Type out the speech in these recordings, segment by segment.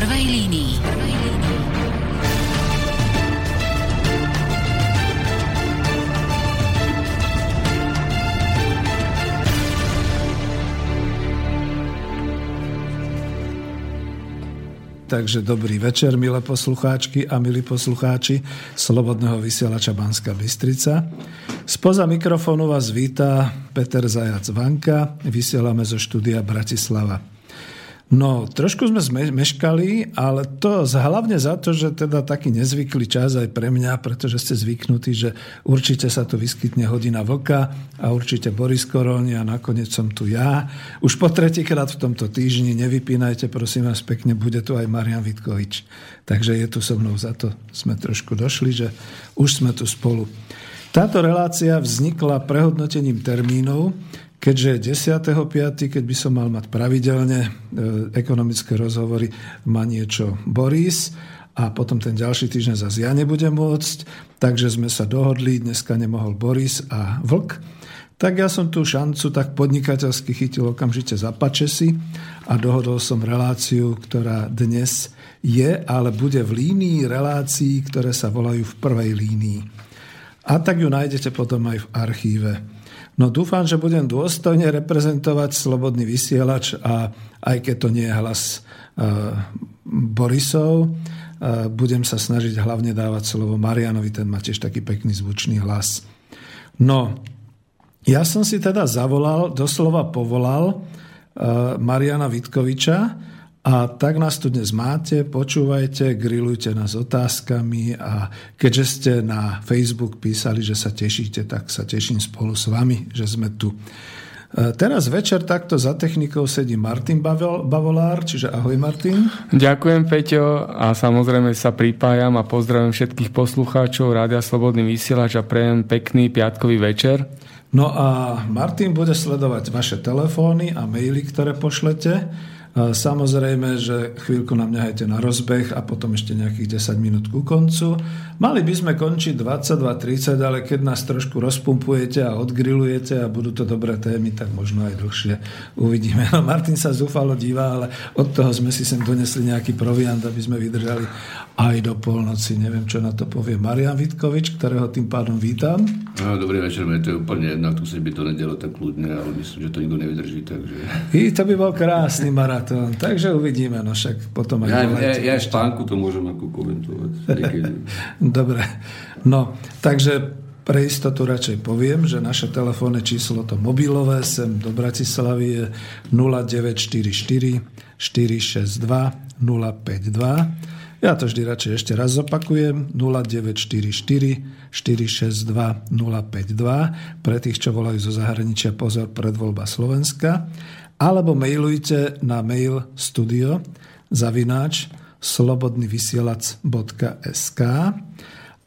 prvej línii. Takže dobrý večer, milé poslucháčky a milí poslucháči Slobodného vysielača Banska Bystrica. Spoza mikrofónu vás víta Peter Zajac Vanka, vysielame zo štúdia Bratislava. No, trošku sme meškali, ale to hlavne za to, že teda taký nezvyklý čas aj pre mňa, pretože ste zvyknutí, že určite sa tu vyskytne hodina vlka a určite Boris Koroni a nakoniec som tu ja. Už po tretíkrát v tomto týždni, nevypínajte prosím vás pekne, bude tu aj Marian Vitkovič. Takže je tu so mnou za to, sme trošku došli, že už sme tu spolu. Táto relácia vznikla prehodnotením termínov, Keďže 10.5., keď by som mal mať pravidelne e, ekonomické rozhovory, má niečo Boris a potom ten ďalší týždeň zase ja nebudem môcť, takže sme sa dohodli, dneska nemohol Boris a Vlk, tak ja som tú šancu tak podnikateľsky chytil okamžite za pačesy a dohodol som reláciu, ktorá dnes je, ale bude v línii relácií, ktoré sa volajú v prvej línii. A tak ju nájdete potom aj v archíve. No dúfam, že budem dôstojne reprezentovať slobodný vysielač a aj keď to nie je hlas uh, Borisov, uh, budem sa snažiť hlavne dávať slovo Marianovi, ten má tiež taký pekný zvučný hlas. No, ja som si teda zavolal, doslova povolal uh, Mariana Vitkoviča, a tak nás tu dnes máte, počúvajte, grillujte nás otázkami a keďže ste na Facebook písali, že sa tešíte, tak sa teším spolu s vami, že sme tu. E, teraz večer takto za technikou sedí Martin Bavolár, čiže ahoj Martin. Ďakujem Peťo a samozrejme sa pripájam a pozdravím všetkých poslucháčov Rádia Slobodný vysielač a prejem pekný piatkový večer. No a Martin bude sledovať vaše telefóny a maily, ktoré pošlete. Samozrejme, že chvíľku nám nehajte na rozbeh a potom ešte nejakých 10 minút ku koncu. Mali by sme končiť 22.30, ale keď nás trošku rozpumpujete a odgrilujete a budú to dobré témy, tak možno aj dlhšie uvidíme. No, Martin sa zúfalo díva, ale od toho sme si sem donesli nejaký proviant, aby sme vydržali aj do polnoci. Neviem, čo na to povie Marian Vitkovič, ktorého tým pádom vítam. No, dobrý večer, mne to je úplne jedno, tu si by to nedelo tak kľudne, ale myslím, že to nikto nevydrží. Takže... I to by bol krásny maratón, takže uvidíme, no však potom aj... Ja, ja, ja v spánku to môžem ako komentovať. Dobre, no, takže pre istotu radšej poviem, že naše telefónne číslo to mobilové sem do Bratislavy je 0944 462 052 ja to vždy radšej ešte raz zopakujem. 0944 462 052 pre tých, čo volajú zo zahraničia pozor predvoľba Slovenska. Alebo mailujte na mail studio zavináč slobodnyvysielac.sk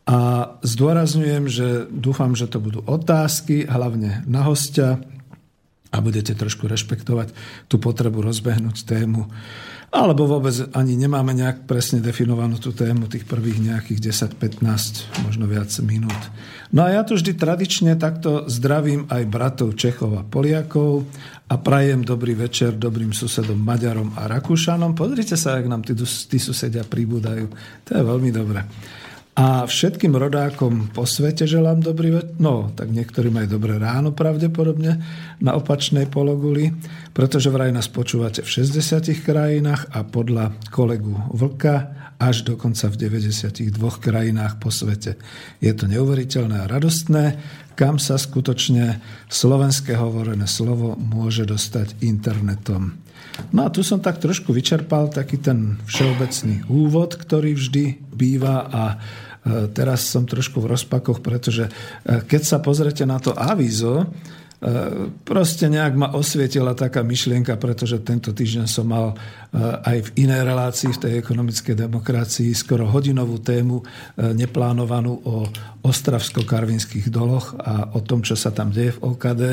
a zdôrazňujem, že dúfam, že to budú otázky, hlavne na hostia a budete trošku rešpektovať tú potrebu rozbehnúť tému alebo vôbec ani nemáme nejak presne definovanú tú tému tých prvých nejakých 10-15, možno viac minút. No a ja tu vždy tradične takto zdravím aj bratov Čechov a Poliakov a prajem dobrý večer dobrým susedom Maďarom a Rakúšanom. Pozrite sa, ak nám tí, tí susedia pribúdajú. To je veľmi dobré. A všetkým rodákom po svete želám dobrý večer. No, tak niektorým aj dobré ráno pravdepodobne na opačnej pologuli, pretože vraj nás počúvate v 60 krajinách a podľa kolegu Vlka až dokonca v 92 krajinách po svete. Je to neuveriteľné a radostné, kam sa skutočne slovenské hovorené slovo môže dostať internetom. No a tu som tak trošku vyčerpal taký ten všeobecný úvod, ktorý vždy býva a e, teraz som trošku v rozpakoch, pretože e, keď sa pozrete na to avízo, proste nejak ma osvietila taká myšlienka, pretože tento týždeň som mal e, aj v inej relácii, v tej ekonomickej demokracii, skoro hodinovú tému e, neplánovanú o ostravsko-karvinských doloch a o tom, čo sa tam deje v OKD,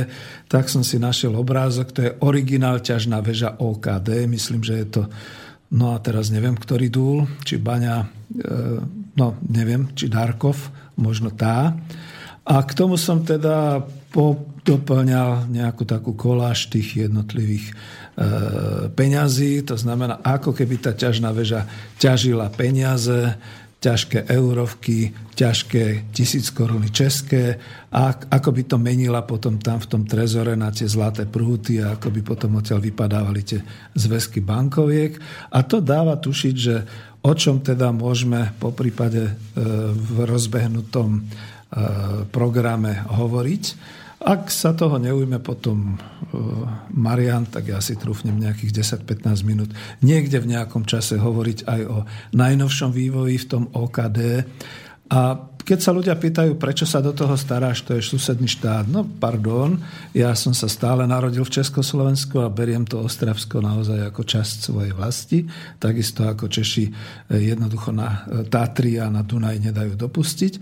tak som si našiel obrázok, to je originál ťažná väža OKD, myslím, že je to No a teraz neviem, ktorý dúl, či Baňa, no neviem, či Darkov, možno tá. A k tomu som teda doplňal nejakú takú koláž tých jednotlivých e, peňazí. To znamená, ako keby tá ťažná väža ťažila peniaze, ťažké eurovky, ťažké tisíc koruny české a ako by to menila potom tam v tom trezore na tie zlaté prúty a ako by potom odtiaľ vypadávali tie zväzky bankoviek. A to dáva tušiť, že o čom teda môžeme po prípade e, v rozbehnutom e, programe hovoriť. Ak sa toho neujme potom e, Marian, tak ja si trúfnem nejakých 10-15 minút niekde v nejakom čase hovoriť aj o najnovšom vývoji v tom OKD. A keď sa ľudia pýtajú, prečo sa do toho staráš, to je susedný štát. No pardon, ja som sa stále narodil v Československu a beriem to Ostravsko naozaj ako časť svojej vlasti. Takisto ako Češi eh, jednoducho na eh, Tatry a na Dunaj nedajú dopustiť.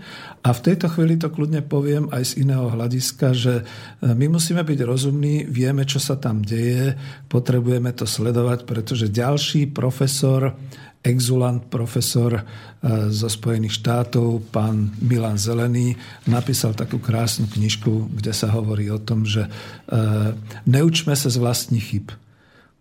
A v tejto chvíli to kľudne poviem aj z iného hľadiska, že eh, my musíme byť rozumní, vieme, čo sa tam deje, potrebujeme to sledovať, pretože ďalší profesor exulant profesor eh, zo Spojených štátov, pán Milan Zelený, napísal takú krásnu knižku, kde sa hovorí o tom, že eh, neučme sa z vlastných chyb.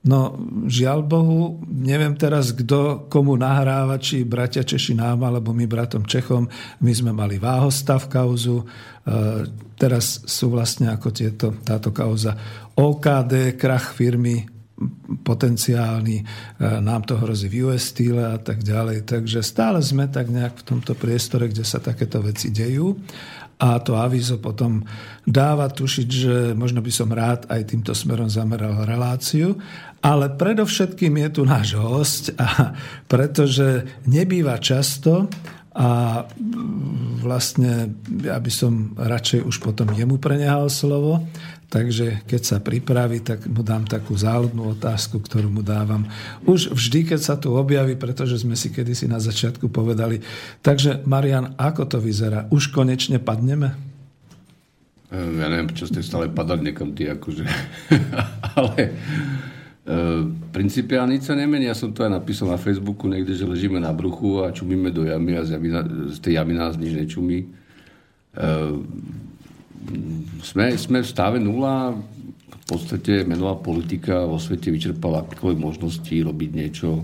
No, žiaľ Bohu, neviem teraz, kto komu nahráva, či bratia Češi nám, alebo my bratom Čechom. My sme mali váhostav kauzu, eh, teraz sú vlastne ako tieto, táto kauza OKD, krach firmy potenciálny, e, nám to hrozí v US Steel a tak ďalej. Takže stále sme tak nejak v tomto priestore, kde sa takéto veci dejú. A to avízo potom dáva tušiť, že možno by som rád aj týmto smerom zameral reláciu. Ale predovšetkým je tu náš host, a pretože nebýva často a vlastne ja by som radšej už potom jemu prenehal slovo, Takže keď sa pripraví, tak mu dám takú záľudnú otázku, ktorú mu dávam. Už vždy, keď sa tu objaví, pretože sme si kedysi na začiatku povedali. Takže, Marian, ako to vyzerá? Už konečne padneme? Ja neviem, čo ste stále padať niekam ty, akože. Ale e, principiálne nič sa nemení. Ja som to aj napísal na Facebooku niekde, že ležíme na bruchu a čumíme do jamy a z, jamy, z tej jamy nás nič nečumí. Sme, sme v stave nula. V podstate menová politika vo svete vyčerpala akékoľvek možnosti robiť niečo e,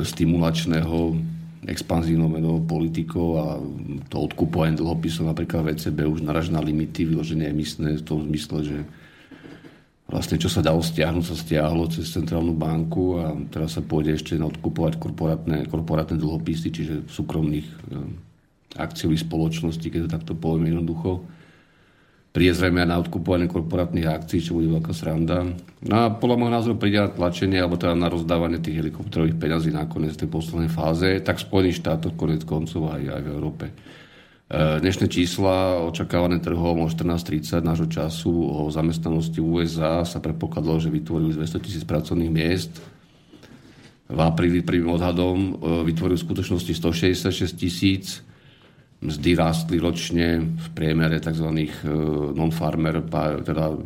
stimulačného expanzívnou menovou politikou a to odkupovanie dlhopisov napríklad VCB už naraž na limity vyložené emisné v tom zmysle, že vlastne čo sa dalo stiahnuť, sa stiahlo cez centrálnu banku a teraz sa pôjde ešte odkupovať korporátne, korporátne dlhopisy, čiže súkromných e, akciových spoločností, keď to takto poviem jednoducho príde zrejme aj na odkupovanie korporátnych akcií, čo bude veľká sranda. No a podľa môjho názoru príde na tlačenie, alebo teda na rozdávanie tých helikopterových peňazí nakoniec v tej poslednej fáze, tak v Spojených štátoch konec koncov aj, aj v Európe. E, dnešné čísla očakávané trhom o 14.30 nášho času o zamestnanosti USA sa predpokladalo, že vytvorili 200 tisíc pracovných miest. V apríli prvým odhadom e, vytvorili v skutočnosti 166 tisíc mzdy rástli ročne v priemere tzv. E, non-farmer, teda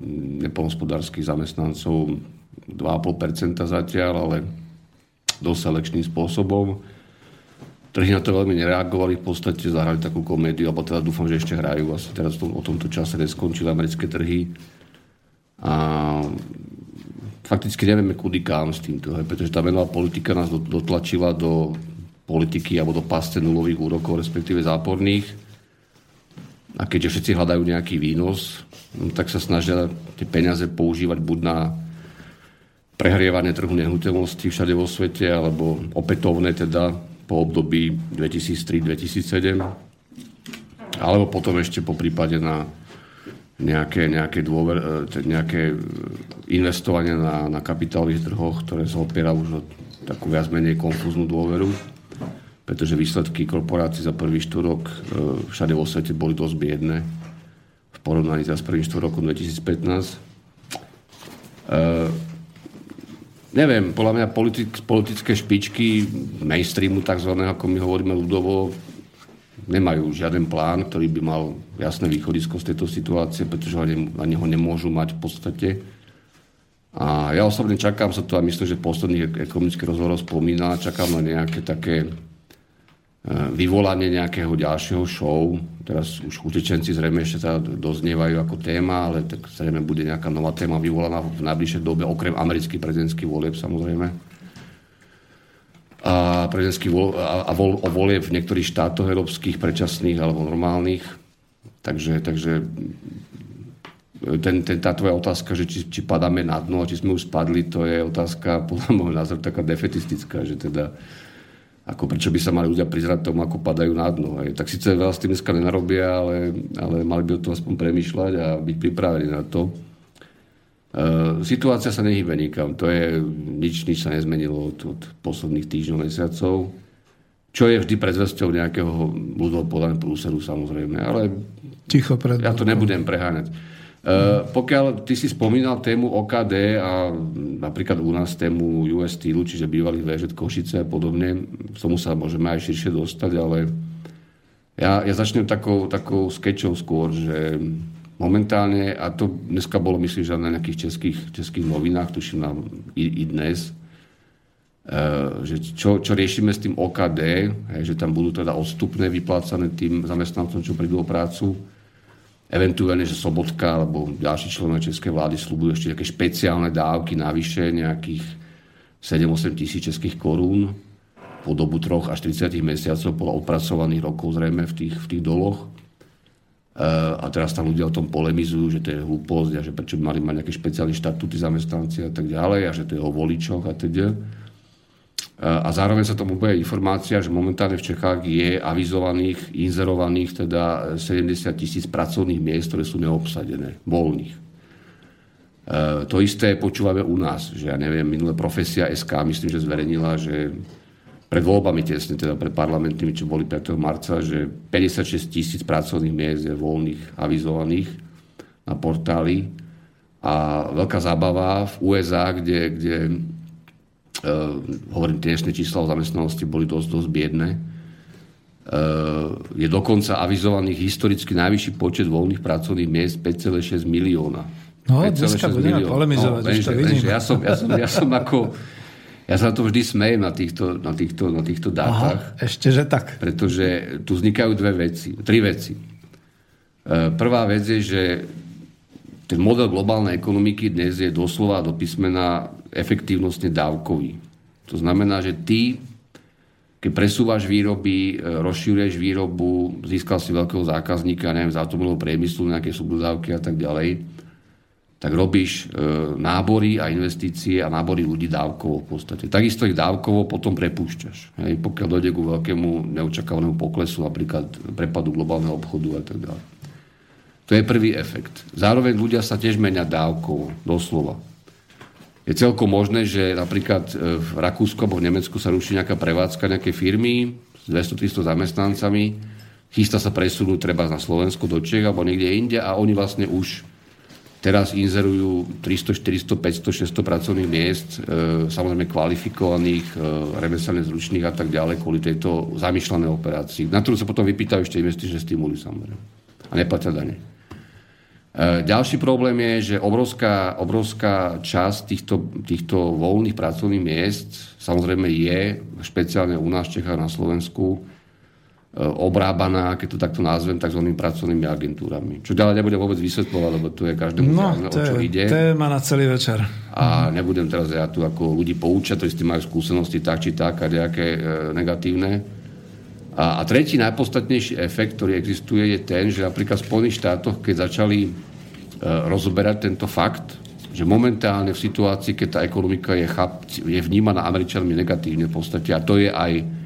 nepolnospodárských zamestnancov 2,5% zatiaľ, ale dosť selekčným spôsobom. Trhy na to veľmi nereagovali, v podstate zahrali takú komédiu, alebo teda dúfam, že ešte hrajú. Asi teraz o tomto čase neskončili americké trhy. A fakticky nevieme, kudy kam s týmto, pretože tá menová politika nás dotlačila do politiky alebo do pasce nulových úrokov, respektíve záporných. A keďže všetci hľadajú nejaký výnos, no, tak sa snažia tie peniaze používať buď na prehrievanie trhu nehnuteľností všade vo svete, alebo opätovné teda po období 2003-2007, alebo potom ešte po prípade na nejaké, nejaké, dôver, e, nejaké investovanie na, na kapitálových trhoch, ktoré sa opiera už o takú viac menej konfúznu dôveru pretože výsledky korporácií za prvý štvrok e, všade vo svete boli dosť biedne v porovnaní s prvým štvrrokom 2015. E, neviem, podľa mňa politik, politické špičky mainstreamu tzv. ako my hovoríme ľudovo, nemajú žiaden plán, ktorý by mal jasné východisko z tejto situácie, pretože ho ani ho nemôžu mať v podstate. A ja osobne čakám sa to a myslím, že v posledných ekonomických rozhovoroch spomína, čakám na nejaké také vyvolanie nejakého ďalšieho show. Teraz už utečenci zrejme ešte sa doznievajú ako téma, ale tak zrejme bude nejaká nová téma vyvolaná v najbližšej dobe, okrem amerických prezidentských volieb samozrejme a, vol, a, a vol, o volie v niektorých štátoch európskych, predčasných alebo normálnych. Takže, takže ten, ten, tá tvoja otázka, že či, či padáme na dno a či sme už spadli, to je otázka podľa môjho názoru taká defetistická, že teda ako prečo by sa mali ľudia prizrať tomu, ako padajú na dno. Hej. Tak síce veľa s tým dneska nenarobia, ale, ale mali by o tom aspoň premyšľať a byť pripravení na to. E, situácia sa nehybe nikam. To je, nič, nič sa nezmenilo od, od posledných týždňov, mesiacov. Čo je vždy predzvesťou nejakého ľudovo prúseru samozrejme. Ale Ticho pred... ja to nebudem preháňať. Uh, pokiaľ ty si spomínal tému OKD a napríklad u nás tému US Steel, čiže bývalých VŽ Košice a podobne, k tomu sa môžeme aj širšie dostať, ale ja, ja začnem takou, takou skečou skôr, že momentálne, a to dneska bolo myslím, že na nejakých českých, českých novinách, tuším na i, i dnes, uh, že čo, čo riešime s tým OKD, že tam budú teda odstupné vyplácané tým zamestnancom, čo prídu o prácu, eventuálne, že Sobotka alebo ďalší členovia českej vlády slúbujú ešte nejaké špeciálne dávky navyše, nejakých 7-8 tisíc českých korún po dobu troch až 30 mesiacov podľa odpracovaných rokov zrejme v tých, v tých doloch a teraz tam ľudia o tom polemizujú, že to je hlúposť a že prečo by mali mať nejaké špeciálne štatúty zamestnanci a tak ďalej a že to je o voličoch a teda. A zároveň sa tomu bude informácia, že momentálne v Čechách je avizovaných, inzerovaných teda 70 tisíc pracovných miest, ktoré sú neobsadené, voľných. To isté počúvame u nás, že ja neviem, minulé profesia SK, myslím, že zverejnila, že pred voľbami tesne, teda pred parlamentnými, čo boli 5. marca, že 56 tisíc pracovných miest je voľných, avizovaných na portáli. A veľká zábava v USA, kde, kde uh, hovorím, dnešné čísla o zamestnanosti boli dosť, dosť biedne, uh, je dokonca avizovaných historicky najvyšší počet voľných pracovných miest 5,6 milióna. No, dneska budeme polemizovať, no, ešte vidím. Ja som, ja, som, ja som ako ja sa to vždy smejem na týchto, na týchto, na týchto dátach. Aha, ešte, že tak. Pretože tu vznikajú dve veci, tri veci. E, prvá vec je, že ten model globálnej ekonomiky dnes je doslova do písmena efektívnostne dávkový. To znamená, že ty, keď presúvaš výroby, e, rozšíruješ výrobu, získal si veľkého zákazníka, neviem, z automobilového priemyslu, nejaké subdodávky a tak ďalej, tak robíš e, nábory a investície a nábory ľudí dávkovo v podstate. Takisto ich dávkovo potom prepúšťaš. Hej, pokiaľ dojde ku veľkému neočakávanému poklesu, napríklad prepadu globálneho obchodu a tak ďalej. To je prvý efekt. Zároveň ľudia sa tiež menia dávkovo, doslova. Je celkom možné, že napríklad e, v Rakúsku alebo v Nemecku sa ruší nejaká prevádzka nejakej firmy s 200-300 zamestnancami, chystá sa presunúť treba na Slovensku do Čech alebo niekde inde a oni vlastne už Teraz inzerujú 300, 400, 500, 600 pracovných miest, e, samozrejme kvalifikovaných, e, remeselne zručných a tak ďalej, kvôli tejto zamýšľanej operácii, na ktorú sa potom vypýtajú ešte investičné stimuly samozrejme. A neplatia dane. E, ďalší problém je, že obrovská, obrovská časť týchto, týchto voľných pracovných miest samozrejme je, špeciálne u nás v Čechách na Slovensku, E, obrábaná, keď to takto nazvem, tzv. pracovnými agentúrami. Čo ďalej nebudem vôbec vysvetľovať, lebo to je každému no, zjavné, o čo je ide. téma na celý večer. A nebudem teraz ja tu ako ľudí poučať, ktorí s tým majú skúsenosti tak či tak a nejaké e, negatívne. A, a tretí najpodstatnejší efekt, ktorý existuje, je ten, že napríklad v Spojených štátoch, keď začali e, rozoberať tento fakt, že momentálne v situácii, keď tá ekonomika je, chap, je vnímaná Američanmi negatívne v podstate, a to je aj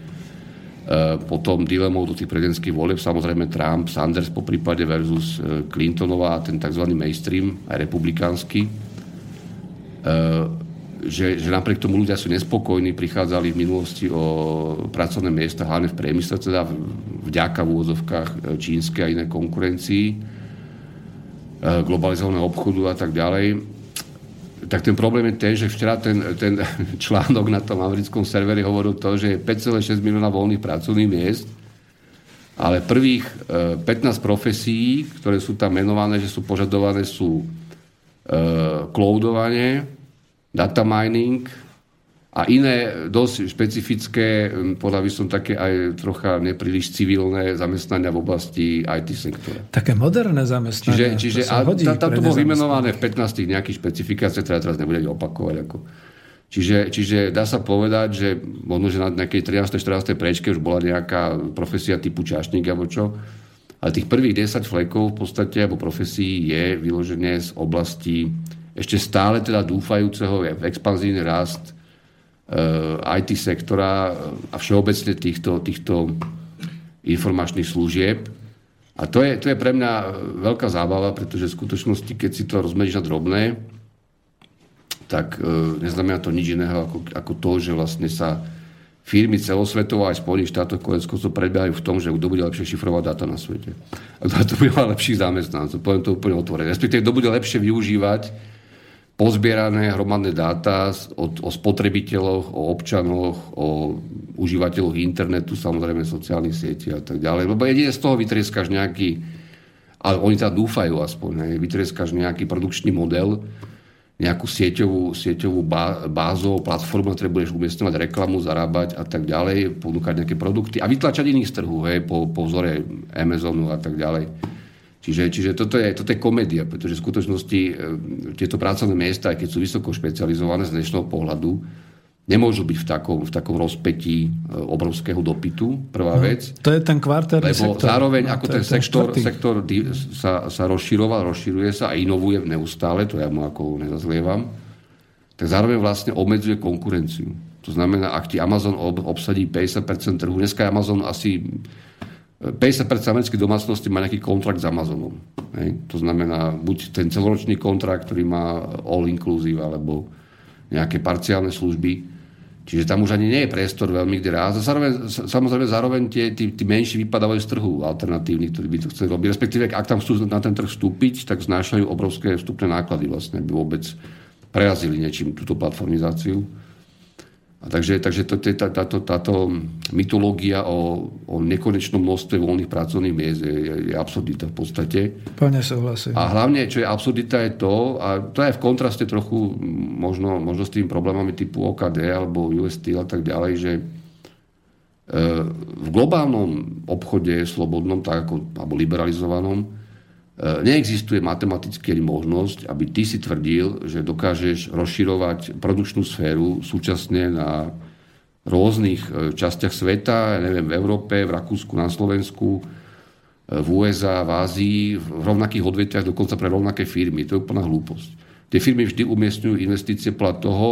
E, potom dilemou do tých prezidentských volieb samozrejme Trump, Sanders po prípade versus e, Clintonová, ten tzv. mainstream, aj republikánsky. E, že, že napriek tomu ľudia sú nespokojní, prichádzali v minulosti o pracovné miesta, hlavne v priemysle, teda vďaka v úvozovkách čínskej a inej konkurencii, globalizovaného obchodu a tak ďalej. Tak ten problém je ten, že včera ten, ten článok na tom americkom serveri hovoril to, že je 5,6 milióna voľných pracovných miest, ale prvých 15 e, profesí, ktoré sú tam menované, že sú požadované, sú cloudovanie, data mining a iné dosť špecifické, podľa by som také aj trocha nepríliš civilné zamestnania v oblasti IT sektora. Také moderné zamestnania. Čiže, čiže to a tam, to bolo vymenované v 15 nejakých špecifikáciách, ktoré teraz nebudem opakovať. Ako. Čiže, čiže dá sa povedať, že možno, že na nejakej 13. 14. prečke už bola nejaká profesia typu čašník alebo čo, ale tých prvých 10 flekov v podstate alebo profesí je vyložené z oblasti ešte stále teda dúfajúceho v expanzívny rast Eh, IT sektora a všeobecne týchto, týchto informačných služieb. A to je, to je pre mňa veľká zábava, pretože v skutočnosti, keď si to rozmeníš na drobné, tak neznamená to nič iného ako, ako to, že vlastne sa firmy celosvetovo aj Spojených štátov konec to predbiehajú v tom, že kto bude lepšie šifrovať dáta na svete. A kto bude mať lepších zamestnancov. Poviem to úplne otvorené. Respektíve, kto bude lepšie využívať pozbierané hromadné dáta o, o spotrebiteľoch, o občanoch, o užívateľoch internetu, samozrejme sociálnych sietí a tak ďalej. Lebo jedine z toho vytrieskáš nejaký, ale oni teda dúfajú aspoň, ne, vytrieskáš nejaký produkčný model, nejakú sieťovú, sieťovú bázu, platformu, na ktorej budeš umiestňovať reklamu, zarábať a tak ďalej, ponúkať nejaké produkty a vytlačať iných z trhu, hej, po, po vzore Amazonu a tak ďalej. Čiže, čiže toto, je, toto je komédia, pretože v skutočnosti e, tieto pracovné miesta, aj keď sú vysoko špecializované z dnešného pohľadu, nemôžu byť v takom, v takom rozpetí e, obrovského dopytu, prvá no, vec. To je ten kvartárny Lebo sektor. zároveň, no, ako ten, ten sektor, sektor sa, sa rozširoval, rozširuje sa a inovuje neustále, to ja mu ako nezazlievam, tak zároveň vlastne obmedzuje konkurenciu. To znamená, ak ti Amazon obsadí 50% trhu, dneska Amazon asi 50% amerických domácností má nejaký kontrakt s Amazonom. Hej? To znamená, buď ten celoročný kontrakt, ktorý má all inclusive, alebo nejaké parciálne služby. Čiže tam už ani nie je priestor veľmi kde raz. Zároveň, samozrejme zároveň tie, tí, tí menší vypadávajú z trhu alternatívnych, ktorí by to chceli robiť. Respektíve, ak tam chcú na ten trh vstúpiť, tak znášajú obrovské vstupné náklady vlastne, aby vôbec prerazili niečím túto platformizáciu. A takže, takže to, tá, táto, táto mytológia o, o nekonečnom množstve voľných pracovných miest je, je, je absurdita v podstate. Plne súhlasím. A hlavne, čo je absurdita, je to, a to je v kontraste trochu možno, možno s tými problémami typu OKD alebo US Steel a tak ďalej, že e, v globálnom obchode slobodnom, tak ako, alebo liberalizovanom, neexistuje matematicky ani možnosť, aby ty si tvrdil, že dokážeš rozširovať produkčnú sféru súčasne na rôznych e, častiach sveta, ja neviem, v Európe, v Rakúsku, na Slovensku, e, v USA, v Ázii, v rovnakých odvetviach, dokonca pre rovnaké firmy. To je úplná hlúposť. Tie firmy vždy umiestňujú investície podľa toho,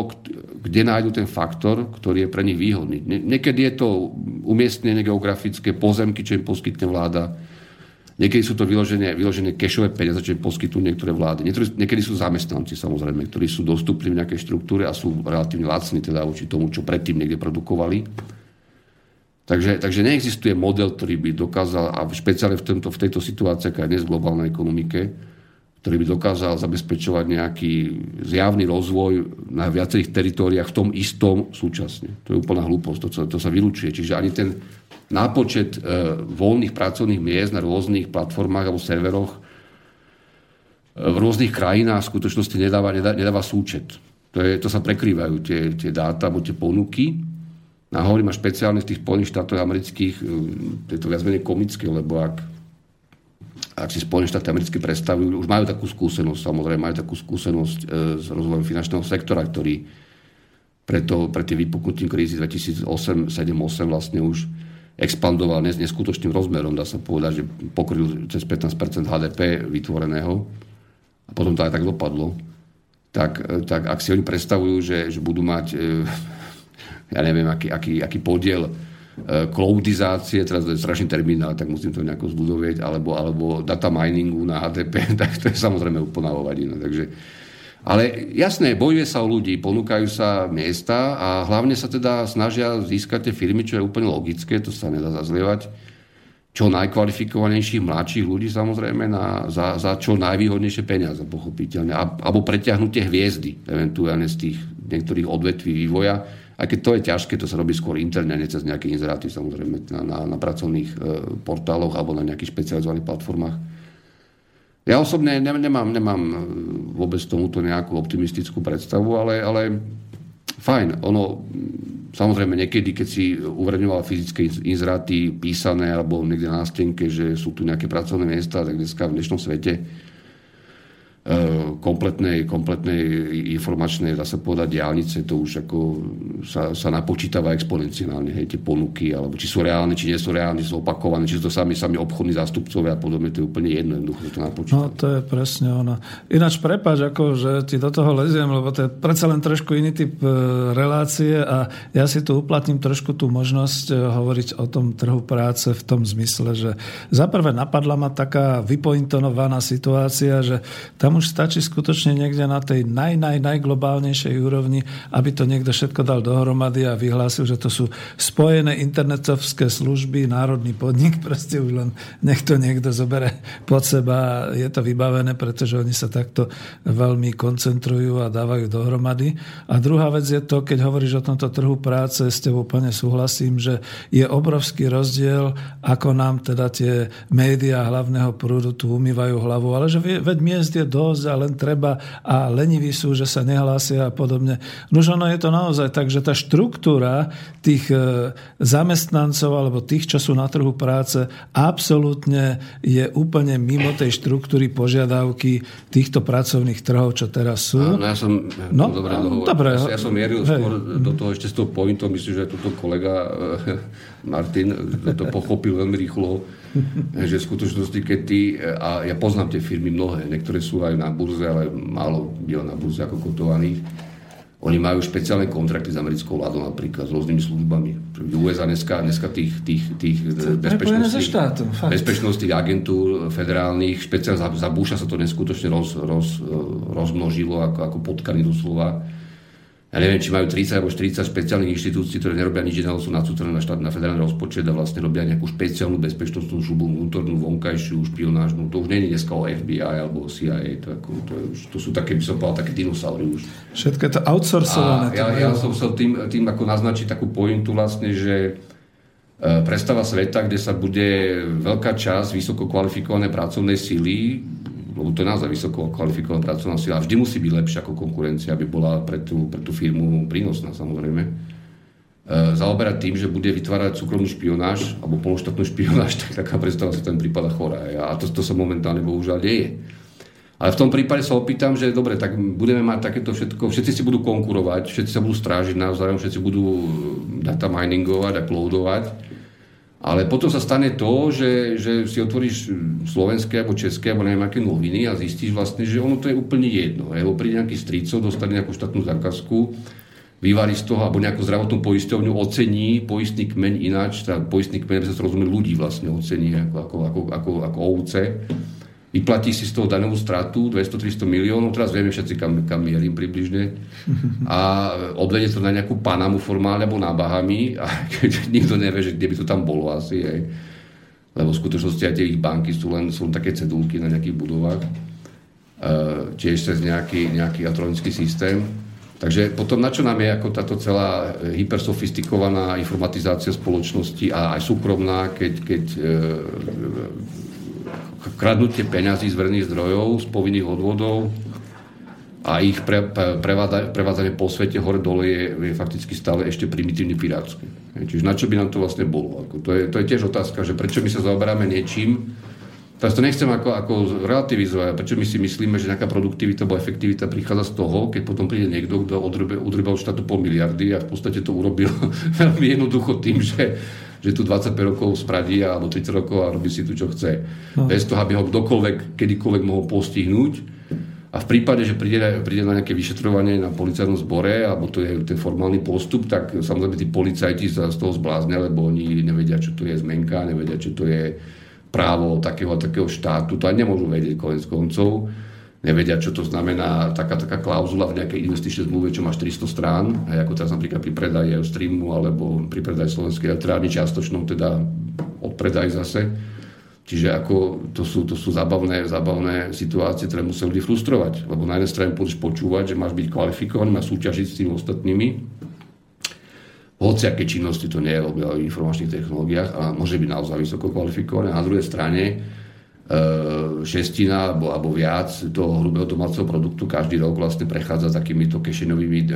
kde nájdu ten faktor, ktorý je pre nich výhodný. Niekedy je to umiestnenie geografické, pozemky, čo im poskytne vláda, Niekedy sú to vyložené, vyložené kešové peniaze, čo poskytujú niektoré vlády. Niektorí, niekedy sú zamestnanci, samozrejme, ktorí sú dostupní v nejakej štruktúre a sú relatívne lacní teda voči tomu, čo predtým niekde produkovali. Takže, takže neexistuje model, ktorý by dokázal, a špeciálne v, tomto, v tejto situácii, aká je dnes v globálnej ekonomike, ktorý by dokázal zabezpečovať nejaký zjavný rozvoj na viacerých teritóriách v tom istom súčasne. To je úplná hlúposť, to, to sa vylúčuje. Čiže ani ten nápočet e, voľných pracovných miest na rôznych platformách alebo serveroch e, v rôznych krajinách v skutočnosti nedáva, nedáva, nedáva súčet. To, je, to sa prekrývajú tie, tie dáta alebo tie ponuky. A hovorím a špeciálne v tých Spojených štátoch amerických, e, je to viac menej komické, lebo ak, ak si Spojené štáty americké predstavujú, už majú takú skúsenosť, samozrejme majú takú skúsenosť e, s rozvojom finančného sektora, ktorý preto, pre tie vypuknutím krízy 2008-2007-2008 vlastne už expandoval nes, neskutočným rozmerom, dá sa povedať, že pokryl cez 15% HDP vytvoreného a potom to aj tak dopadlo, tak, tak ak si oni predstavujú, že, že budú mať, e, ja neviem, aký, aký, aký podiel e, cloudizácie, teraz to je strašný termín, ale tak musím to nejako zdudovieť, alebo, alebo data miningu na HDP, tak to je samozrejme úplná hovadina. Takže ale jasné, bojuje sa o ľudí, ponúkajú sa miesta a hlavne sa teda snažia získať tie firmy, čo je úplne logické, to sa nedá zazlievať, čo najkvalifikovanejších mladších ľudí samozrejme na, za, za čo najvýhodnejšie peniaze, pochopiteľne. A, alebo preťahnutie hviezdy, eventuálne z tých niektorých odvetví vývoja, aj keď to je ťažké, to sa robí skôr interne, nie cez nejaké inzeráty samozrejme na, na, na pracovných e, portáloch alebo na nejakých špecializovaných platformách. Ja osobne nemám, nemám vôbec tomuto nejakú optimistickú predstavu, ale, ale fajn, ono samozrejme niekedy, keď si uverejňoval fyzické inzeráty písané alebo niekde na stenke, že sú tu nejaké pracovné miesta, tak dneska v dnešnom svete E, kompletnej, kompletnej informačnej, dá sa povedať, diálnice, to už ako sa, sa napočítava exponenciálne, hej, tie ponuky, alebo či sú reálne, či nie sú reálne, sú opakované, či sú to sami, sami obchodní zástupcovia a podobne, to je úplne jedno, jednoducho to napočítava. No to je presne ono. Ináč prepáč, ako, že ti do toho leziem, lebo to je predsa len trošku iný typ e, relácie a ja si tu uplatním trošku tú možnosť e, hovoriť o tom trhu práce v tom zmysle, že zaprvé napadla ma taká vypointonovaná situácia, že tam tam už stačí skutočne niekde na tej naj, naj, najglobálnejšej úrovni, aby to niekto všetko dal dohromady a vyhlásil, že to sú spojené internetovské služby, národný podnik, proste už len nech to niekto zobere pod seba. Je to vybavené, pretože oni sa takto veľmi koncentrujú a dávajú dohromady. A druhá vec je to, keď hovoríš o tomto trhu práce, s tebou úplne súhlasím, že je obrovský rozdiel, ako nám teda tie médiá hlavného prúdu tu umývajú hlavu, ale že veď miest je do dosť a len treba a leniví sú, že sa nehlásia a podobne. Nož ono je to naozaj tak, že tá štruktúra tých e, zamestnancov alebo tých, čo sú na trhu práce, absolútne je úplne mimo tej štruktúry požiadavky týchto pracovných trhov, čo teraz sú. No, ja som, no, dobre, dobre, ja, ja som mieril skôr do toho ešte s tou pointom, myslím, že toto kolega e, Martin to pochopil veľmi rýchlo že v skutočnosti, keď ty, a ja poznám tie firmy mnohé, niektoré sú aj na burze, ale málo je na burze ako kotovaných, oni majú špeciálne kontrakty s americkou vládou napríklad, s rôznymi službami. USA dneska, dneska tých, tých, tých bezpečnostných, bezpečnostných agentúr federálnych, špeciálne za, za Busha sa to neskutočne roz, roz, rozmnožilo ako, ako potkany doslova ja neviem, či majú 30 alebo 40 špeciálnych inštitúcií, ktoré nerobia nič iného, sú nacútené na, štát, na federálny rozpočet a vlastne robia nejakú špeciálnu bezpečnostnú službu, vnútornú, vonkajšiu, špionážnu. To už nie je dneska o FBI alebo CIA, to, ako, to, je už, to sú také, by som povedal, také dinosaury už. Všetko je to outsourcované. ja, ja som chcel tým, tým ako naznačiť takú pointu vlastne, že e, predstava sveta, kde sa bude veľká časť vysoko kvalifikované pracovnej síly lebo to je naozaj vysoko kvalifikovaná pracovná sila. Vždy musí byť lepšia ako konkurencia, aby bola pre tú, pre tú firmu prínosná samozrejme. E, zaoberať tým, že bude vytvárať súkromný špionáž alebo pološtátnu špionáž, tak taká predstava sa ten prípada chorá. A to, to sa momentálne bohužiaľ deje. Ale v tom prípade sa opýtam, že dobre, tak budeme mať takéto všetko, všetci si budú konkurovať, všetci sa budú strážiť navzájom, všetci budú data miningovať a cloudovať ale potom sa stane to, že, že si otvoríš slovenské alebo české alebo neviem aké noviny a zistíš vlastne, že ono to je úplne jedno. Lebo príde nejaký stricov, dostane nejakú štátnu zákazku, vyvarí z toho, alebo nejakú zdravotnú poisťovňu ocení poistný kmeň ináč, teda poistný kmeň, aby sa rozumie, ľudí vlastne ocení ako, ako, ako, ako, ako ovce vyplatí si z toho daňovú stratu 200-300 miliónov, teraz vieme všetci, kam, kam mierim približne, a odvedie to na nejakú Panamu formálne alebo na Bahami, a keď nikto nevie, že kde by to tam bolo asi, aj. lebo v skutočnosti aj tie ich banky sú len, sú len také cedulky na nejakých budovách, uh, tiež cez nejaký, nejaký elektronický systém. Takže potom na čo nám je ako táto celá hypersofistikovaná informatizácia spoločnosti a aj súkromná, keď, keď uh, kradnutie peňazí z verných zdrojov, z povinných odvodov a ich pre, pre, prevádzanie po svete hore dole je, je fakticky stále ešte primitívny pirátsky. Čiže na čo by nám to vlastne bolo? To, je, to je tiež otázka, že prečo my sa zaoberáme niečím, Teraz to nechcem ako, ako relativizovať, prečo my si myslíme, že nejaká produktivita alebo efektivita prichádza z toho, keď potom príde niekto, kto odrúbal štátu pol miliardy a v podstate to urobil veľmi jednoducho tým, že že tu 25 rokov spradí alebo 30 rokov a robí si tu, čo chce. No. Bez toho, aby ho kdokoľvek, kedykoľvek mohol postihnúť. A v prípade, že príde, príde na nejaké vyšetrovanie na policajnom zbore, alebo to je ten formálny postup, tak samozrejme tí policajti sa z toho zbláznia, lebo oni nevedia, čo to je zmenka, nevedia, čo to je právo takého a takého štátu. To aj nemôžu vedieť konec koncov nevedia, čo to znamená taká, taká klauzula v nejakej investičnej zmluve, čo má 400 strán, aj ako teraz napríklad pri predaji streamu alebo pri predaji slovenskej elektrárny čiastočnou, teda odpredaj zase. Čiže ako to sú, to sú zábavné, zábavné situácie, ktoré musia ľudí frustrovať. Lebo na jednej strane budeš počúvať, že máš byť kvalifikovaný, máš súťažiť s tými ostatnými. Hociaké činnosti to je v informačných technológiách a môže byť naozaj vysoko kvalifikované. A na druhej strane šestina alebo, alebo viac toho hrubého domáceho produktu každý rok vlastne prechádza takýmito kešenovými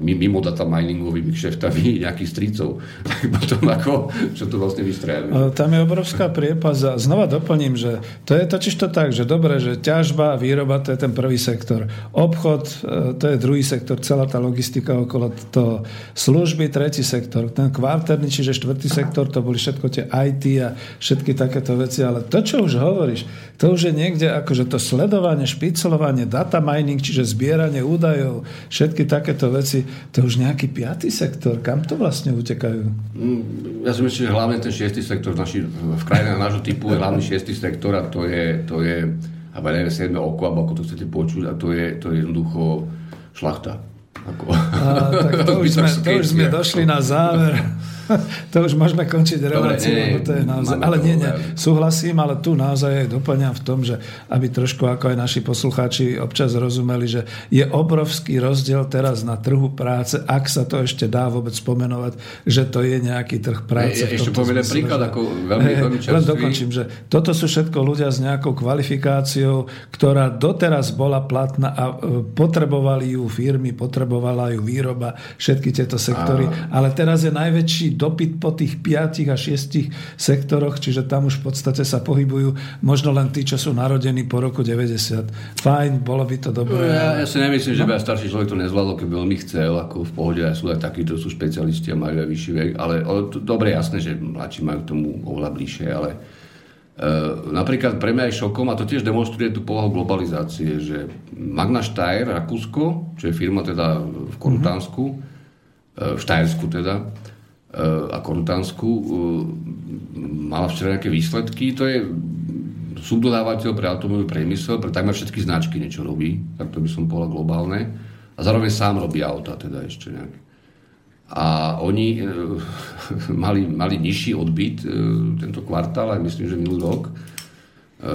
mimo data miningovými kšeftami nejakých stricov. Tak potom ako, čo to vlastne vystrajame. Tam je obrovská priepas a znova doplním, že to je totiž to tak, že dobre, že ťažba, výroba to je ten prvý sektor. Obchod e, to je druhý sektor, celá tá logistika okolo toho. Služby, tretí sektor. Ten kvarterný, čiže štvrtý sektor, to boli všetko tie IT a všetky takéto veci, ale to, čo už hovoríš, to už je niekde akože to sledovanie, špicelovanie, data mining, čiže zbieranie údajov, všetky takéto veci, to už nejaký piatý sektor. Kam to vlastne utekajú? Mm, ja si myslím, že hlavne ten šiestý sektor v, naši, v krajinách nášho typu je hlavný šiestý sektor a to je, to je alebo neviem, 7 oko, alebo ako to chcete počuť, a to je, to je jednoducho šlachta. Ako... A, tak to už, sme, to už sme došli na záver. to už môžeme končiť reláciu, lebo to je naozaj... Ale nie, nie, súhlasím, ale tu naozaj aj doplňam v tom, že aby trošku ako aj naši poslucháči občas rozumeli, že je obrovský rozdiel teraz na trhu práce, ak sa to ešte dá vôbec spomenovať, že to je nejaký trh práce. Je, ešte povede príklad, že... ako veľmi, veľmi čerstvý. Len dokončím, že toto sú všetko ľudia s nejakou kvalifikáciou, ktorá doteraz bola platná a e, potrebovali ju firmy, potrebovala ju výroba, všetky tieto sektory, a... ale teraz je najväčší dopyt po tých 5 a 6 sektoroch, čiže tam už v podstate sa pohybujú možno len tí, čo sú narodení po roku 90. Fajn, bolo by to dobré. Ja, ja si nemyslím, že by aj starší človek to nezvládol, keby veľmi chcel, ako v pohode aj sú aj takí, to sú špecialisti a majú aj vyšší vek, ale, ale to, dobre, jasné, že mladší majú k tomu oveľa bližšie, ale Uh, napríklad pre mňa aj šokom, a to tiež demonstruje tú povahu globalizácie, že Magna Steyr, Rakúsko, čo je firma teda v Korutánsku, mm-hmm. v Štajersku teda, a Korutánsku e, mala včera nejaké výsledky. To je subdodávateľ pre automobilový priemysel, pre takmer všetky značky niečo robí, tak to by som povedal globálne. A zároveň sám robí auta teda ešte nejak. A oni e, mali, mali nižší odbyt e, tento kvartál, aj myslím, že minulý rok. E,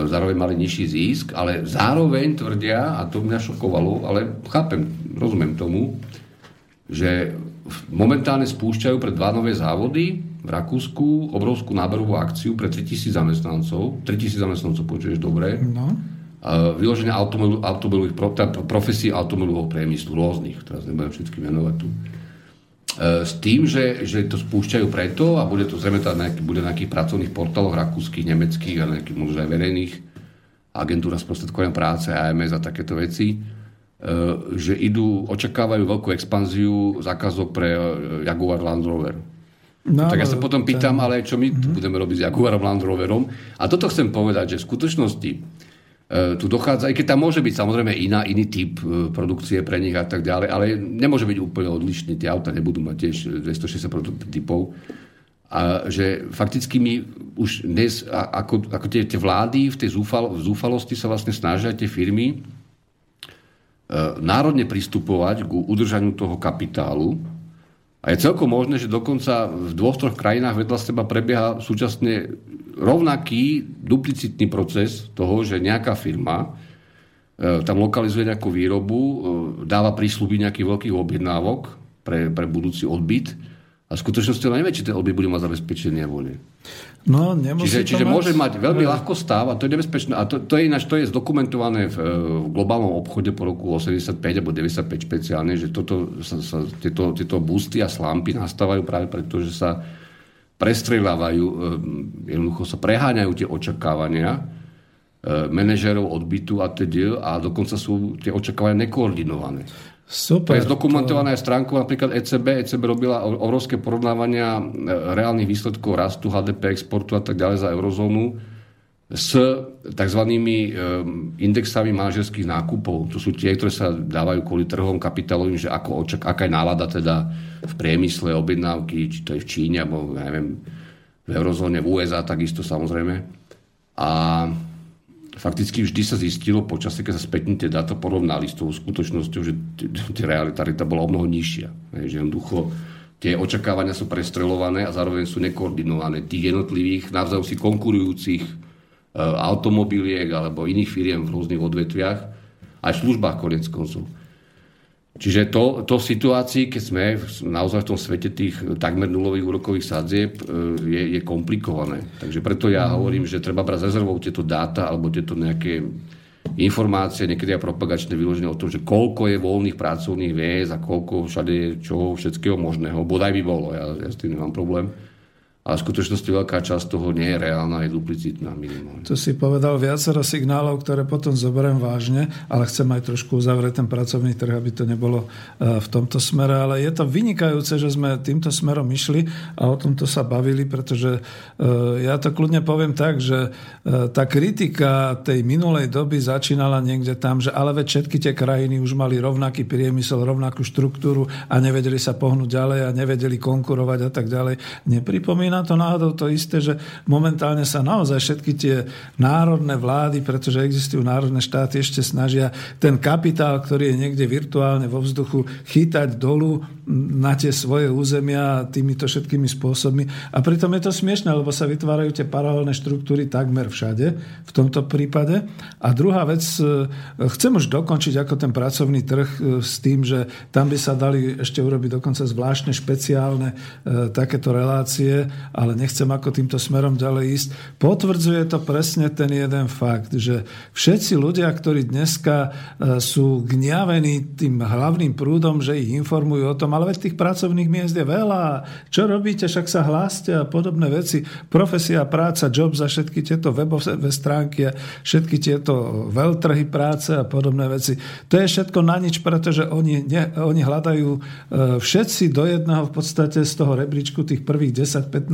zároveň mali nižší zisk, ale zároveň tvrdia, a to mňa šokovalo, ale chápem, rozumiem tomu, že momentálne spúšťajú pre dva nové závody v Rakúsku obrovskú náberovú akciu pre 3000 zamestnancov. 3000 zamestnancov, počuješ dobre. No. Vyloženie automobilových profesí automobilového priemyslu rôznych, teraz nebudem všetky menovať tu. E, s tým, že, že to spúšťajú preto a bude to zrejme nejaký, bude na nejakých pracovných portáloch rakúskych, nemeckých a nejakých možno aj verejných agentúra sprostredkovania práce, AMS a takéto veci, že idú, očakávajú veľkú expanziu zákazok pre e, Jaguar Land Rover. No, tak ja sa potom pýtam, ten... ale čo my mm-hmm. budeme robiť s Jaguarom Land Roverom? A toto chcem povedať, že v skutočnosti e, tu dochádza, aj keď tam môže byť samozrejme iná, iný typ e, produkcie pre nich a tak ďalej, ale nemôže byť úplne odlišný. Tie auta nebudú mať tiež 260 typov. A že fakticky my už dnes, ako, ako tie, tie vlády v tej zúfal, v zúfalosti sa vlastne snažia tie firmy E, národne pristupovať k udržaniu toho kapitálu. A je celkom možné, že dokonca v dvoch, troch krajinách vedľa seba prebieha súčasne rovnaký duplicitný proces toho, že nejaká firma e, tam lokalizuje nejakú výrobu, e, dáva prísľuby nejakých veľkých objednávok pre, pre budúci odbyt a v skutočnosti ona nevie, či ten odbyt bude mať zabezpečenie alebo nie. No, čiže, čiže mať... môže mať veľmi ľahko stav a to je nebezpečné. A to, to je ináč, to je zdokumentované v, v globálnom obchode po roku 85 alebo 95 špeciálne, že toto, sa, sa, tieto, tieto boosty a slampy nastávajú práve preto, že sa prestreľávajú, e, jednoducho sa preháňajú tie očakávania e, manažerov odbytu a teda a dokonca sú tie očakávania nekoordinované. Super. To je zdokumentované aj stránkou napríklad ECB. ECB robila obrovské porovnávania e, reálnych výsledkov rastu HDP, exportu a tak ďalej za eurozónu s tzv. E, indexami manažerských nákupov. To sú tie, ktoré sa dávajú kvôli trhom kapitálovým, že ako očak, aká je nálada teda v priemysle, objednávky, či to je v Číne, alebo ja neviem, v eurozóne, v USA takisto samozrejme. A fakticky vždy sa zistilo počasie, keď sa spätne tie dáta porovnali s tou skutočnosťou, že tá realita bola o mnoho nižšia. Že jednoducho tie očakávania sú prestrelované a zároveň sú nekoordinované tých jednotlivých, navzájom si konkurujúcich e, automobiliek alebo iných firiem v rôznych odvetviach, aj v službách konec koncov. Čiže to, to v situácii, keď sme naozaj v tom svete tých takmer nulových úrokových sadzieb, e, je, je komplikované. Takže preto ja mm. hovorím, že treba brať rezervou tieto dáta alebo tieto nejaké informácie, niekedy aj propagačné vyložené o tom, že koľko je voľných pracovných miest a koľko všade je čoho všetkého možného. Bodaj by bolo, ja, ja s tým nemám problém ale v skutočnosti veľká časť toho nie je reálna, je duplicitná minimálne. To si povedal viacero signálov, ktoré potom zoberiem vážne, ale chcem aj trošku uzavrieť ten pracovný trh, aby to nebolo e, v tomto smere, ale je to vynikajúce, že sme týmto smerom išli a o tomto sa bavili, pretože e, ja to kľudne poviem tak, že e, tá kritika tej minulej doby začínala niekde tam, že ale veď všetky tie krajiny už mali rovnaký priemysel, rovnakú štruktúru a nevedeli sa pohnúť ďalej a nevedeli konkurovať a tak ďalej. Nepripomína neznamená to náhodou to isté, že momentálne sa naozaj všetky tie národné vlády, pretože existujú národné štáty, ešte snažia ten kapitál, ktorý je niekde virtuálne vo vzduchu, chytať dolu na tie svoje územia týmito všetkými spôsobmi. A pritom je to smiešne, lebo sa vytvárajú tie paralelné štruktúry takmer všade v tomto prípade. A druhá vec, e, chcem už dokončiť ako ten pracovný trh e, s tým, že tam by sa dali ešte urobiť dokonca zvláštne špeciálne e, takéto relácie ale nechcem ako týmto smerom ďalej ísť. Potvrdzuje to presne ten jeden fakt, že všetci ľudia, ktorí dneska e, sú gňavení tým hlavným prúdom, že ich informujú o tom, ale veď tých pracovných miest je veľa, čo robíte, však sa hláste a podobné veci, profesia, práca, job za všetky tieto webové stránky a všetky tieto veľtrhy práce a podobné veci. To je všetko na nič, pretože oni, ne, oni hľadajú e, všetci do jedného v podstate z toho rebríčku tých prvých 10-15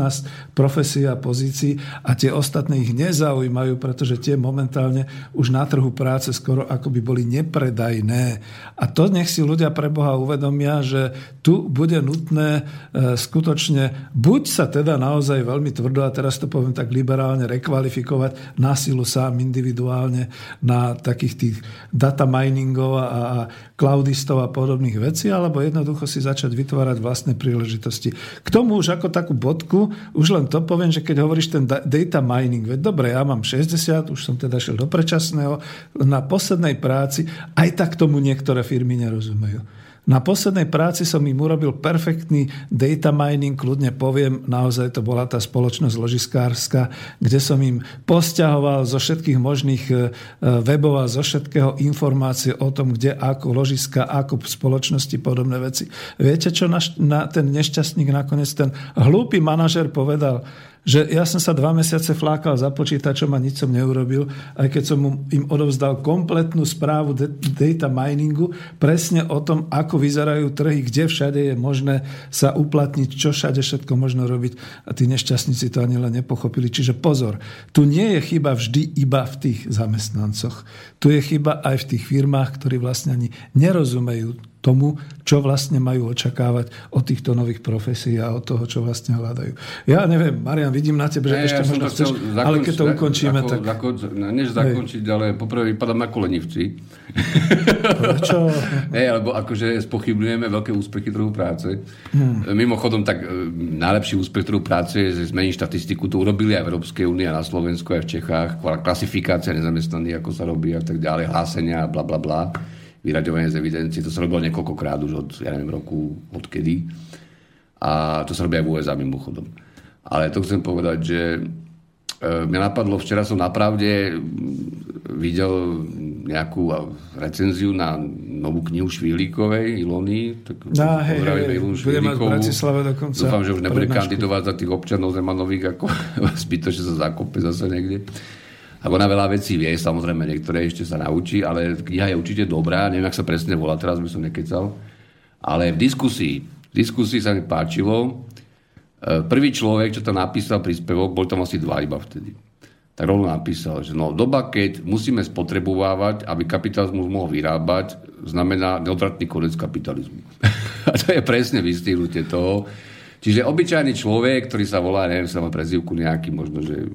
profesí a pozícií a tie ostatné ich nezaujímajú, pretože tie momentálne už na trhu práce skoro ako by boli nepredajné. A to nech si ľudia pre Boha uvedomia, že tu bude nutné e, skutočne buď sa teda naozaj veľmi tvrdo, a teraz to poviem tak liberálne, rekvalifikovať na silu sám individuálne na takých tých data miningov a cloudistov a podobných vecí, alebo jednoducho si začať vytvárať vlastné príležitosti. K tomu už ako takú bodku už len to poviem, že keď hovoríš ten data mining, veď dobre, ja mám 60, už som teda šiel do predčasného, na poslednej práci, aj tak tomu niektoré firmy nerozumejú. Na poslednej práci som im urobil perfektný data mining, kľudne poviem, naozaj to bola tá spoločnosť ložiskárska, kde som im posťahoval zo všetkých možných e, webov a zo všetkého informácie o tom, kde ako ložiska, ako v spoločnosti podobné veci. Viete, čo na, na ten nešťastník nakoniec ten hlúpy manažer povedal? Že ja som sa dva mesiace flákal za počítačom a nič som neurobil, aj keď som im odovzdal kompletnú správu data miningu, presne o tom, ako vyzerajú trhy, kde všade je možné sa uplatniť, čo všade všetko možno robiť a tí nešťastníci to ani len nepochopili. Čiže pozor, tu nie je chyba vždy iba v tých zamestnancoch. Tu je chyba aj v tých firmách, ktorí vlastne ani nerozumejú tomu, čo vlastne majú očakávať od týchto nových profesí a od toho, čo vlastne hľadajú. Ja neviem, Marian, vidím na tebe, že ne, ešte ja možno chceš, zakonč, ale keď to ukončíme, ako, tak... Ako, než zakončiť, hej. ale poprvé vypadám ako lenivci. Prečo? ne, alebo akože spochybňujeme veľké úspechy trhu práce. Hmm. Mimochodom, tak e, najlepší úspech trhu práce je, zmení štatistiku. To urobili aj v Európskej únii a na Slovensku, aj v Čechách. Klasifikácia nezamestnaných, ako sa robí a tak ďalej, hlásenia, bla, bla, bla vyraďovanie z evidencie. To sa robilo niekoľkokrát už od, ja neviem, roku odkedy. A to sa robí aj v USA mimochodom. Ale to chcem povedať, že e, mňa napadlo, včera som napravde videl nejakú recenziu na novú knihu Švihlíkovej, Ilony. Tak no, hej, hej, bude mať v Bratislave dokonca. Dúfam, že už nebude kandidovať za tých občanov Zemanových, ako zbytočne sa zakope zase niekde. Lebo na veľa vecí vie, samozrejme niektoré ešte sa naučí, ale kniha je určite dobrá, neviem, ak sa presne volá, teraz by som nekecal. Ale v diskusii, v diskusii sa mi páčilo, e, prvý človek, čo tam napísal príspevok, bol tam asi dva iba vtedy. Tak rovno napísal, že no, doba, keď musíme spotrebovávať, aby kapitalizmus mohol vyrábať, znamená neodvratný konec kapitalizmu. A to je presne vystihnutie toho. Čiže obyčajný človek, ktorý sa volá, neviem, sa má prezivku nejaký, možno, že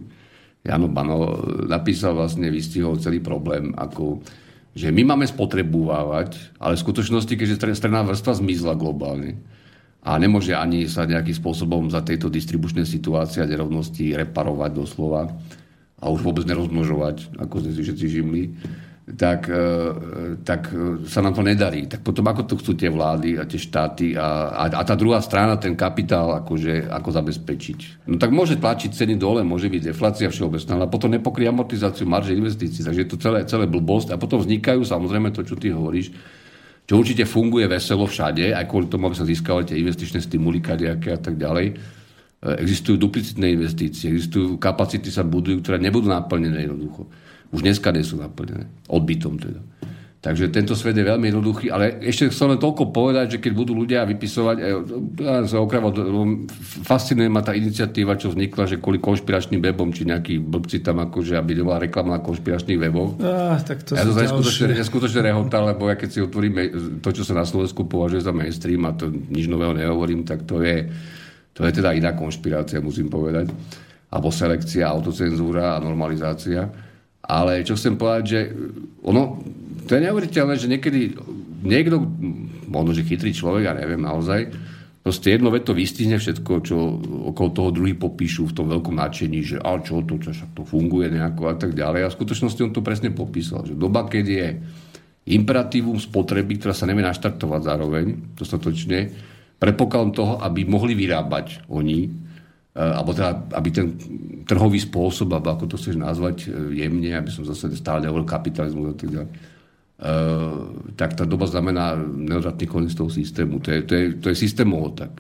Jano Bano napísal vlastne, vystihol celý problém, ako, že my máme spotrebovávať, ale v skutočnosti, keďže stredná vrstva zmizla globálne a nemôže ani sa nejakým spôsobom za tejto distribučnej situácie a nerovnosti reparovať doslova a už vôbec nerozmnožovať, ako sme si všetci žimli, tak, e, tak sa nám to nedarí. Tak potom ako to chcú tie vlády a tie štáty a, a, a tá druhá strana, ten kapitál, akože, ako zabezpečiť. No tak môže tlačiť ceny dole, môže byť deflácia všeobecná, ale potom nepokrie amortizáciu marže investícií. Takže je to celé, celé blbosť a potom vznikajú samozrejme to, čo ty hovoríš, čo určite funguje veselo všade, aj kvôli tomu, aby sa získali tie investičné stimuly, kadejaké a tak ďalej. E, existujú duplicitné investície, existujú kapacity, sa budujú, ktoré nebudú naplnené jednoducho. Už dneska nie sú naplnené. Odbytom teda. Takže tento svet je veľmi jednoduchý, ale ešte chcem len toľko povedať, že keď budú ľudia vypisovať, e, ja sa okrem fascinuje ma tá iniciatíva, čo vznikla, že kvôli konšpiračným webom, či nejakí blbci tam akože, aby nebola reklama na konšpiračných weboch. Ah, tak to ja to neskutočne, neskutočne rehotal, lebo ja keď si otvorím to, čo sa na Slovensku považuje za mainstream a to nič nového nehovorím, tak to je, to je teda iná konšpirácia, musím povedať. Alebo selekcia, autocenzúra a normalizácia. Ale čo chcem povedať, že ono, to je neuveriteľné, že niekedy niekto, možno, že chytrý človek, ja neviem naozaj, proste jedno veto vystihne všetko, čo okolo toho druhý popíšu v tom veľkom nadšení, že a čo to, čo to funguje nejako a tak ďalej. A v skutočnosti on to presne popísal, že doba, keď je imperatívum spotreby, ktorá sa nevie naštartovať zároveň dostatočne, predpokladom toho, aby mohli vyrábať oni, alebo teda, aby ten trhový spôsob, alebo ako to chceš nazvať eh, jemne, aby som zase stále nehovoril kapitalizmus a tak ďalej, Uh, tak tá doba znamená neodratný koniec toho systému. To je, to je, to je systémovo tak.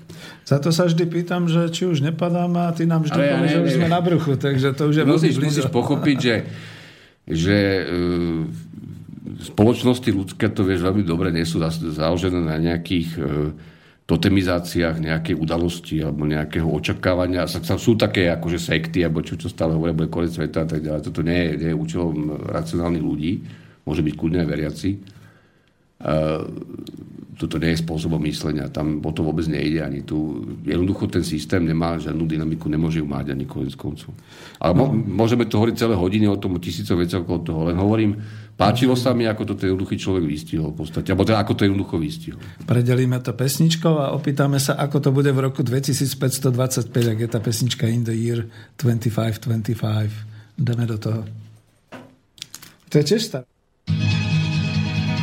Za to sa vždy pýtam, že či už nepadáme a ty nám vždy ja že už sme na bruchu, takže to už je musíš, musíš pochopiť, že, že uh, spoločnosti ľudské, to vieš veľmi dobre, nie sú založené na nejakých uh, totemizáciách nejakej udalosti alebo nejakého očakávania. Sú také akože sekty, alebo čo, čo stále hovoria, bude konec sveta a tak ďalej. Toto nie je, nie je účelom racionálnych ľudí. Môže byť kľudne aj veriaci. Uh, toto nie je spôsobom myslenia. Tam o to vôbec nejde ani tu. Jednoducho ten systém nemá žiadnu dynamiku, nemôže ju mať ani konec koncu. Ale no. môžeme to hovoriť celé hodiny o tom, tisícov vecí okolo toho. Len hovorím, Páčilo sa mi, ako to ten jednoduchý človek vystihol v podstate, alebo teda ako to jednoducho vystihol. Predelíme to pesničkou a opýtame sa, ako to bude v roku 2525, ak je tá pesnička In the Year 2525. Dáme do toho. To je tiež staré.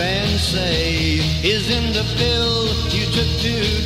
And say is in the pill you took today.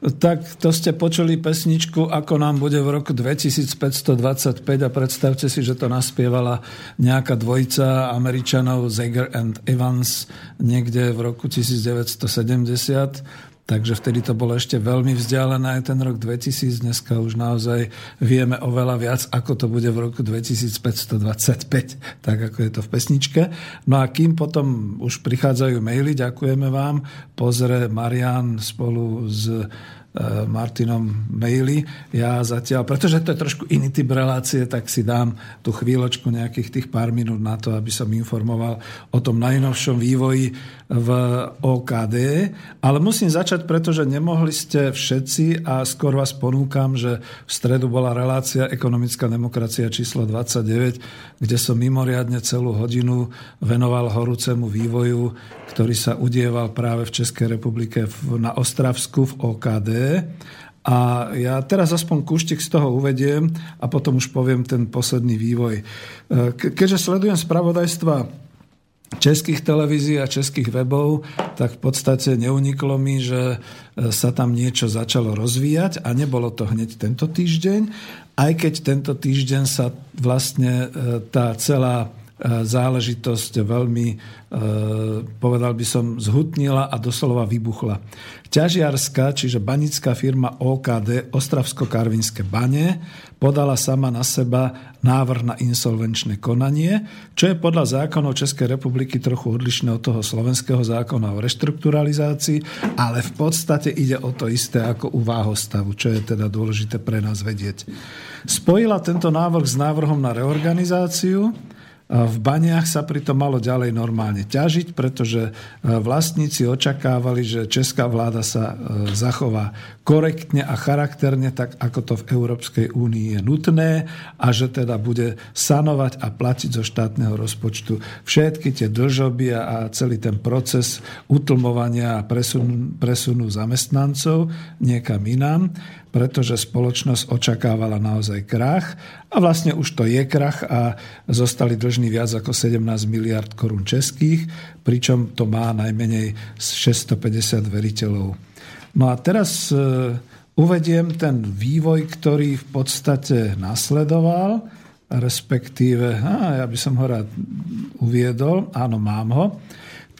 Tak to ste počuli pesničku, ako nám bude v roku 2525 a predstavte si, že to naspievala nejaká dvojica Američanov Zager and Evans niekde v roku 1970 Takže vtedy to bolo ešte veľmi vzdialené, ten rok 2000. Dneska už naozaj vieme oveľa viac, ako to bude v roku 2525, tak ako je to v pesničke. No a kým potom už prichádzajú maily, ďakujeme vám, pozre Marian spolu s Eh, Martinom maily. Ja zatiaľ, pretože to je trošku iný typ relácie, tak si dám tú chvíľočku nejakých tých pár minút na to, aby som informoval o tom najnovšom vývoji v OKD. Ale musím začať, pretože nemohli ste všetci a skôr vás ponúkam, že v stredu bola relácia Ekonomická demokracia číslo 29, kde som mimoriadne celú hodinu venoval horúcemu vývoju, ktorý sa udieval práve v Českej republike na Ostravsku v OKD a ja teraz aspoň kúštik z toho uvediem a potom už poviem ten posledný vývoj. E, keďže sledujem spravodajstva českých televízií a českých webov, tak v podstate neuniklo mi, že e, sa tam niečo začalo rozvíjať a nebolo to hneď tento týždeň, aj keď tento týždeň sa vlastne e, tá celá záležitosť veľmi, povedal by som, zhutnila a doslova vybuchla. Ťažiarská, čiže banická firma OKD, Ostravsko-Karvinské bane, podala sama na seba návrh na insolvenčné konanie, čo je podľa zákonov Českej republiky trochu odlišné od toho slovenského zákona o reštrukturalizácii, ale v podstate ide o to isté ako u váhostavu, čo je teda dôležité pre nás vedieť. Spojila tento návrh s návrhom na reorganizáciu, v baniach sa pritom malo ďalej normálne ťažiť, pretože e, vlastníci očakávali, že česká vláda sa e, zachová korektne a charakterne, tak ako to v Európskej únii je nutné a že teda bude sanovať a platiť zo štátneho rozpočtu všetky tie dlžoby a celý ten proces utlmovania a presunu, presunu zamestnancov niekam inám pretože spoločnosť očakávala naozaj krach a vlastne už to je krach a zostali dlžní viac ako 17 miliard korún českých, pričom to má najmenej 650 veriteľov. No a teraz e, uvediem ten vývoj, ktorý v podstate nasledoval, respektíve, a ja by som ho rád uviedol, áno, mám ho.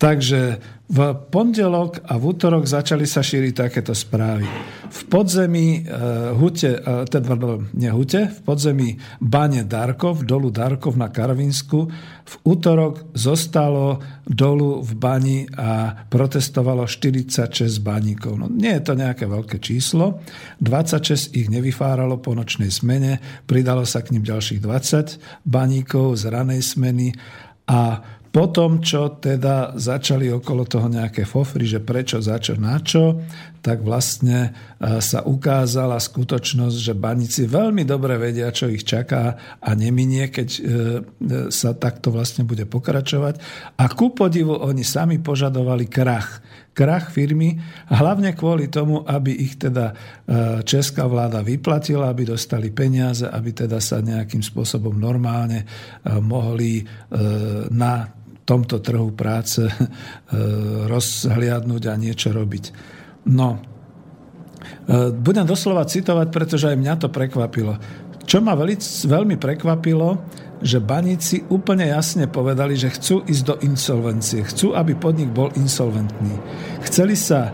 Takže v pondelok a v útorok začali sa šíriť takéto správy. V podzemí uh, hute, uh, teda, nie hute, v podzemí bane Darkov, dolu Darkov na Karvinsku, v útorok zostalo dolu v bani a protestovalo 46 baníkov. No, nie je to nejaké veľké číslo. 26 ich nevyfáralo po nočnej smene, pridalo sa k ním ďalších 20 baníkov z ranej smeny a po tom, čo teda začali okolo toho nejaké fofry, že prečo, za čo, na čo, tak vlastne e, sa ukázala skutočnosť, že baníci veľmi dobre vedia, čo ich čaká a neminie, keď e, e, sa takto vlastne bude pokračovať. A ku podivu oni sami požadovali krach. Krach firmy, hlavne kvôli tomu, aby ich teda česká vláda vyplatila, aby dostali peniaze, aby teda sa nejakým spôsobom normálne mohli na tomto trhu práce e, rozhliadnúť a niečo robiť. No, e, budem doslova citovať, pretože aj mňa to prekvapilo. Čo ma veľmi prekvapilo, že baníci úplne jasne povedali, že chcú ísť do insolvencie. Chcú, aby podnik bol insolventný. Chceli sa,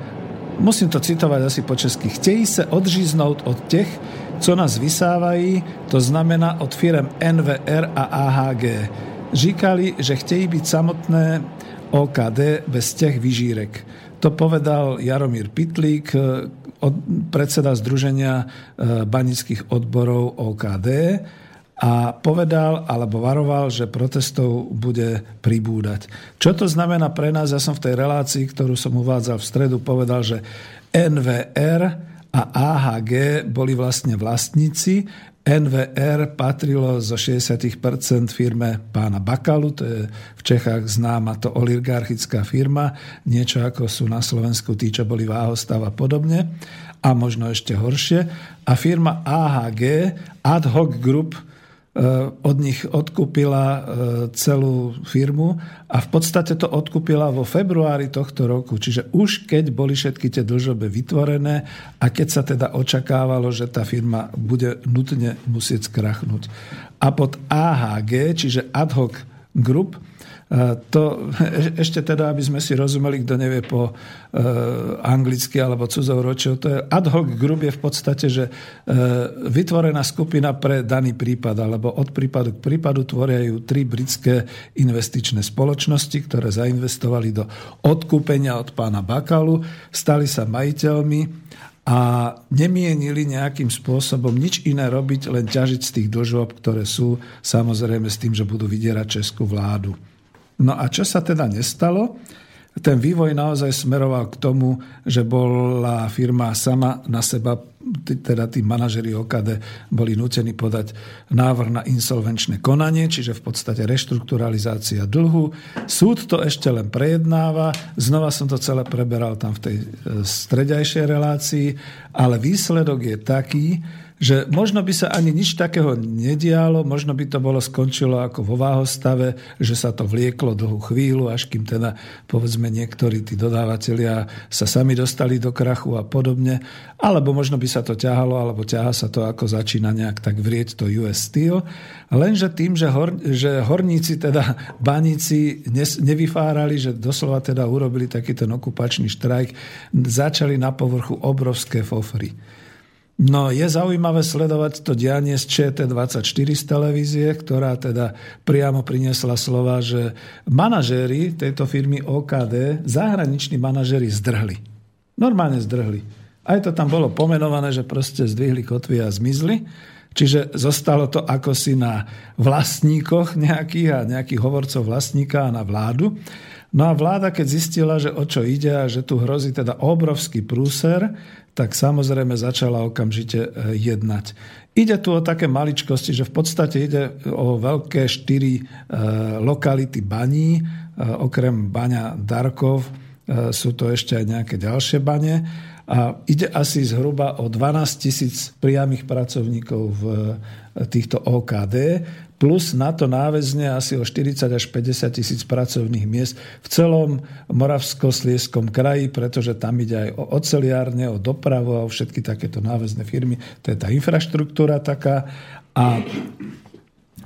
musím to citovať asi po česky, chtějí sa odžíznúť od tých, co nás vysávají, to znamená od firem NVR a AHG říkali, že chtějí byť samotné OKD bez těch vyžírek. To povedal Jaromír Pitlík, predseda Združenia banických odborov OKD a povedal alebo varoval, že protestov bude pribúdať. Čo to znamená pre nás? Ja som v tej relácii, ktorú som uvádzal v stredu, povedal, že NVR a AHG boli vlastne vlastníci. NVR patrilo zo 60% firme pána Bakalu, to je v Čechách známa to oligarchická firma, niečo ako sú na Slovensku tí, čo boli Váhostav a podobne, a možno ešte horšie. A firma AHG, Ad Hoc Group, od nich odkúpila eh, celú firmu a v podstate to odkúpila vo februári tohto roku. Čiže už keď boli všetky tie dlžoby vytvorené a keď sa teda očakávalo, že tá firma bude nutne musieť skrachnúť. A pod AHG, čiže Ad Hoc Group, to ešte teda, aby sme si rozumeli, kto nevie po uh, anglicky alebo cudzoročio, to je ad hoc group je v podstate, že vytvorená skupina pre daný prípad, alebo od prípadu k prípadu tvoria ju tri britské investičné spoločnosti, ktoré zainvestovali do odkúpenia od pána Bakalu, stali sa majiteľmi a nemienili nejakým spôsobom nič iné robiť, len ťažiť z tých dlžob, ktoré sú samozrejme s tým, že budú vydierať českú vládu. No a čo sa teda nestalo? Ten vývoj naozaj smeroval k tomu, že bola firma sama na seba, teda tí manažeri OKD boli nutení podať návrh na insolvenčné konanie, čiže v podstate reštrukturalizácia dlhu. Súd to ešte len prejednáva, znova som to celé preberal tam v tej e, stredajšej relácii, ale výsledok je taký, že možno by sa ani nič takého nedialo, možno by to bolo skončilo ako vo váhostave, že sa to vlieklo dlhú chvíľu, až kým teda povedzme niektorí tí dodávateľia sa sami dostali do krachu a podobne, alebo možno by sa to ťahalo, alebo ťaha sa to ako začína nejak tak vrieť to US Steel, lenže tým, že, hor, že horníci, teda baníci nevyfárali, že doslova teda urobili taký ten okupačný štrajk, začali na povrchu obrovské fofry. No je zaujímavé sledovať to dianie z ČT24 z televízie, ktorá teda priamo priniesla slova, že manažéri tejto firmy OKD, zahraniční manažéri zdrhli. Normálne zdrhli. Aj to tam bolo pomenované, že proste zdvihli kotvy a zmizli. Čiže zostalo to ako si na vlastníkoch nejakých a nejakých hovorcov vlastníka a na vládu. No a vláda, keď zistila, že o čo ide a že tu hrozí teda obrovský prúser, tak samozrejme začala okamžite e, jednať. Ide tu o také maličkosti, že v podstate ide o veľké štyri e, lokality baní, e, okrem baňa Darkov sú to ešte aj nejaké ďalšie bane. A ide asi zhruba o 12 tisíc priamých pracovníkov v týchto OKD plus na to náväzne asi o 40 až 50 tisíc pracovných miest v celom Moravsko-Slieskom kraji, pretože tam ide aj o oceliárne, o dopravu a o všetky takéto náväzne firmy. To je tá infraštruktúra taká. A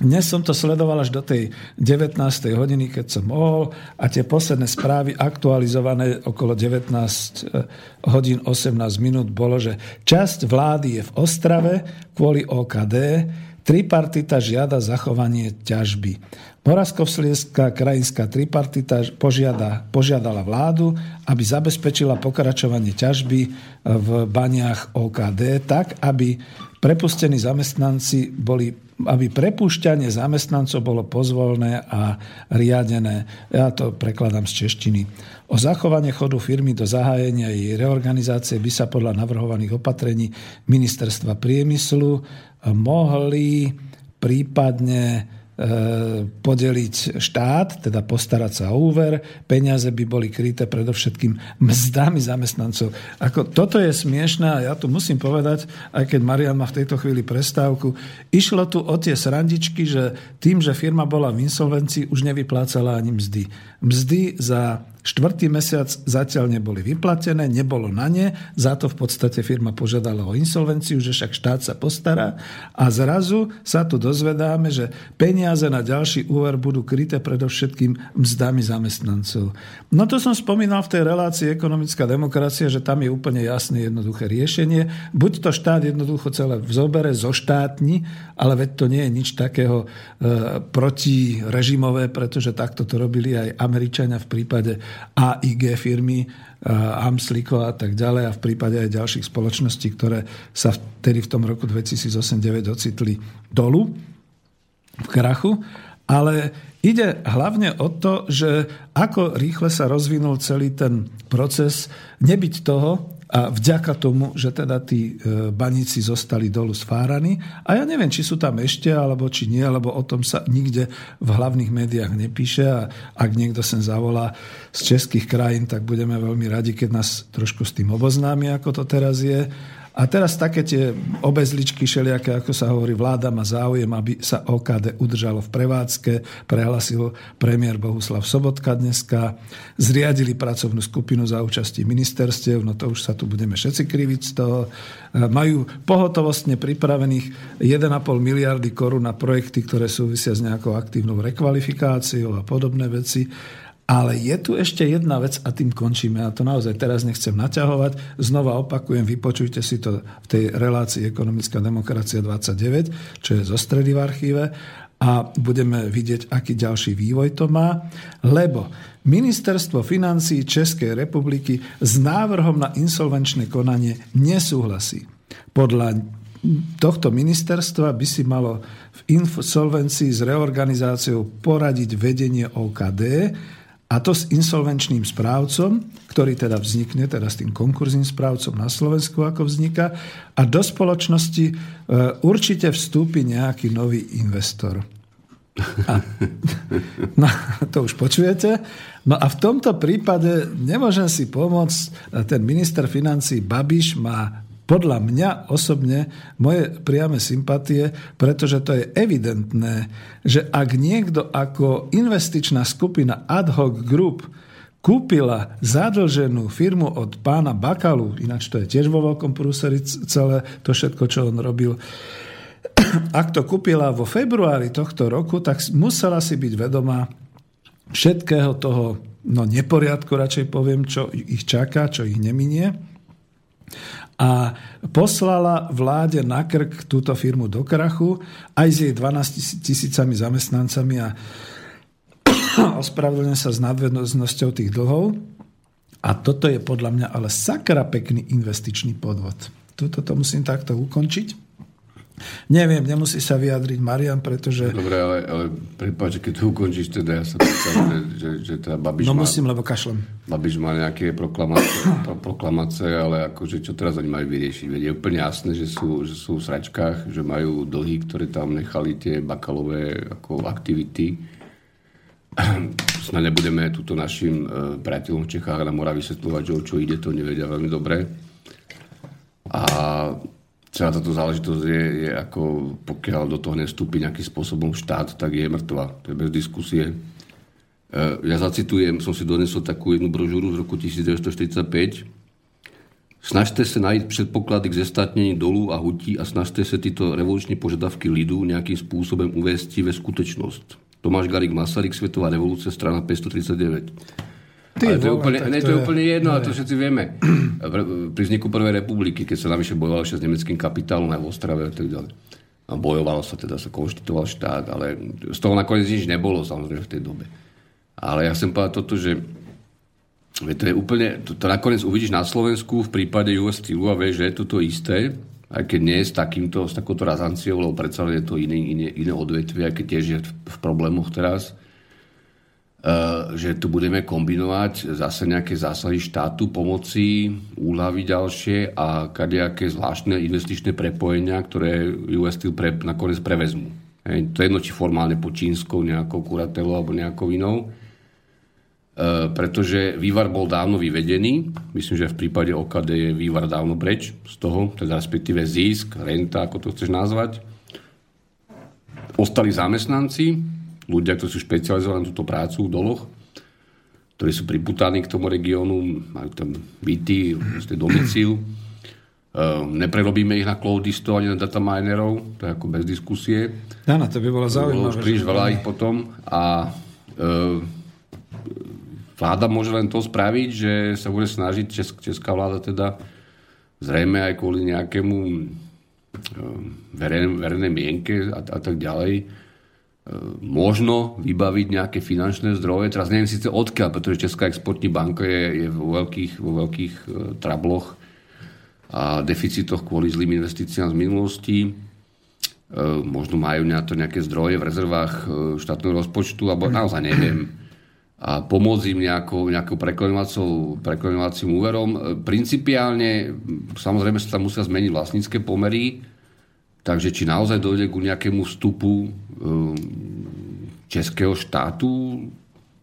dnes som to sledoval až do tej 19. hodiny, keď som mohol a tie posledné správy aktualizované okolo 19 eh, hodín 18 minút bolo, že časť vlády je v Ostrave kvôli OKD, Tripartita žiada zachovanie ťažby. Moravskovslieská krajinská tripartita požiada, požiadala vládu, aby zabezpečila pokračovanie ťažby v baniach OKD tak, aby prepustení zamestnanci boli aby prepušťanie zamestnancov bolo pozvolné a riadené. Ja to prekladám z češtiny. O zachovanie chodu firmy do zahájenia jej reorganizácie by sa podľa navrhovaných opatrení ministerstva priemyslu mohli prípadne E, podeliť štát, teda postarať sa o úver, peniaze by boli kryté predovšetkým mzdami zamestnancov. Ako, toto je smiešné a ja tu musím povedať, aj keď Marian má v tejto chvíli prestávku, išlo tu o tie srandičky, že tým, že firma bola v insolvencii, už nevyplácala ani mzdy. Mzdy za Štvrtý mesiac zatiaľ neboli vyplatené, nebolo na ne, za to v podstate firma požiadala o insolvenciu, že však štát sa postará a zrazu sa tu dozvedáme, že peniaze na ďalší úver budú kryté predovšetkým mzdami zamestnancov. No to som spomínal v tej relácii ekonomická demokracia, že tam je úplne jasné jednoduché riešenie. Buď to štát jednoducho celé vzobere zo štátni, ale veď to nie je nič takého e, protirežimové, pretože takto to robili aj Američania v prípade AIG firmy, Amsliko a tak ďalej a v prípade aj ďalších spoločností, ktoré sa vtedy v tom roku 2008-2009 ocitli dolu v krachu. Ale ide hlavne o to, že ako rýchle sa rozvinul celý ten proces, nebyť toho, a vďaka tomu, že teda tí e, baníci zostali dolu sfáraní. A ja neviem, či sú tam ešte, alebo či nie, lebo o tom sa nikde v hlavných médiách nepíše. A ak niekto sem zavolá z českých krajín, tak budeme veľmi radi, keď nás trošku s tým oboznámi, ako to teraz je. A teraz také tie obezličky šeliaké, ako sa hovorí, vláda má záujem, aby sa OKD udržalo v prevádzke, prehlasil premiér Bohuslav Sobotka dneska. Zriadili pracovnú skupinu za účasti ministerstiev, no to už sa tu budeme všetci kriviť z toho. Majú pohotovostne pripravených 1,5 miliardy korún na projekty, ktoré súvisia s nejakou aktívnou rekvalifikáciou a podobné veci. Ale je tu ešte jedna vec a tým končíme. A to naozaj teraz nechcem naťahovať. Znova opakujem, vypočujte si to v tej relácii Ekonomická demokracia 29, čo je zo stredy v archíve a budeme vidieť, aký ďalší vývoj to má, lebo Ministerstvo financí Českej republiky s návrhom na insolvenčné konanie nesúhlasí. Podľa tohto ministerstva by si malo v insolvencii s reorganizáciou poradiť vedenie OKD, a to s insolvenčným správcom, ktorý teda vznikne, teda s tým konkurzným správcom na Slovensku, ako vzniká. A do spoločnosti e, určite vstúpi nejaký nový investor. A, no, to už počujete. No a v tomto prípade nemôžem si pomôcť, ten minister financí Babiš má podľa mňa osobne moje priame sympatie, pretože to je evidentné, že ak niekto ako investičná skupina Ad hoc Group kúpila zadlženú firmu od pána Bakalu, ináč to je tiež vo veľkom prúseri celé to všetko, čo on robil, ak to kúpila vo februári tohto roku, tak musela si byť vedomá všetkého toho no neporiadku, radšej poviem, čo ich čaká, čo ich neminie a poslala vláde na krk túto firmu do krachu aj s jej 12 tisícami zamestnancami a ospravedlňujem sa s nadvednosťou tých dlhov. A toto je podľa mňa ale sakra pekný investičný podvod. Tuto to musím takto ukončiť. Neviem, nemusí sa vyjadriť Marian, pretože... Dobre, ale, ale prepáč, keď to ukončíš, teda ja sa pýtam, že, že, že teda Babiš No má, musím, lebo kašlem. Babiš má nejaké proklamácie, proklamácie, ale akože čo teraz oni majú vyriešiť? Veď je úplne jasné, že sú, že sú v sračkách, že majú dlhy, ktoré tam nechali tie bakalové ako aktivity. Snad nebudeme túto našim uh, priateľom v Čechách na Mora vysvetľovať, že o čo ide, to nevedia veľmi dobre. A celá táto záležitosť je, je ako, pokiaľ do toho nestúpi nejakým spôsobom štát, tak je mŕtva. To je bez diskusie. E, ja zacitujem, som si donesol takú jednu brožúru z roku 1945. Snažte sa nájsť predpoklady k zestátnení dolu a hutí a snažte sa títo revoluční požiadavky lidu nejakým spôsobom uvést ve skutečnosť. Tomáš Garik Masaryk, Svetová revolúcia, strana 539. Ty, ale to je úplne, ne, to je úplne jedno, a to všetci vieme. Pri vzniku Prvej republiky, keď sa navyše bojovalo s nemeckým kapitálom aj v Ostrave a tak ďalej. A bojovalo sa, teda sa konštitoval štát, ale z toho nakoniec nič nebolo samozrejme v tej dobe. Ale ja chcem povedať toto, že to je úplne, to, to nakoniec uvidíš na Slovensku v prípade US Steel a vieš, že je to to isté, aj keď nie s, takýmto, s takouto razanciou, lebo predsa je to iné, iné, iné odvetvie, aj keď tiež je v, v problémoch teraz že tu budeme kombinovať zase nejaké zásahy štátu, pomoci, úľavy ďalšie a kadejaké zvláštne investičné prepojenia, ktoré US Steel pre, nakoniec prevezmú. Hej, to je jedno, či formálne po čínskou nejakou kuratelou alebo nejakou inou. E, pretože vývar bol dávno vyvedený. Myslím, že v prípade OKD je vývar dávno preč z toho, teda respektíve zisk, renta, ako to chceš nazvať. Ostali zamestnanci, ľudia, ktorí sú špecializovaní na túto prácu v doloch, ktorí sú priputaní k tomu regiónu, majú tam byty, domicíl. neprerobíme ich na cloudistov ani na dataminerov, to je ako bez diskusie. Áno, to by bolo zaujímavé. Už príliš veľa ich potom a e, vláda môže len to spraviť, že sa bude snažiť, česk, česká vláda teda zrejme aj kvôli nejakému verejnej, verejnej mienke a, a tak ďalej, možno vybaviť nejaké finančné zdroje. Teraz neviem síce odkiaľ, pretože Česká exportní banka je, je vo veľkých, vo veľkých uh, trabloch a deficitoch kvôli zlým investíciám z minulosti. Uh, možno majú na to nejaké zdroje v rezervách uh, štátneho rozpočtu, alebo naozaj neviem. A pomôcť im nejakou, nejakou preklonovacím úverom. Principiálne, samozrejme sa tam musia zmeniť vlastnícke pomery, Takže či naozaj dojde ku nejakému vstupu um, českého štátu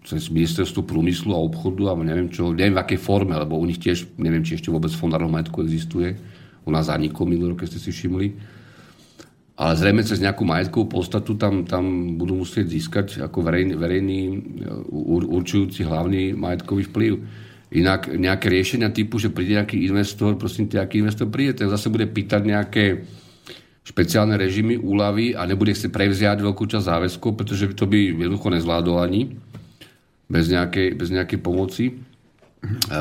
cez ministerstvo prúmyslu a obchodu, alebo neviem čo, neviem v akej forme, lebo u nich tiež, neviem, či ešte vôbec fond majetku existuje. U nás zanikol minulý rok, keď ste si všimli. Ale zrejme cez nejakú majetkovú podstatu tam, tam budú musieť získať ako verejný, verejný určujúci hlavný majetkový vplyv. Inak nejaké riešenia typu, že príde nejaký investor, prosím, aký investor príde, ten zase bude pýtať nejaké špeciálne režimy úlavy a nebude si prevziať veľkú časť záväzkov, pretože to by jednoducho nezvládol ani bez nejakej, bez nejakej pomoci.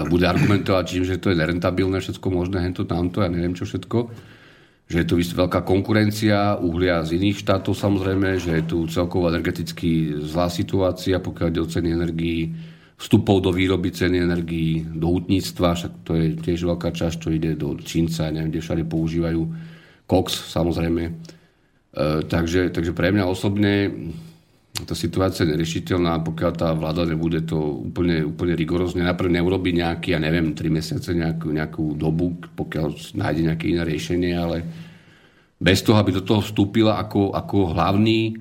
Bude argumentovať čím, že to je nerentabilné, všetko možné, hento, tamto, ja neviem čo všetko. Že je tu veľká konkurencia uhlia z iných štátov samozrejme, že je tu celkovo energeticky zlá situácia, pokiaľ ide o ceny energií, vstupov do výroby ceny energií, do hutníctva, však to je tiež veľká časť, čo ide do Čínca, neviem, kde všade používajú Cox samozrejme. E, takže, takže pre mňa osobne tá situácia je neriešiteľná, pokiaľ tá vláda nebude to úplne, úplne rigorózne, najprv neurobi nejaký, ja neviem, 3 mesiace nejakú, nejakú dobu, pokiaľ nájde nejaké iné riešenie, ale bez toho, aby do toho vstúpila ako, ako hlavný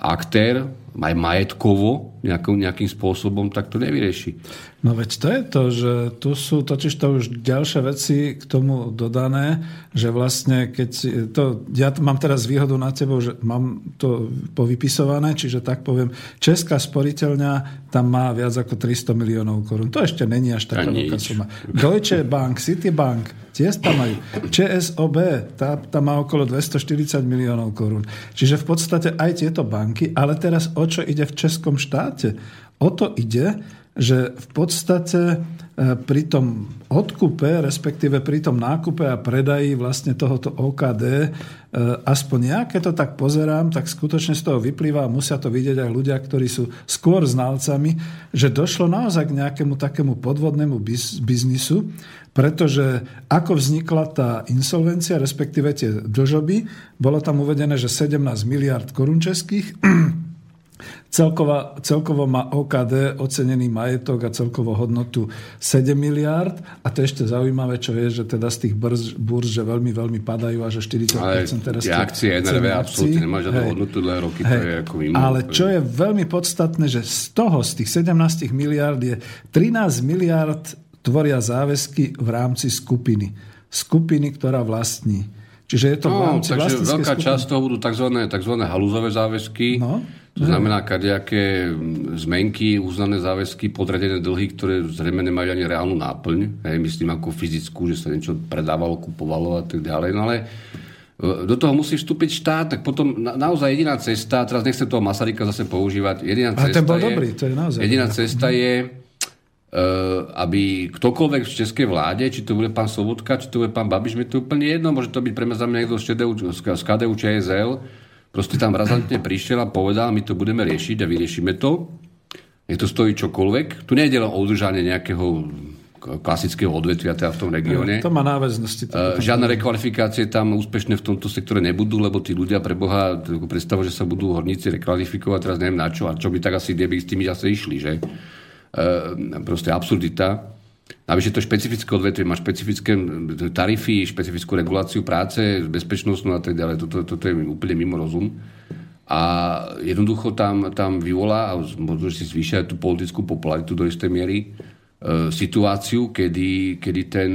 aktér, aj majetkovo nejakým, nejakým spôsobom, tak to nevyrieši. No veď to je to, že tu sú totiž to už ďalšie veci k tomu dodané, že vlastne keď to, ja mám teraz výhodu na tebou, že mám to povypisované, čiže tak poviem, Česká sporiteľňa tam má viac ako 300 miliónov korún. To ešte není až taká veľká suma. Deutsche Bank, Citibank, tiež tam majú. ČSOB, tá, tam má okolo 240 miliónov korún. Čiže v podstate aj tieto banky, ale teraz o čo ide v Českom štáte? O to ide, že v podstate e, pri tom odkupe, respektíve pri tom nákupe a predaji vlastne tohoto OKD, e, aspoň nejaké to tak pozerám, tak skutočne z toho vyplýva, a musia to vidieť aj ľudia, ktorí sú skôr znalcami, že došlo naozaj k nejakému takému podvodnému biznisu, pretože ako vznikla tá insolvencia, respektíve tie dlžoby, bolo tam uvedené, že 17 miliard korun českých, Celková, celkovo má OKD ocenený majetok a celkovo hodnotu 7 miliard. A to je ešte zaujímavé, čo je, že teda z tých burz, burz že veľmi, veľmi padajú a že 40% Ale teraz... tie akcie NRV absolútne nemá žiadnu hodnotu dlhé roky, hej. to je ako mimo. Ale čo je veľmi podstatné, že z toho, z tých 17 miliard je 13 miliard tvoria záväzky v rámci skupiny. Skupiny, ktorá vlastní. Čiže je to no, v rámci takže veľká skupiny. časť toho budú tzv. tzv. halúzové záväzky. No to znamená kadejaké zmenky, uznané záväzky, podradené dlhy, ktoré zrejme nemajú ani reálnu náplň. Hej, myslím ako fyzickú, že sa niečo predávalo, kupovalo a tak ďalej. No ale e, do toho musí vstúpiť štát, tak potom na, naozaj jediná cesta, teraz nechcem toho Masaryka zase používať, jediná cesta ten bol je, dobrý, to je naozaj. Jediná cesta je, uh, aby ktokoľvek v českej vláde, či to bude pán Sobotka, či to bude pán Babiš, mi to úplne jedno, môže to byť pre mňa za mňa niekto z, ČDU, z KDU ČSL, Proste tam razantne prišiel a povedal, my to budeme riešiť a vyriešime to. Nech to stojí čokoľvek. Tu nejde len o udržanie nejakého klasického odvetvia teda v tom regióne. To má náväznosti. Uh, žiadne rekvalifikácie tam úspešné v tomto sektore nebudú, lebo tí ľudia pre Boha predstavujú, že sa budú horníci rekvalifikovať, teraz neviem na čo, a čo by tak asi, kde by s tými zase išli, že? Uh, proste absurdita. Navyše to špecifické odvetvie má špecifické tarify, špecifickú reguláciu práce, bezpečnosť a tak ďalej. Toto, toto je úplne mimo rozum. A jednoducho tam, tam vyvolá, a možno, si zvýšia tú politickú popularitu do istej miery, e, situáciu, kedy, kedy ten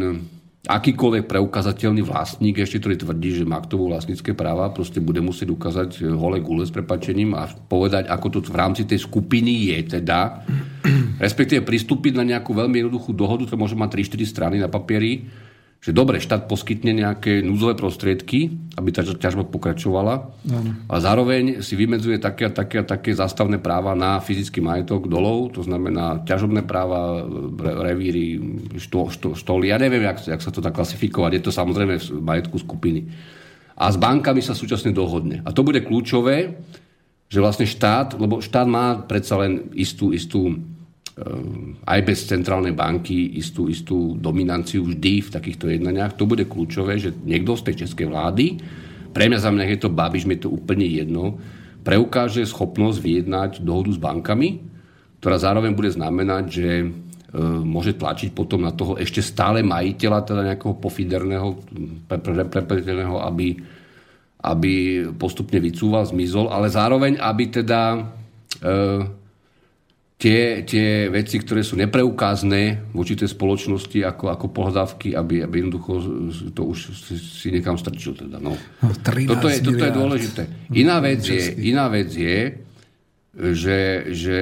akýkoľvek preukazateľný vlastník, ešte ktorý tvrdí, že má k tomu vlastnícke práva, proste bude musieť ukázať holé gule s prepačením a povedať, ako to v rámci tej skupiny je teda, respektíve pristúpiť na nejakú veľmi jednoduchú dohodu, to môže mať 3-4 strany na papieri, že dobre, štát poskytne nejaké núdzové prostriedky, aby tá ťažba pokračovala, ano. a zároveň si vymedzuje také a také a také zástavné práva na fyzický majetok dolov, to znamená ťažobné práva, revíry, što, što, štoly, ja neviem, jak, jak sa to dá klasifikovať, je to samozrejme v majetku skupiny. A s bankami sa súčasne dohodne. A to bude kľúčové, že vlastne štát, lebo štát má predsa len istú, istú aj bez centrálnej banky istú, istú dominanciu vždy v takýchto jednaniach. To bude kľúčové, že niekto z tej českej vlády, pre mňa za mňa je to Babiš, mi je to úplne jedno, preukáže schopnosť vyjednať dohodu s bankami, ktorá zároveň bude znamenať, že e, môže tlačiť potom na toho ešte stále majiteľa, teda nejakého pofiderného, prepreteného, aby, aby postupne vycúval, zmizol, ale zároveň, aby teda e, tie, tie veci, ktoré sú nepreukázne v určitej spoločnosti ako, ako pohľadávky, aby, aby jednoducho to už si niekam strčil. Teda, no. No, toto, je, toto je dôležité. Iná vec je, iná vec je že, že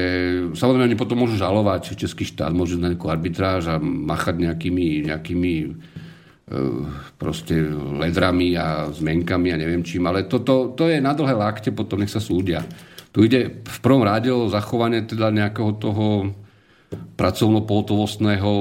samozrejme oni potom môžu žalovať Český štát, môžu na nejakú arbitráž a machať nejakými, nejakými e, proste ledrami a zmenkami a neviem čím, ale to, to, to je na dlhé lakte, potom nech sa súdia. Tu ide v prvom rade o zachovanie teda nejakého toho pracovno-pohotovostného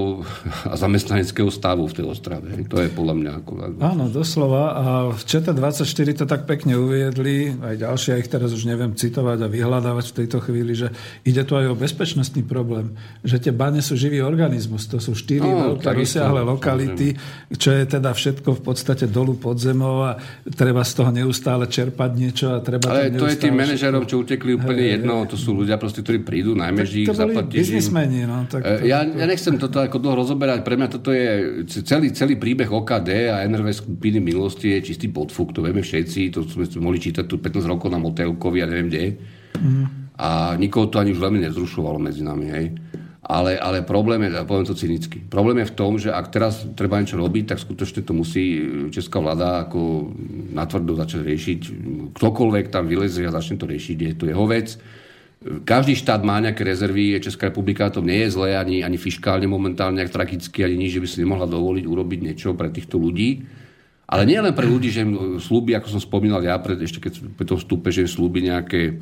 a zamestnaneckého stavu v tej Ostrave. To je podľa mňa ako... Áno, doslova. A v ČT24 to tak pekne uviedli, aj ďalšie, ich teraz už neviem citovať a vyhľadávať v tejto chvíli, že ide tu aj o bezpečnostný problém, že tie bane sú živý organizmus, to sú štyri no, veľké rozsiahle lokality, čo je teda všetko v podstate dolu pod zemou a treba z toho neustále čerpať niečo a treba... Ale to je tým manažerom, čo utekli úplne hej, jedno, to sú ľudia, proste, ktorí prídu, najmä, že ich No, tak to, ja, ja nechcem toto ako dlho rozoberať, pre mňa toto je celý, celý príbeh OKD a NRV skupiny minulosti je čistý podfúk, to vieme všetci, to sme mohli čítať tu 15 rokov na Motelkovi a neviem kde. Mm. A nikoho to ani už veľmi nezrušovalo medzi nami, hej. Ale, ale problém je, poviem to cynicky, problém je v tom, že ak teraz treba niečo robiť, tak skutočne to musí česká vláda ako natvrdo začať riešiť. Ktokoľvek tam vylezie a začne to riešiť, je to jeho vec každý štát má nejaké rezervy, Česká republika to nie je zlé, ani, ani fiskálne momentálne, nejak tragicky, ani nič, že by si nemohla dovoliť urobiť niečo pre týchto ľudí. Ale nie len pre ľudí, že im slúbi, ako som spomínal ja, pred, ešte keď pri tom vstupe, že im slúbi nejaké, e,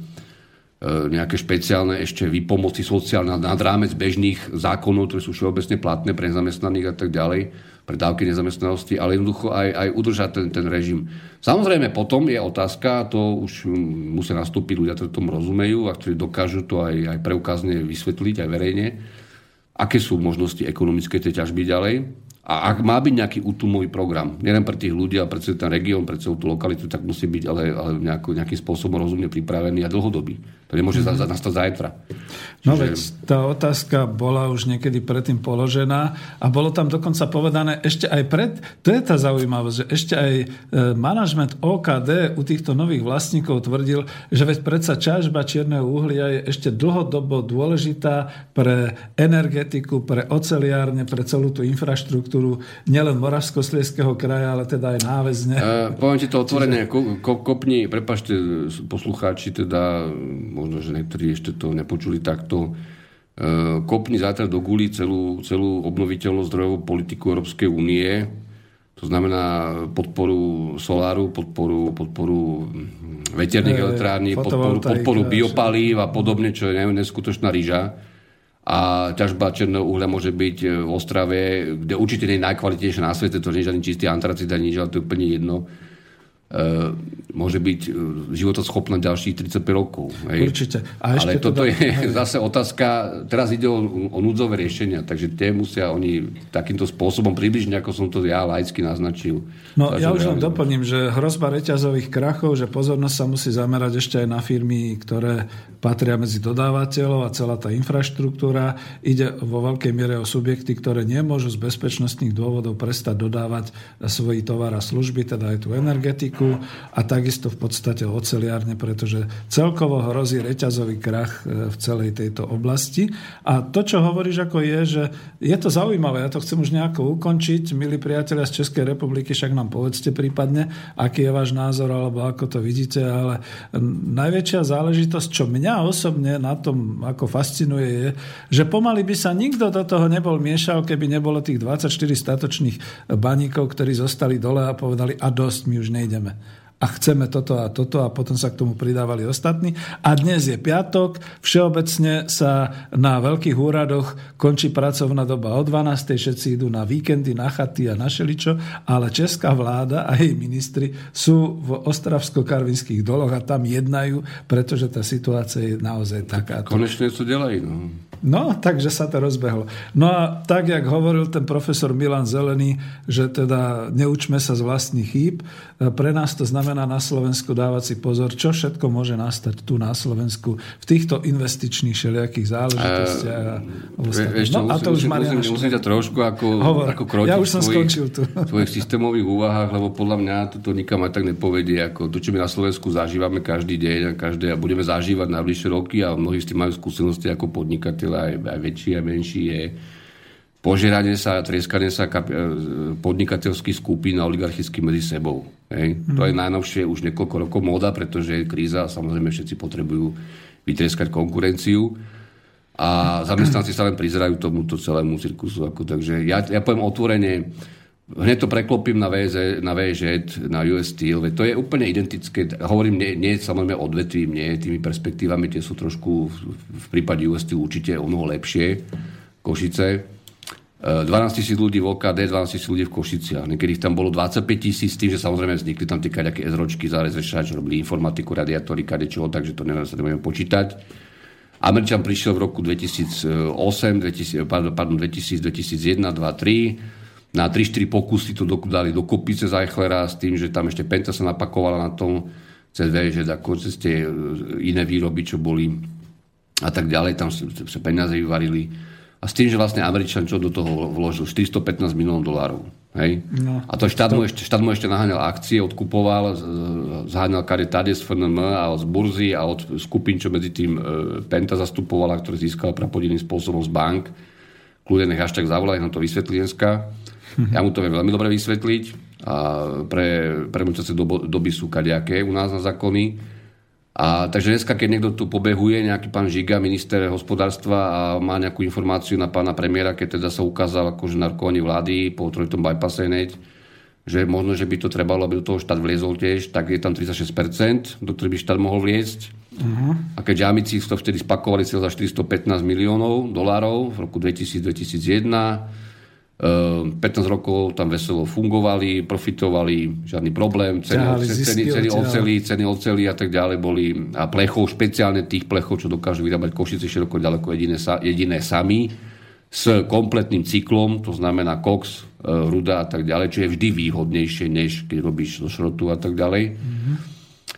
nejaké špeciálne ešte výpomoci sociálne nad rámec bežných zákonov, ktoré sú všeobecne platné pre zamestnaných a tak ďalej pre dávky nezamestnanosti, ale jednoducho aj, aj udržať ten, ten režim. Samozrejme, potom je otázka, to už musia nastúpiť ľudia, ktorí tomu rozumejú a ktorí dokážu to aj, aj preukázne vysvetliť, aj verejne, aké sú možnosti ekonomické tej ťažby ďalej. A ak má byť nejaký útlumový program, nielen pre tých ľudí, ale pre celý ten región, pre celú tú lokalitu, tak musí byť ale, ale nejako, nejakým spôsobom rozumne pripravený a dlhodobý. To nemôže mm-hmm. nastať zajtra. No veď tá otázka bola už niekedy predtým položená a bolo tam dokonca povedané ešte aj pred, to je tá zaujímavosť, že ešte aj e, manažment OKD u týchto nových vlastníkov tvrdil, že veď predsa čažba čierneho uhlia je ešte dlhodobo dôležitá pre energetiku, pre oceliárne, pre celú tú infraštruktúru nielen Moravsko-Slieského kraja, ale teda aj náväzne. Uh, poviem ti to otvorene, Čiže... ko, kopni, prepašte poslucháči, teda možno, že niektorí ešte to nepočuli takto, e, kopni zajtra do guli celú, celú obnoviteľnú zdrojovú politiku Európskej únie, to znamená podporu soláru, podporu, podporu veterných elektrární, podporu, podporu biopalív a podobne, čo je neskutočná ryža. A ťažba černého uhlia môže byť v Ostrave, kde určite nie je najkvalitnejšia na svete, to nie je žiadny čistý antracid ani nič, ale to je úplne jedno E, môže byť e, životoschopná ďalších 35 rokov. Hej. Určite. A ešte Ale toto teda... je zase otázka, teraz ide o, o núdzové riešenia, takže tie musia oni takýmto spôsobom približne, ako som to ja laicky naznačil. No ja už len doplním, že hrozba reťazových krachov, že pozornosť sa musí zamerať ešte aj na firmy, ktoré patria medzi dodávateľov a celá tá infraštruktúra. Ide vo veľkej miere o subjekty, ktoré nemôžu z bezpečnostných dôvodov prestať dodávať svoj tovar a služby, teda aj tú energetiku Slovensku a takisto v podstate oceliárne, pretože celkovo hrozí reťazový krach e, v celej tejto oblasti. A to, čo hovoríš, ako je, že je to zaujímavé, ja to chcem už nejako ukončiť, milí priatelia z Českej republiky, však nám povedzte prípadne, aký je váš názor, alebo ako to vidíte, ale najväčšia záležitosť, čo mňa osobne na tom ako fascinuje je, že pomaly by sa nikto do toho nebol miešal, keby nebolo tých 24 statočných baníkov, ktorí zostali dole a povedali a dosť, my už nejdeme a chceme toto a toto a potom sa k tomu pridávali ostatní. A dnes je piatok, všeobecne sa na veľkých úradoch končí pracovná doba o 12. Všetci idú na víkendy, na chaty a na šeličo, ale česká vláda a jej ministri sú v Ostravsko-Karvinských doloch a tam jednajú, pretože tá situácia je naozaj taká. Konečne to delajú. No. No, takže sa to rozbehlo. No a tak, jak hovoril ten profesor Milan Zelený, že teda neučme sa z vlastných chýb, pre nás to znamená na Slovensku dávať si pozor, čo všetko môže nastať tu na Slovensku v týchto investičných všelijakých záležitostiach. A, no, a to už Marian musím, musím ťa trošku ako, Hovor. ako krotiť ja už som tvojich, skončil tu. tvojich systémových úvahách, lebo podľa mňa to nikam aj tak nepovedie, ako to, čo my na Slovensku zažívame každý deň a každé a budeme zažívať najbližšie roky a mnohí s tým majú skúsenosti ako podnikateľ aj, aj väčší a menší je požeranie sa, trieskanie sa kap- e, podnikateľských skupín a oligarchicky medzi sebou. Hej. Mm. To je najnovšie už niekoľko rokov móda, pretože je kríza a samozrejme všetci potrebujú vytrieskať konkurenciu a zamestnanci sa len prizerajú tomuto celému cirkusu. Ako, takže ja, ja poviem otvorene, hneď to preklopím na, VZ, na VŽ, na US Steel, to je úplne identické, hovorím nie, nie samozrejme odvetvím, nie tými perspektívami, tie sú trošku v, prípade US Steel určite o mnoho lepšie, Košice, 12 tisíc ľudí v OKD, 12 tisíc ľudí v Košiciach. Niekedy tam bolo 25 tisíc, tým, že samozrejme vznikli tam tie kaďaké ezročky, zárezrešač, robili informatiku, radiátory, kadečo, takže to neviem, sa nebudeme počítať. Američan prišiel v roku 2008, 2000, pardon, 2000, 2001, 2003. Na 3-4 pokusy to dali do kopice Eichlera s tým, že tam ešte Penta sa napakovala na tom cez že ako cez tie e, iné výroby, čo boli a tak ďalej. Tam sa peniaze vyvarili a s tým, že vlastne Američan čo do toho vložil? 415 miliónov dolárov. Hej? No, a to štát. Mu ešte, štát mu ešte naháňal akcie, odkupoval, zháňal kade tade z FNM a z burzy a od skupín, čo medzi tým e, Penta zastupovala, ktoré získala prapodivným spôsobom z bank. Kľudne nech až tak zavolaj, nám to vysvetlí dneska. Ja mu to viem veľmi dobre vysvetliť. A pre, pre doby sú kadejaké u nás na zákony. A takže dneska, keď niekto tu pobehuje, nejaký pán Žiga, minister hospodárstva a má nejakú informáciu na pána premiéra, keď teda sa ukázal akože na vlády po trojitom bypasse hneď, že možno, že by to trebalo, aby do toho štát vliezol tiež, tak je tam 36%, do ktorých by štát mohol vliesť. Uh-huh. A keďže Amici to vtedy spakovali cel za 415 miliónov dolárov v roku 2000-2001, 15 ehm, rokov tam veselo fungovali, profitovali, žiadny problém, ceny, ceny, ceny oceli, ceny oceli a tak ďalej boli a plechov, špeciálne tých plechov, čo dokážu vyrábať Košice široko ďaleko jediné, jediné sami s kompletným cyklom, to znamená koks, e, ruda a tak ďalej, čo je vždy výhodnejšie, než keď robíš zo šrotu a tak ďalej. Mm-hmm.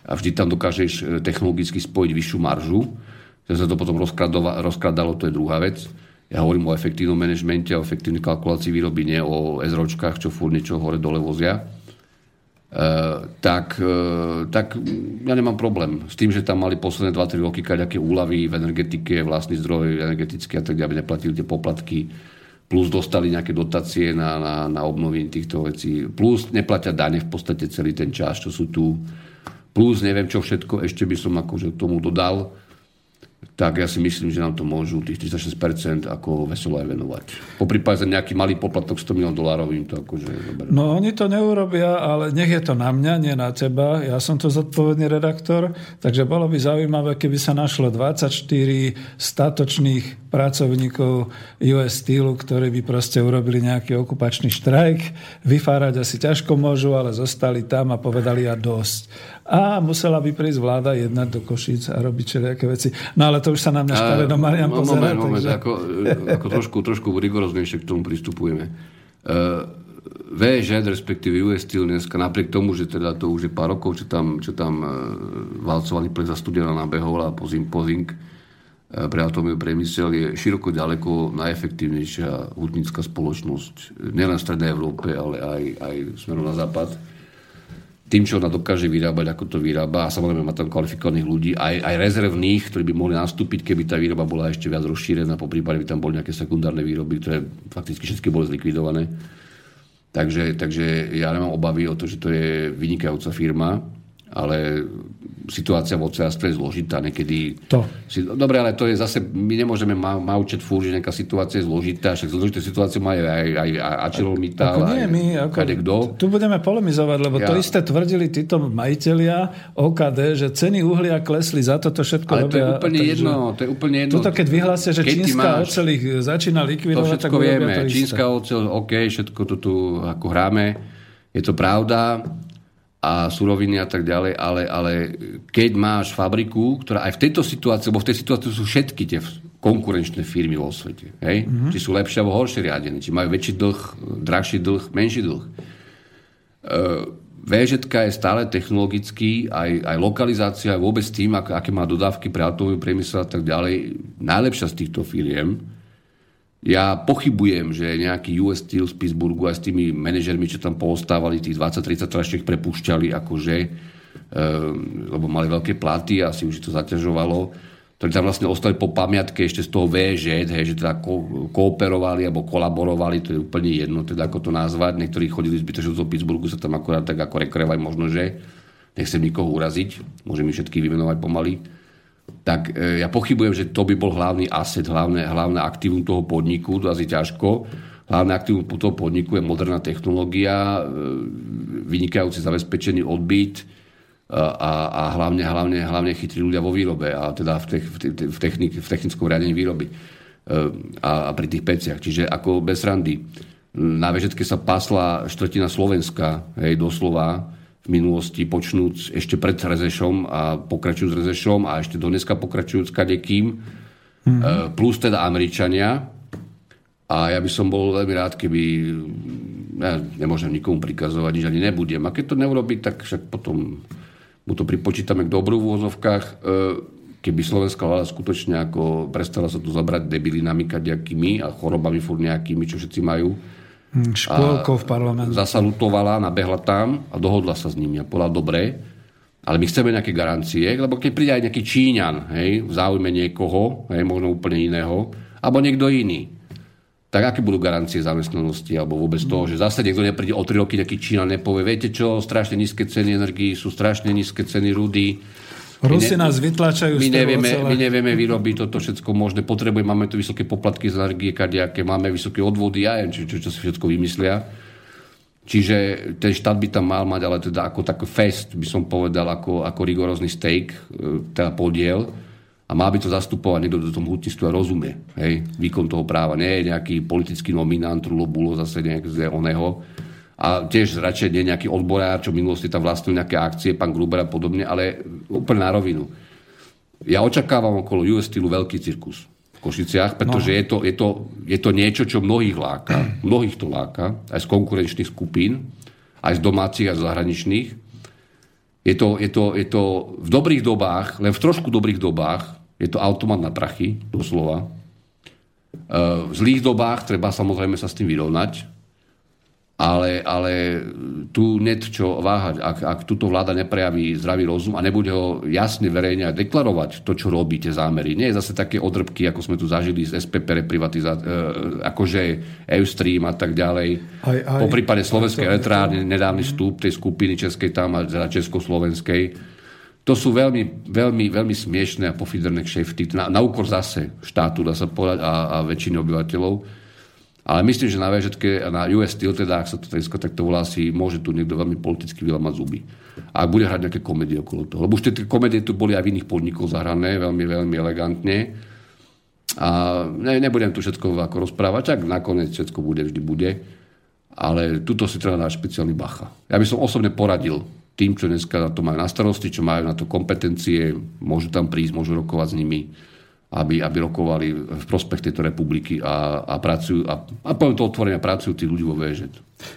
A vždy tam dokážeš e, technologicky spojiť vyššiu maržu. Že sa to potom rozkladalo, to je druhá vec. Ja hovorím o efektívnom manažmente, o efektívnej kalkulácii výroby, nie o ezročkách, čo fúr niečo hore-dole vozia. E, tak, e, tak ja nemám problém s tým, že tam mali posledné 2-3 roky kaďaké úlavy v energetike, vlastný zdroj energetický a tak aby neplatili tie poplatky, plus dostali nejaké dotácie na, na, na obnovenie týchto vecí, plus neplatia dane v podstate celý ten čas, čo sú tu, plus neviem čo všetko, ešte by som akože k tomu dodal, tak ja si myslím, že nám to môžu tých 36% ako veselo aj venovať. Po prípade za nejaký malý poplatok 100 milión dolárov im to akože zoberú. No oni to neurobia, ale nech je to na mňa, nie na teba. Ja som to zodpovedný redaktor, takže bolo by zaujímavé, keby sa našlo 24 statočných pracovníkov US Steelu, ktorí by proste urobili nejaký okupačný štrajk. Vyfárať asi ťažko môžu, ale zostali tam a povedali a dosť a musela by prísť vláda jednať do Košíc a robiť všelijaké veci. No ale to už sa na mňa škaredo Marian no, pozerá. Moment, moment, takže... ako, ako trošku, trošku rigoróznejšie k tomu pristupujeme. Uh, e, VŽ, respektíve US Steel dneska, napriek tomu, že teda to už je pár rokov, čo tam, čo tam uh, valcovali plek za studená nabehovala po zink, po zink uh, pre atomový priemysel, je široko ďaleko najefektívnejšia hutnická spoločnosť. Nielen v Strednej Európe, ale aj, aj smerom na západ tým, čo ona dokáže vyrábať, ako to vyrába a samozrejme má tam kvalifikovaných ľudí, aj, aj rezervných, ktorí by mohli nastúpiť, keby tá výroba bola ešte viac rozšírená, po prípade by tam boli nejaké sekundárne výroby, ktoré fakticky všetky boli zlikvidované. Takže, takže ja nemám obavy o to, že to je vynikajúca firma. Ale situácia v oceánstve je zložitá. Niekedy... To. Si, dobre, ale to je zase, my nemôžeme ma, maučať fúr, že nejaká situácia je zložitá, však zložité situácie majú aj, aj, aj Ako nie, aj my, ako, kadekto. tu budeme polemizovať, lebo Ja- to isté tvrdili títo majiteľia OKD, že ceny uhlia klesli, za toto všetko Ale to je úplne takže- jedno, to je úplne jedno. Tuto, keď vyhlásia, že Keď čínska máš- oceľ ich začína To likvidovať, tak všetko urobia vieme. to. Čínska oceľ, OK, všetko to tu ako hráme. Je to pravda a suroviny a tak ďalej, ale, ale keď máš fabriku, ktorá aj v tejto situácii, lebo v tej situácii sú všetky tie konkurenčné firmy vo svete, hej? Mm-hmm. či sú lepšie alebo horšie riadené, či majú väčší dlh, drahší dlh, menší dlh. VŽ je stále technologický, aj, aj lokalizácia, aj vôbec tým, ak, aké má dodávky pre atomový priemysel a tak ďalej, najlepšia z týchto firiem. Ja pochybujem, že nejaký US Steel z Pittsburghu aj s tými manažermi, čo tam poostávali, tých 20-30 traštiek prepúšťali, akože, e, lebo mali veľké platy a si už to zaťažovalo, ktorí tam vlastne ostali po pamiatke ešte z toho VŽ, hej, že teda ko- kooperovali alebo kolaborovali, to je úplne jedno, teda ako to nazvať. Niektorí chodili zbytočne do Pittsburghu sa tam akorát tak ako rekreovať, možno, že nechcem nikoho uraziť, môžem ich všetkých vymenovať pomaly tak e, ja pochybujem, že to by bol hlavný asset, hlavné, hlavné aktívum toho podniku, to asi ťažko. Hlavné aktívum toho podniku je moderná technológia, e, vynikajúci zabezpečený odbyt a, a, a hlavne, hlavne, hlavne chytrí ľudia vo výrobe, a teda v, te- v, technik, v technickom riadení výroby e, a, a pri tých peciach. Čiže ako bez randy. Na vežetke sa pasla štvrtina Slovenska, hej, doslova, v minulosti, počnúc ešte pred Rezešom a pokračujúc Rezešom a ešte do dneska pokračujúc kadekým, mm-hmm. plus teda Američania. A ja by som bol veľmi rád, keby ja nemôžem nikomu prikazovať, nič ani nebudem. A keď to neurobi, tak však potom mu to pripočítame k dobru v úvozovkách. E, Keby slovenská vláda skutočne ako prestala sa tu zabrať debilinami kadejakými a chorobami furt nejakými, čo všetci majú, Hm, Škôlkou v parlamente. zasalutovala, nabehla tam a dohodla sa s nimi a povedala, dobre, ale my chceme nejaké garancie, lebo keď príde aj nejaký Číňan, hej, v záujme niekoho, hej, možno úplne iného, alebo niekto iný, tak aké budú garancie zamestnanosti alebo vôbec toho, že zase niekto nepríde o 3 roky, nejaký Číňan nepovie, viete čo, strašne nízke ceny energii, sú strašne nízke ceny rudy, Rusi nás vytlačajú my nevieme, oceľa. my nevieme vyrobiť toto všetko možné. Potrebujeme, máme tu vysoké poplatky za energie, kadejaké, máme vysoké odvody, ja neviem, čo, čo, čo si všetko vymyslia. Čiže ten štát by tam mal mať, ale teda ako taký fest, by som povedal, ako, ako rigorózny steak, e, teda podiel. A má by to zastupovať niekto, kto tomu hutníctvu rozumie. Hej? Výkon toho práva. Nie je nejaký politický nominant, Rulo Bulo, zase nejak z oného. A tiež radšej nie nejaký odborár, čo v minulosti tam vlastnil nejaké akcie, pán Gruber a podobne, ale úplne na rovinu. Ja očakávam okolo US Steelu veľký cirkus v Košiciach, pretože no. je, to, je, to, je to niečo, čo mnohých láka. Mnohých to láka, aj z konkurenčných skupín, aj z domácich, aj z zahraničných. Je to, je, to, je to v dobrých dobách, len v trošku dobrých dobách, je to automat na prachy, doslova. E, V zlých dobách treba samozrejme sa s tým vyrovnať, ale, ale tu net čo váhať. Ak, ak túto vláda neprejaví zdravý rozum a nebude ho jasne verejne aj deklarovať to, čo robíte zámery. Nie je zase také odrbky, ako sme tu zažili z SPP reprivatizácie, akože Eustream a tak ďalej. Aj, aj. Po prípade Slovenskej elektrárne, nedávny vstup tej skupiny Českej tam a teda Československej. To sú veľmi, veľmi, veľmi smiešné a pofiderné kšefty. Na, na úkor zase štátu, dá sa povedať, a, a väčšiny obyvateľov. Ale myslím, že na VŽ na US Steel, teda, ak sa to dneska takto volá, si môže tu niekto veľmi politicky vylamať zuby. A ak bude hrať nejaké komédie okolo toho. Lebo už tie komédie tu boli aj v iných podnikoch zahrané, veľmi, veľmi elegantne. A ne, nebudem tu všetko ako rozprávať, ak nakoniec všetko bude, vždy bude. Ale tuto si treba dať špeciálny bacha. Ja by som osobne poradil tým, čo dneska na to majú na starosti, čo majú na to kompetencie, môžu tam prísť, môžu rokovať s nimi, aby, aby rokovali v prospech tejto republiky a, a pracujú, a, a poviem to otvorene, pracujú tí ľudí vo VŽ.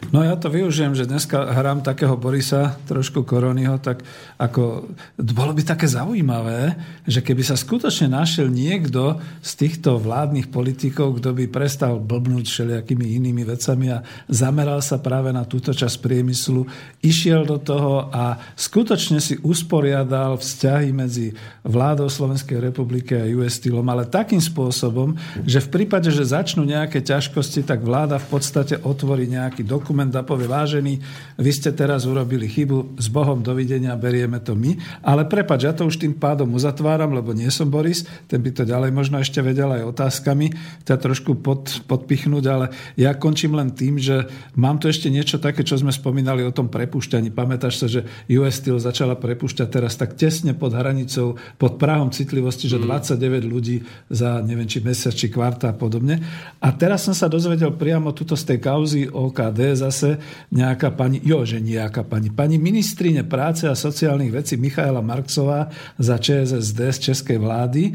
No ja to využijem, že dneska hrám takého Borisa, trošku Koronyho, tak ako, bolo by také zaujímavé, že keby sa skutočne našiel niekto z týchto vládnych politikov, kto by prestal blbnúť všelijakými inými vecami a zameral sa práve na túto časť priemyslu, išiel do toho a skutočne si usporiadal vzťahy medzi vládou Slovenskej republiky a US Steelom, ale takým spôsobom, že v prípade, že začnú nejaké ťažkosti, tak vláda v podstate otvorí nejaký dokument a povie, vážený, vy ste teraz urobili chybu, s Bohom dovidenia, berieme to my. Ale prepač, ja to už tým pádom uzatváram, lebo nie som Boris, ten by to ďalej možno ešte vedel aj otázkami, teda trošku pod, podpichnúť, ale ja končím len tým, že mám tu ešte niečo také, čo sme spomínali o tom prepušťaní. Pamätáš sa, že US Steel začala prepušťať teraz tak tesne pod hranicou, pod prahom citlivosti, že 29 mm. ľudí za neviem, či mesiac, či kvarta a podobne. A teraz som sa dozvedel priamo tuto z tej kauzy OKD zase nejaká pani, jo, že nejaká pani, pani ministrine práce a sociálnych vecí Michaela Marksová za ČSSD z Českej vlády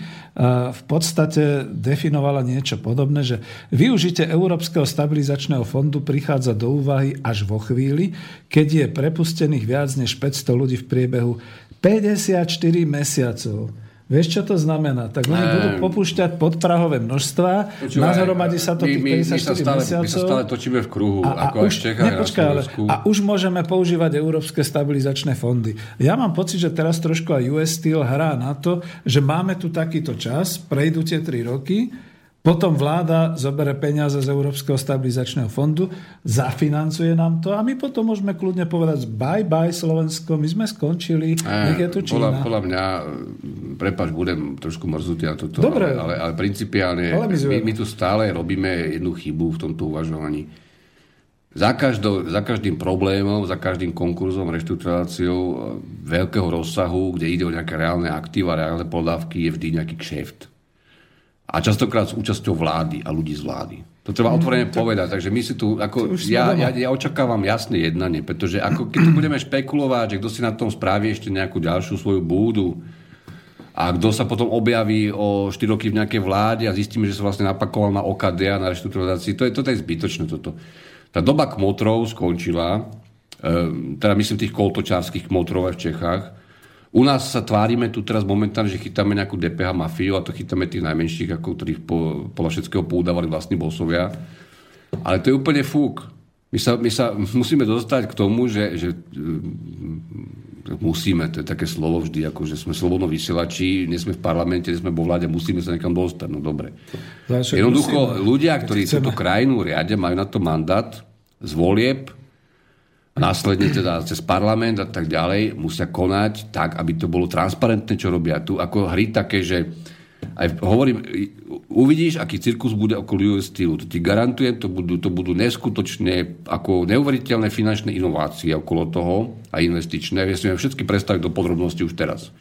v podstate definovala niečo podobné, že využitie Európskeho stabilizačného fondu prichádza do úvahy až vo chvíli, keď je prepustených viac než 500 ľudí v priebehu 54 mesiacov. Vieš, čo to znamená? Tak oni budú popúšťať podprahové množstva, nazhromadí sa to my, tých 54 my, sa stále, mesiacov. My sa stále točíme v kruhu, a, a ako už, aj v Čechách, nepočkaj, ale, a už môžeme používať európske stabilizačné fondy. Ja mám pocit, že teraz trošku aj US Steel hrá na to, že máme tu takýto čas, prejdú tie 3 roky, potom vláda zobere peniaze z Európskeho stabilizačného fondu, zafinancuje nám to a my potom môžeme kľudne povedať bye bye Slovensko, my sme skončili, nech je tu Čína. Podľa, podľa mňa, prepač, budem trošku mrzutý na toto, Dobre. ale, ale, ale principiálne my, my tu stále robíme jednu chybu v tomto uvažovaní. Za, každo, za každým problémom, za každým konkurzom, reštrukturáciou e, veľkého rozsahu, kde ide o nejaké reálne aktíva, reálne podávky, je vždy nejaký kšeft a častokrát s účasťou vlády a ľudí z vlády. To treba mm, otvorene povedať. Takže my si tu, ako, ja, ja, ja očakávam jasné jednanie, pretože ako keď tu budeme špekulovať, že kto si na tom spraví ešte nejakú ďalšiu svoju búdu a kto sa potom objaví o 4 roky v nejakej vláde a zistíme, že sa vlastne napakoval na OKD a na reštrukturalizácii, to je, toto je zbytočné toto. Tá doba kmotrov skončila, e, teda myslím tých koltočárskych kmotrov aj v Čechách, u nás sa tvárime tu teraz momentálne, že chytáme nejakú DPH mafiu a to chytáme tých najmenších, ako ktorých po, podľa všetkého poudávali vlastní bosovia. Ale to je úplne fúk. My sa, my sa musíme dostať k tomu, že, že mm, musíme, to je také slovo vždy, ako že sme slobodno vysielači, nie sme v parlamente, nie sme vo vláde, musíme sa niekam dostať. No dobre. Jednoducho, ľudia, ktorí túto krajinu riadia, majú na to mandát z volieb, následne teda cez parlament a tak ďalej musia konať tak, aby to bolo transparentné, čo robia tu. Ako hry také, že aj hovorím, uvidíš, aký cirkus bude okolo US Steelu. To ti garantujem, to budú, to budú neskutočne ako neuveriteľné finančné inovácie okolo toho a investičné. Ja si viem všetky predstaviť do podrobnosti už teraz.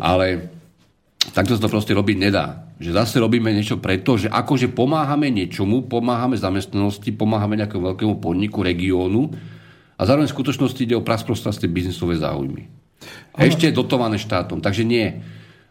Ale takto sa to proste robiť nedá. Že zase robíme niečo preto, že akože pomáhame niečomu, pomáhame zamestnanosti, pomáhame nejakému veľkému podniku, regiónu, a zároveň v skutočnosti ide o prasprostasté biznisové záujmy. Ale... Ešte dotované štátom. Takže nie.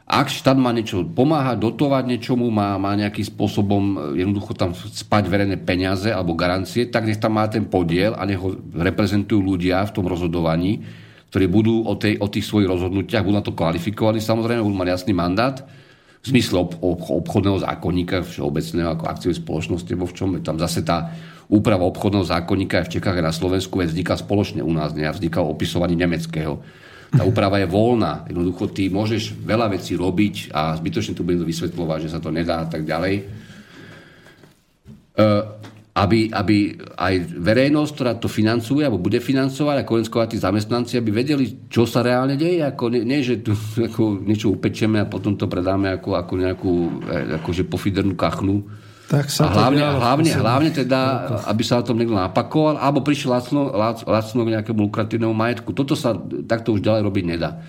Ak štát má niečo pomáhať, dotovať niečomu, má, má nejakým spôsobom e, jednoducho tam spať verejné peniaze alebo garancie, tak nech tam má ten podiel a nech ho reprezentujú ľudia v tom rozhodovaní, ktorí budú o, tej, o tých svojich rozhodnutiach, budú na to kvalifikovaní, samozrejme budú mať jasný mandát, v zmysle ob, ob, obchodného zákonníka všeobecného ako akciovej spoločnosti, vo v čom je tam zase tá úprava obchodného zákonníka aj v Čechách a na Slovensku veď vzniká spoločne u nás, ne? vzniká opisovaní nemeckého. Tá úprava je voľná. Jednoducho ty môžeš veľa vecí robiť a zbytočne tu budem vysvetľovať, že sa to nedá a tak ďalej. E, aby, aby aj verejnosť, ktorá to financuje, alebo bude financovať, a konec tí zamestnanci, aby vedeli, čo sa reálne deje. Ako, nie, nie, že tu ako niečo upečeme a potom to predáme ako, ako nejakú e, akože pofidernú kachnu tak sa a hlavne, to hlavne, hlavne teda, aby sa na tom niekto napakoval, alebo prišiel lacno, lac, lacno k nejakému lukratívnemu majetku. Toto sa takto už ďalej robiť nedá.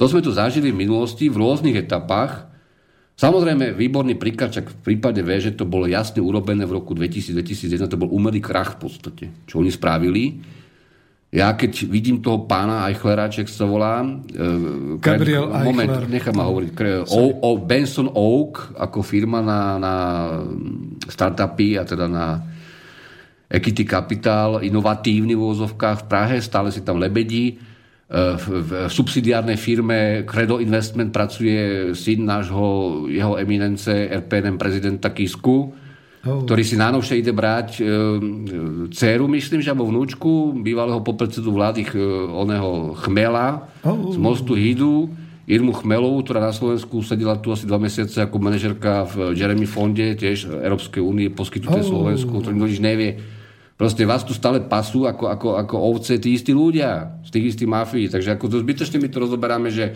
To sme tu zažili v minulosti v rôznych etapách. Samozrejme, výborný príklad, čak v prípade V, že to bolo jasne urobené v roku 2000-2001, to bol umelý krach v podstate, čo oni spravili ja keď vidím toho pána Eichlera, čo sa volá... E, Gabriel kred, Moment, nechám ma hovoriť. O, o Benson Oak ako firma na, na startupy a teda na equity capital, inovatívny v úvozovkách v Prahe, stále si tam lebedí. E, v, v subsidiárnej firme Credo Investment pracuje syn nášho, jeho eminence RPNM prezidenta Kisku oh. ktorý si najnovšie ide brať e, dceru, myslím, že alebo vnúčku bývalého podpredsedu vlády e, oného Chmela oh. z mostu Hidu, Irmu Chmelovú, ktorá na Slovensku sedela tu asi dva mesiace ako manažerka v Jeremy Fonde, tiež Európskej únie poskytnuté oh. Slovensku, ktorý nič nevie. Proste vás tu stále pasú ako, ako, ako ovce tí istí ľudia z tých istých mafií. Takže ako to zbytočne my to rozoberáme, že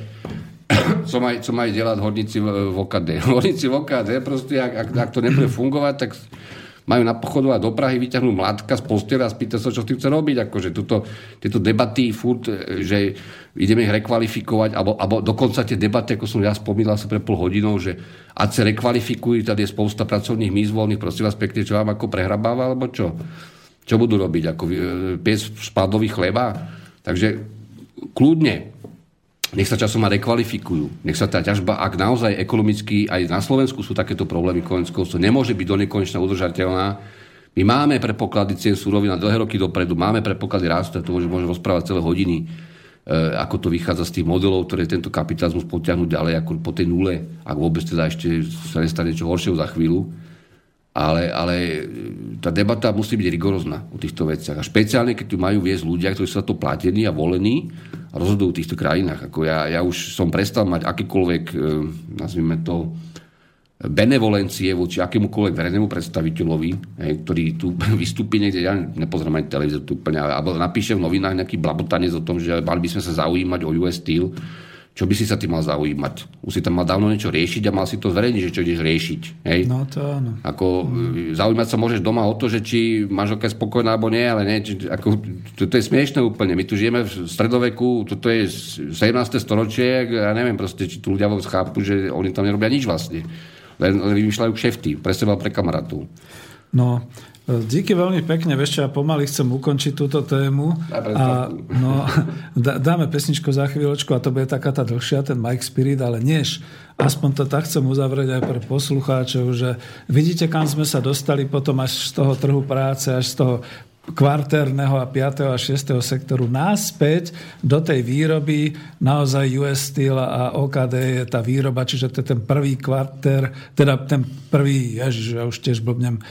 co mají, co mají dělat horníci v OKD. Horníci v OKD, proste, ak, ak, ak to nebude fungovať, tak majú napochodovať do Prahy, vyťahnú mladka z postela a spýta sa, čo s tým chce robiť. Akože tuto, tieto debaty furt, že ideme ich rekvalifikovať, alebo, alebo dokonca tie debaty, ako som ja spomínal sa pre pol hodinou, že a sa rekvalifikujú, tady je spousta pracovných míst voľných, prosím vás pekne, čo vám ako prehrabáva, alebo čo? Čo budú robiť? Ako e, pies spádový chleba? Takže kľudne, nech sa časom rekvalifikujú. Nech sa tá ťažba, ak naozaj ekonomicky aj na Slovensku sú takéto problémy koneckou, to nemôže byť do nekonečna udržateľná. My máme predpoklady cien súrovín na dlhé roky dopredu, máme predpoklady rastu, to môžeme rozprávať celé hodiny, e, ako to vychádza z tých modelov, ktoré tento kapitalizmus potiahnu ďalej ako po tej nule, ak vôbec teda ešte sa nestane niečo horšieho za chvíľu ale, ale tá debata musí byť rigorózna o týchto veciach. A špeciálne, keď tu majú viesť ľudia, ktorí sú za to platení a volení rozhodujú v týchto krajinách. Ako ja, ja už som prestal mať akýkoľvek, e, nazvime to, benevolencie voči akémukoľvek verejnému predstaviteľovi, hej, ktorý tu vystúpi niekde, ja nepozerám ani televíziu tu úplne, alebo napíše v novinách nejaký blabotanec o tom, že mali by sme sa zaujímať o US Steel, čo by si sa ty mal zaujímať? Už si tam mal dávno niečo riešiť a mal si to zverejniť, že čo ideš riešiť. Hej? No to áno. Ako, mm. Zaujímať sa môžeš doma o to, že či manželka je spokojná alebo nie, ale nie. Či, ako, to, to je smiešné úplne. My tu žijeme v stredoveku, toto je 17. storočie, ja neviem proste, či tu ľudia vôbec chápu, že oni tam nerobia nič vlastne. Len, len vymýšľajú kšefty pre seba, pre kamarátov. No, Díky veľmi pekne, vieš ja pomaly chcem ukončiť túto tému. A, no, dáme pesničku za chvíľočku a to bude taká tá dlhšia, ten Mike Spirit, ale než aspoň to tak chcem uzavrieť aj pre poslucháčov, že vidíte, kam sme sa dostali potom až z toho trhu práce, až z toho kvartérneho a 5. a 6. sektoru náspäť do tej výroby. Naozaj US Steel a OKD je tá výroba, čiže to je ten prvý kvartér, teda ten prvý, ježiš, ja už tiež blbnem, e,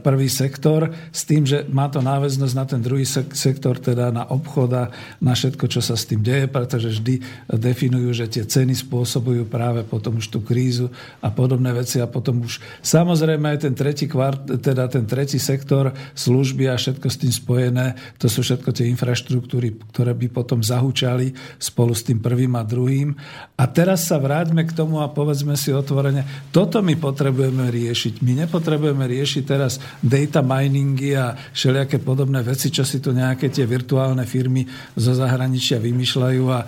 prvý sektor, s tým, že má to náväznosť na ten druhý sektor, teda na obchod a na všetko, čo sa s tým deje, pretože vždy definujú, že tie ceny spôsobujú práve potom už tú krízu a podobné veci a potom už samozrejme aj ten tretí kvart, teda ten tretí sektor služby a všetko s tým spojené. To sú všetko tie infraštruktúry, ktoré by potom zahúčali spolu s tým prvým a druhým. A teraz sa vráťme k tomu a povedzme si otvorene, toto my potrebujeme riešiť. My nepotrebujeme riešiť teraz data miningy a všelijaké podobné veci, čo si tu nejaké tie virtuálne firmy zo zahraničia vymýšľajú a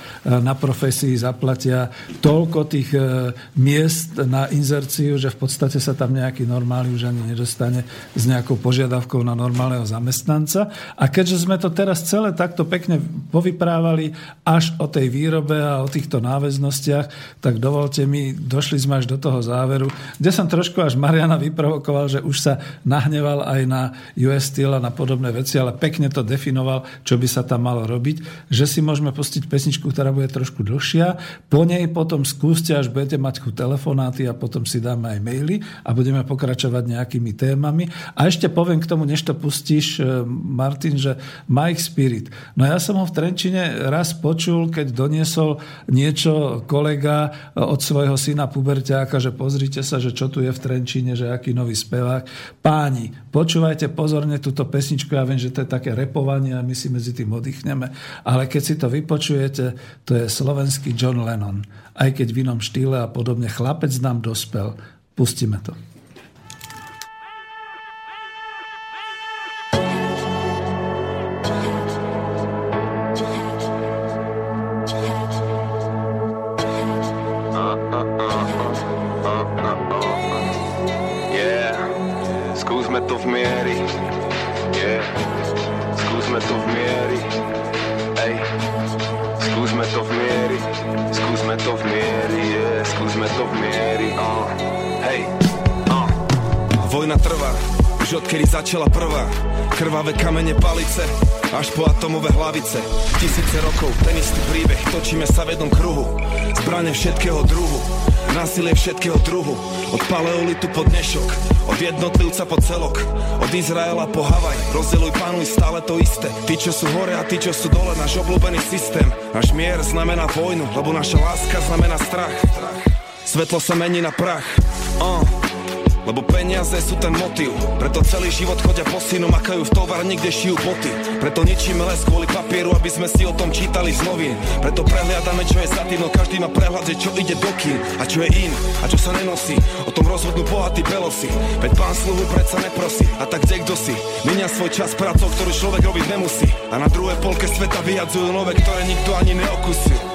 na profesii zaplatia toľko tých e, miest na inzerciu, že v podstate sa tam nejaký normálny už ani nedostane s nejakou požiadavkou na normálneho zamestnania zamestnanca. A keďže sme to teraz celé takto pekne povyprávali až o tej výrobe a o týchto náväznostiach, tak dovolte mi, došli sme až do toho záveru, kde som trošku až Mariana vyprovokoval, že už sa nahneval aj na US Steel a na podobné veci, ale pekne to definoval, čo by sa tam malo robiť, že si môžeme pustiť pesničku, ktorá bude trošku dlhšia, po nej potom skúste, až budete mať chuť telefonáty a potom si dáme aj maily a budeme pokračovať nejakými témami. A ešte poviem k tomu, než to pustíš, Martin, že Mike Spirit. No ja som ho v Trenčine raz počul, keď doniesol niečo kolega od svojho syna puberťáka, že pozrite sa, že čo tu je v Trenčine, že aký nový spevák. Páni, počúvajte pozorne túto pesničku, ja viem, že to je také repovanie a my si medzi tým oddychneme, ale keď si to vypočujete, to je slovenský John Lennon. Aj keď v inom štýle a podobne chlapec nám dospel. Pustíme to. Palice až po atomové hlavice. Tisíce rokov, ten istý príbeh, točíme sa v jednom kruhu. Zbrane všetkého druhu, násilie všetkého druhu. Od paleolitu po dnešok, od jednotlivca po celok Od Izraela po Havaj, rozdeluj pánuj stále to isté. Tí, čo sú hore a tí, čo sú dole, náš obľúbený systém. Náš mier znamená vojnu, lebo naša láska znamená strach. Svetlo sa mení na prach. Uh. Lebo peniaze sú ten motiv Preto celý život chodia po synu Makajú v tovar, niekde šijú boty. Preto ničíme les kvôli papieru Aby sme si o tom čítali z novín. Preto prehliadame, čo je za tým No každý má prehľad, čo ide do kín. A čo je in, a čo sa nenosí. O tom rozhodnú bohatí belosi Veď pán sluhu predsa neprosí. A tak kde kto si? Minia svoj čas prácou, ktorú človek robiť nemusí. A na druhej polke sveta vyjadzujú nové, ktoré nikto ani neokusil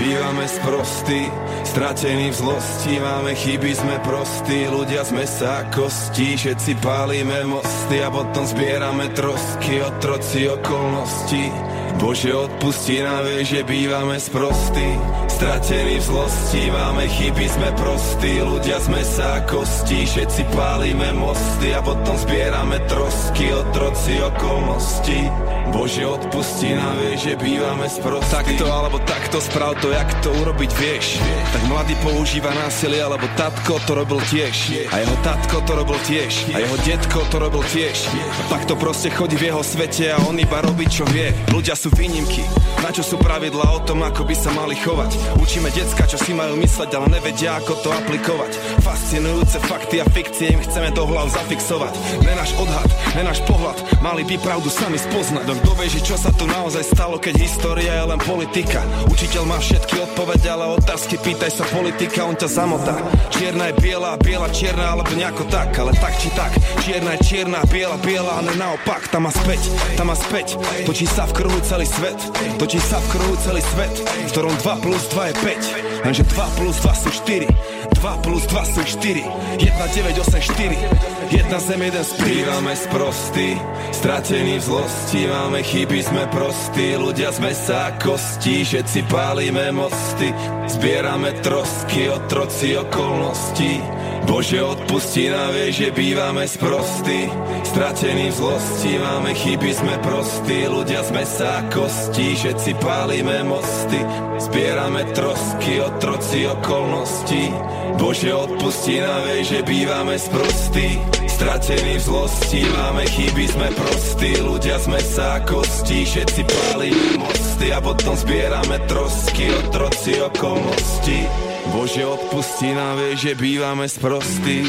Bývame sprostí, stratení v zlosti, máme chyby, sme prostí, ľudia sme sa kosti, všetci pálime mosty a potom zbierame trosky, otroci okolností. Bože odpustí nám, vie, že bývame sprostí, stratení v zlosti, máme chyby, sme prostí, ľudia sme sa kosti, všetci pálime mosty a potom zbierame trosky, otroci okolností. Bože odpustí nám, vie, že bývame sprostí. Takto alebo takto sprav to, jak to urobiť vieš. Tak mladý používa násilie, alebo tatko to robil tiež. A jeho tatko to robil tiež. A jeho detko to robil tiež. A tak to proste chodí v jeho svete a on iba robí, čo vie. Ľudia sú výnimky, na čo sú pravidla o tom, ako by sa mali chovať. Učíme decka, čo si majú mysleť, ale nevedia, ako to aplikovať. Fascinujúce fakty a fikcie im chceme do hlav zafixovať. Nenáš odhad, nenáš pohľad, mali by pravdu sami spoznať. No kto vie, čo sa tu naozaj stalo, keď história je len politika. Učiteľ má všetky odpovede, ale otázky pýtaj sa politika, on ťa zamotá. Čierna je biela, biela čierna, alebo nejako tak, ale tak či tak. Čierna je čierna, biela, biela, a ne naopak, tam má späť, tam má späť. Točí sa v kruhu celý svet, točí sa v kruhu celý svet, v ktorom 2 plus 2 je 5. Lenže 2 plus 2 sú 4, 2 plus 2 sú 4, 1, 9, 8, 4. Jedna zem, jeden sprívame sprostí Stratení v zlosti, máme chyby, sme prostí Ľudia sme sa kosti, všetci pálime mosty Zbierame trosky, otroci okolností. Bože odpustí nám, vie, že bývame sprostí Stratení v zlosti, máme chyby, sme prostí Ľudia sme sa kosti, všetci pálime mosty Zbierame trosky, otroci okolností. Bože odpustí nám, vie, že bývame sprostí Stratení v zlosti, máme chyby, sme prostí Ľudia sme sa kosti, všetci pálime mosty A potom zbierame trosky, otroci okolnosti Bože odpustí nám, vie, že bývame sprostí.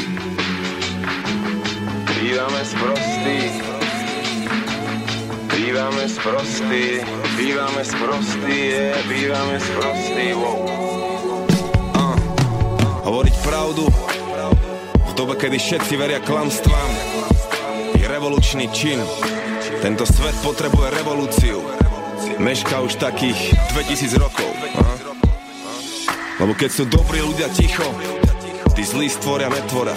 Bývame sprostí. Bývame sprostí. Bývame sprostí, yeah, bývame sprostí. Wow. uh. Hovoriť pravdu dobe, kedy všetci veria klamstvám, je revolučný čin. Tento svet potrebuje revolúciu. Meška už takých 2000 rokov. Aha. Lebo keď sú dobrí ľudia ticho, tí zlí stvoria netvoria.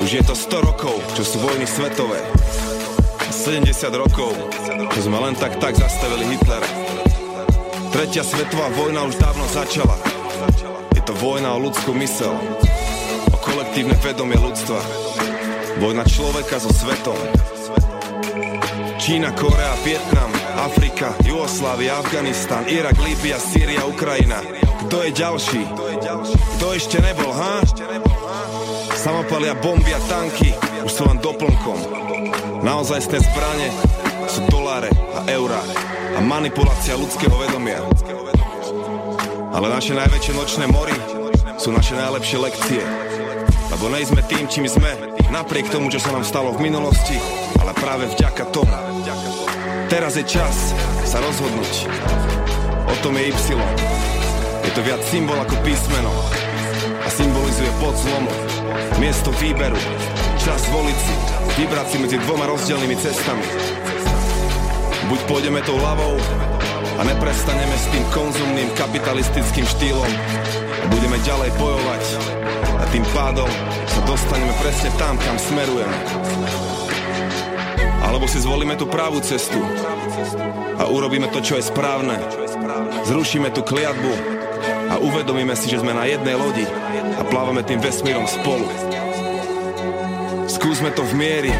Už je to 100 rokov, čo sú vojny svetové. 70 rokov, čo sme len tak tak zastavili Hitlera. Tretia svetová vojna už dávno začala. Je to vojna o ľudskú mysel kolektívne vedomie ľudstva. Vojna človeka so svetom. Čína, Korea, Vietnam, Afrika, Jugoslávia, Afganistan, Irak, Líbia, Sýria, Ukrajina. Kto je ďalší? Kto ešte nebol, ha? Samopalia, bomby a tanky už sú len doplnkom. Naozaj ste zbranie sú doláre a eurá a manipulácia ľudského vedomia. Ale naše najväčšie nočné mory sú naše najlepšie lekcie. Lebo nejsme tým, čím sme. Napriek tomu, čo sa nám stalo v minulosti Ale práve vďaka tomu. Teraz je čas sa rozhodnúť. O tom je Y. Je to viac symbol ako písmeno. A symbolizuje pod zlomu Miesto výberu. Čas voliť si. Vybrať si medzi dvoma rozdielnymi cestami. Buď pôjdeme tou ľavou a neprestaneme s tým konzumným kapitalistickým štýlom. A budeme ďalej bojovať tým pádom sa dostaneme presne tam, kam smerujeme. Alebo si zvolíme tú pravú cestu a urobíme to, čo je správne. Zrušíme tú kliatbu a uvedomíme si, že sme na jednej lodi a plávame tým vesmírom spolu. Skúsme to v miery.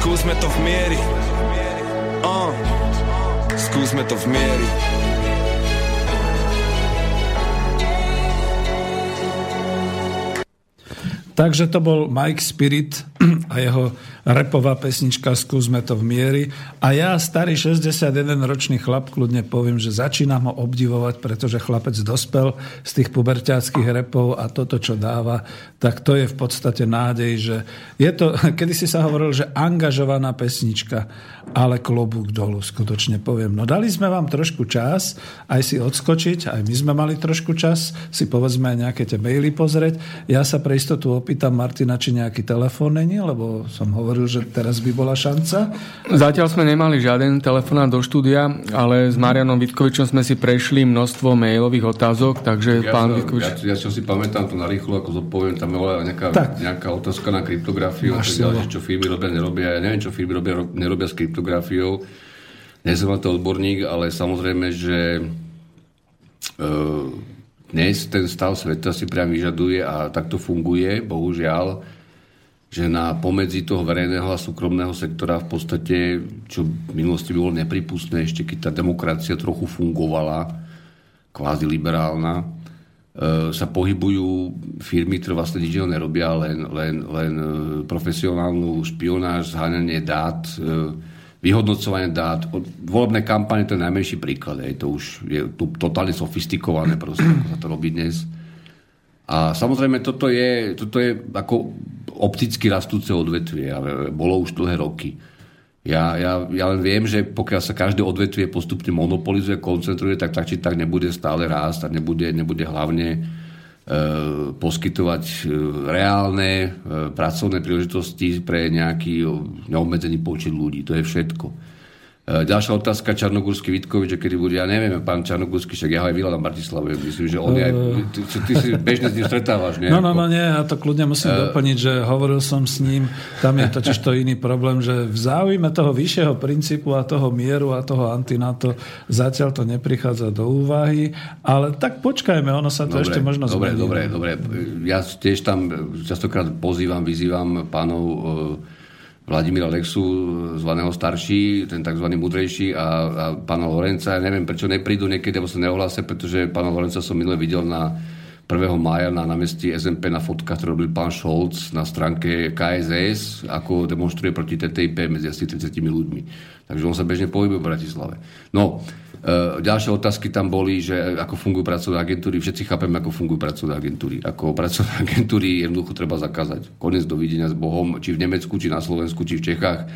Skúsme to v miery. Uh. Skúsme to v miery. Takže to bol Mike Spirit a jeho repová pesnička Skúsme to v miery. A ja, starý 61-ročný chlap, kľudne poviem, že začínam ho obdivovať, pretože chlapec dospel z tých puberťáckých repov a toto, čo dáva, tak to je v podstate nádej, že je to, kedy si sa hovoril, že angažovaná pesnička, ale klobúk dolu, skutočne poviem. No dali sme vám trošku čas, aj si odskočiť, aj my sme mali trošku čas, si povedzme aj nejaké tie maily pozrieť. Ja sa pre istotu opýtam Martina, či nejaký telefón není, lebo som hovoril, že teraz by bola šanca. Zatiaľ sme nemali žiaden telefonát do štúdia, ale s Marianom Vitkovičom sme si prešli množstvo mailových otázok, takže ja pán sa, Vitkovič... Ja, ja čo si pamätám to na rýchlo, ako zodpoviem, tam je nejaká, nejaká otázka na kryptografiu, Máš tak ďalej, čo firmy robia, nerobia. Ja neviem, čo firmy robia, nerobia s kryptografiou. Nie som na to odborník, ale samozrejme, že uh, dnes ten stav sveta si priam vyžaduje a takto funguje, bohužiaľ, že na pomedzi toho verejného a súkromného sektora v podstate, čo v minulosti bolo nepripustné, ešte keď tá demokracia trochu fungovala, kvázi liberálna, e, sa pohybujú firmy, ktoré vlastne nič nerobia, len, len, len e, profesionálnu špionáž, zháňanie dát, e, vyhodnocovanie dát. Volebné kampane to je najmenší príklad. Je to už je tu totálne sofistikované, proste, ako sa to robí dnes. A samozrejme, toto je, toto je ako opticky rastúce odvetvie. Bolo už dlhé roky. Ja, ja, ja len viem, že pokiaľ sa každé odvetvie postupne monopolizuje, koncentruje, tak tak či tak nebude stále rásť a nebude, nebude hlavne E, poskytovať e, reálne e, pracovné príležitosti pre nejaký neobmedzený počet ľudí. To je všetko. E, ďalšia otázka, Čarnogórsky Vitkovič, že kedy bude, ja neviem, pán Čarnogórsky, však ja ho aj vydal na Bratislave, myslím, že on je aj, ty, ty si bežne s ním stretávaš, nie? No, no, no, nie, ja to kľudne musím uh, doplniť, že hovoril som s ním, tam je totiž to iný problém, že v záujme toho vyššieho princípu a toho mieru a toho antinato zatiaľ to neprichádza do úvahy, ale tak počkajme, ono sa to dobre, ešte možno dobre, zmení. Dobre, dobre, ja tiež tam častokrát pozývam, vyzývam pánov Vladimíra Lexu, zvaného starší, ten tzv. mudrejší a, a pána Lorenca. Ja neviem, prečo neprídu niekedy, alebo sa neohlásia, pretože pána Lorenca som minule videl na 1. maja na námestí SMP na fotkách, ktoré robil pán Scholz na stránke KSS, ako demonstruje proti TTIP medzi asi 30 ľuďmi. Takže on sa bežne pohybuje v Bratislave. No, ďalšie otázky tam boli, že ako fungujú pracovné agentúry. Všetci chápeme, ako fungujú pracovné agentúry. Ako pracovné agentúry jednoducho treba zakázať. Konec dovidenia s Bohom, či v Nemecku, či na Slovensku, či v Čechách. E,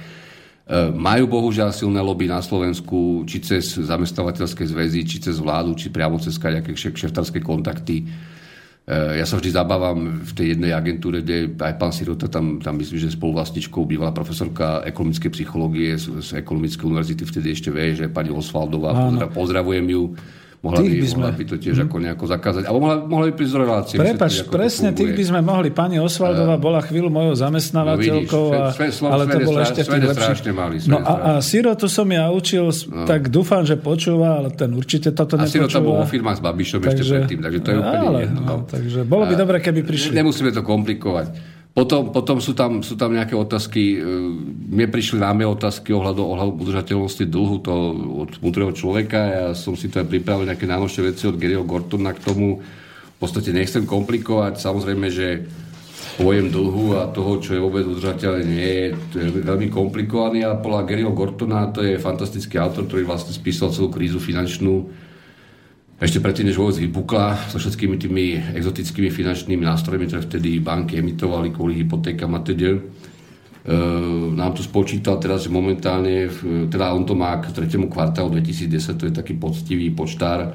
majú bohužiaľ silné lobby na Slovensku, či cez zamestnávateľské zväzy, či cez vládu, či priamo cez nejaké šeftarské kontakty Eh, ja sa vždy zabávam v tej jednej agentúre, kde aj pán Sirota, tam, tam myslím, že spoluvlastničkou bývala profesorka ekonomickej psychológie z, z ekonomickej univerzity, vtedy ešte vie, že pani Osvaldová, pozdravujem ju Mohla by, by, sme... mohla by to tiež mm. ako nejako zakázať. Alebo mohla, mohla by prísť relácie. Prepač, presne tých by sme mohli. Pani Osvaldová bola chvíľu mojou zamestnávateľkou, no vidíš, a, ale to bolo ešte tým lepšie. Mali, no a, a Sirotu som ja učil, no. tak dúfam, že počúva, ale ten určite toto a nepočúva. A Sirota bol vo firmách s Babišom takže, ešte predtým, takže to je úplne ale, jedno. No, takže bolo by dobre, keby prišli. Nemusíme to komplikovať. Potom, potom sú, tam, sú tam nejaké otázky, e, mne prišli náme otázky ohľadu, ohľadu udržateľnosti dlhu to od múdreho človeka. Ja som si to aj pripravil nejaké najnovšie veci od Garyho Gortona k tomu. V podstate nechcem komplikovať. Samozrejme, že pojem dlhu a toho, čo je vôbec udržateľné, nie je, to je veľmi komplikovaný a podľa Garyho Gortona to je fantastický autor, ktorý vlastne spísal celú krízu finančnú ešte predtým, než vôbec vypukla so všetkými tými exotickými finančnými nástrojmi, ktoré vtedy banky emitovali kvôli hypotékam a teda. Uh, nám tu spočítal teraz, že momentálne, teda on to má k tretiemu kvartálu 2010, to je taký poctivý počtár,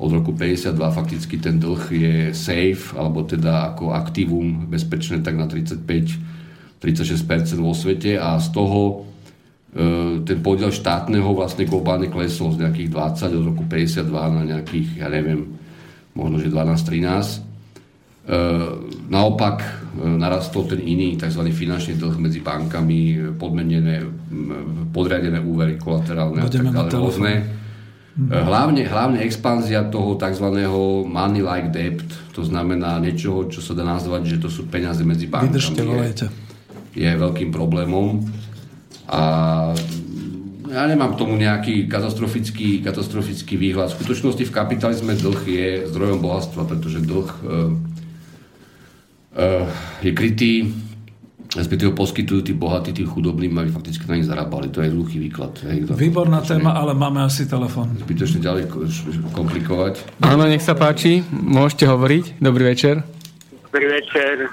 od roku 52 fakticky ten dlh je safe, alebo teda ako aktívum bezpečné tak na 35 36% vo svete a z toho E, ten podiel štátneho vlastne globálne klesol z nejakých 20 od roku 52 na nejakých, ja neviem, možno že 12-13. E, naopak e, narastol ten iný tzv. finančný dlh medzi bankami, podmenené, podriadené úvery, kolaterálne a tak ďalej rôzne. Hlavne, hlavne expanzia toho tzv. money like debt, to znamená niečoho, čo sa dá nazvať, že to sú peniaze medzi bankami. Vydržte. Je, je veľkým problémom. A ja nemám k tomu nejaký katastrofický, katastrofický výhľad. V skutočnosti v kapitalizme dlh je zdrojom bohatstva, pretože dlh uh, uh, je krytý respektíve poskytujú tí bohatí, tí chudobní, aby fakticky na nich zarábali. To je jednoduchý výklad. Hej, Výborná téma, ale máme asi telefon. Zbytočne ďalej komplikovať. Áno, nech sa páči, môžete hovoriť. Dobrý večer. Dobrý večer,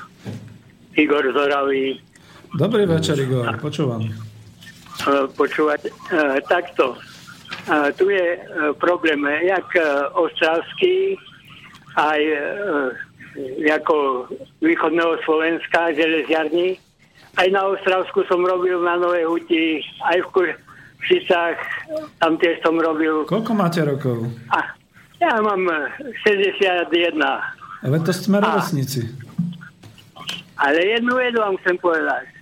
Igor Zoravý. Dobrý večer, Igor, počúvam. E, počúvať uh, takto. Uh, tu je problém, jak ostravský, aj ako východného Slovenska, železiarní. Aj na Ostravsku som robil na Novej Huti, aj v Kušicách, tam tiež som robil. Koľko máte rokov? A, ja mám 61. Ale to sme rovesníci. Ale jednu vedu vám chcem povedať.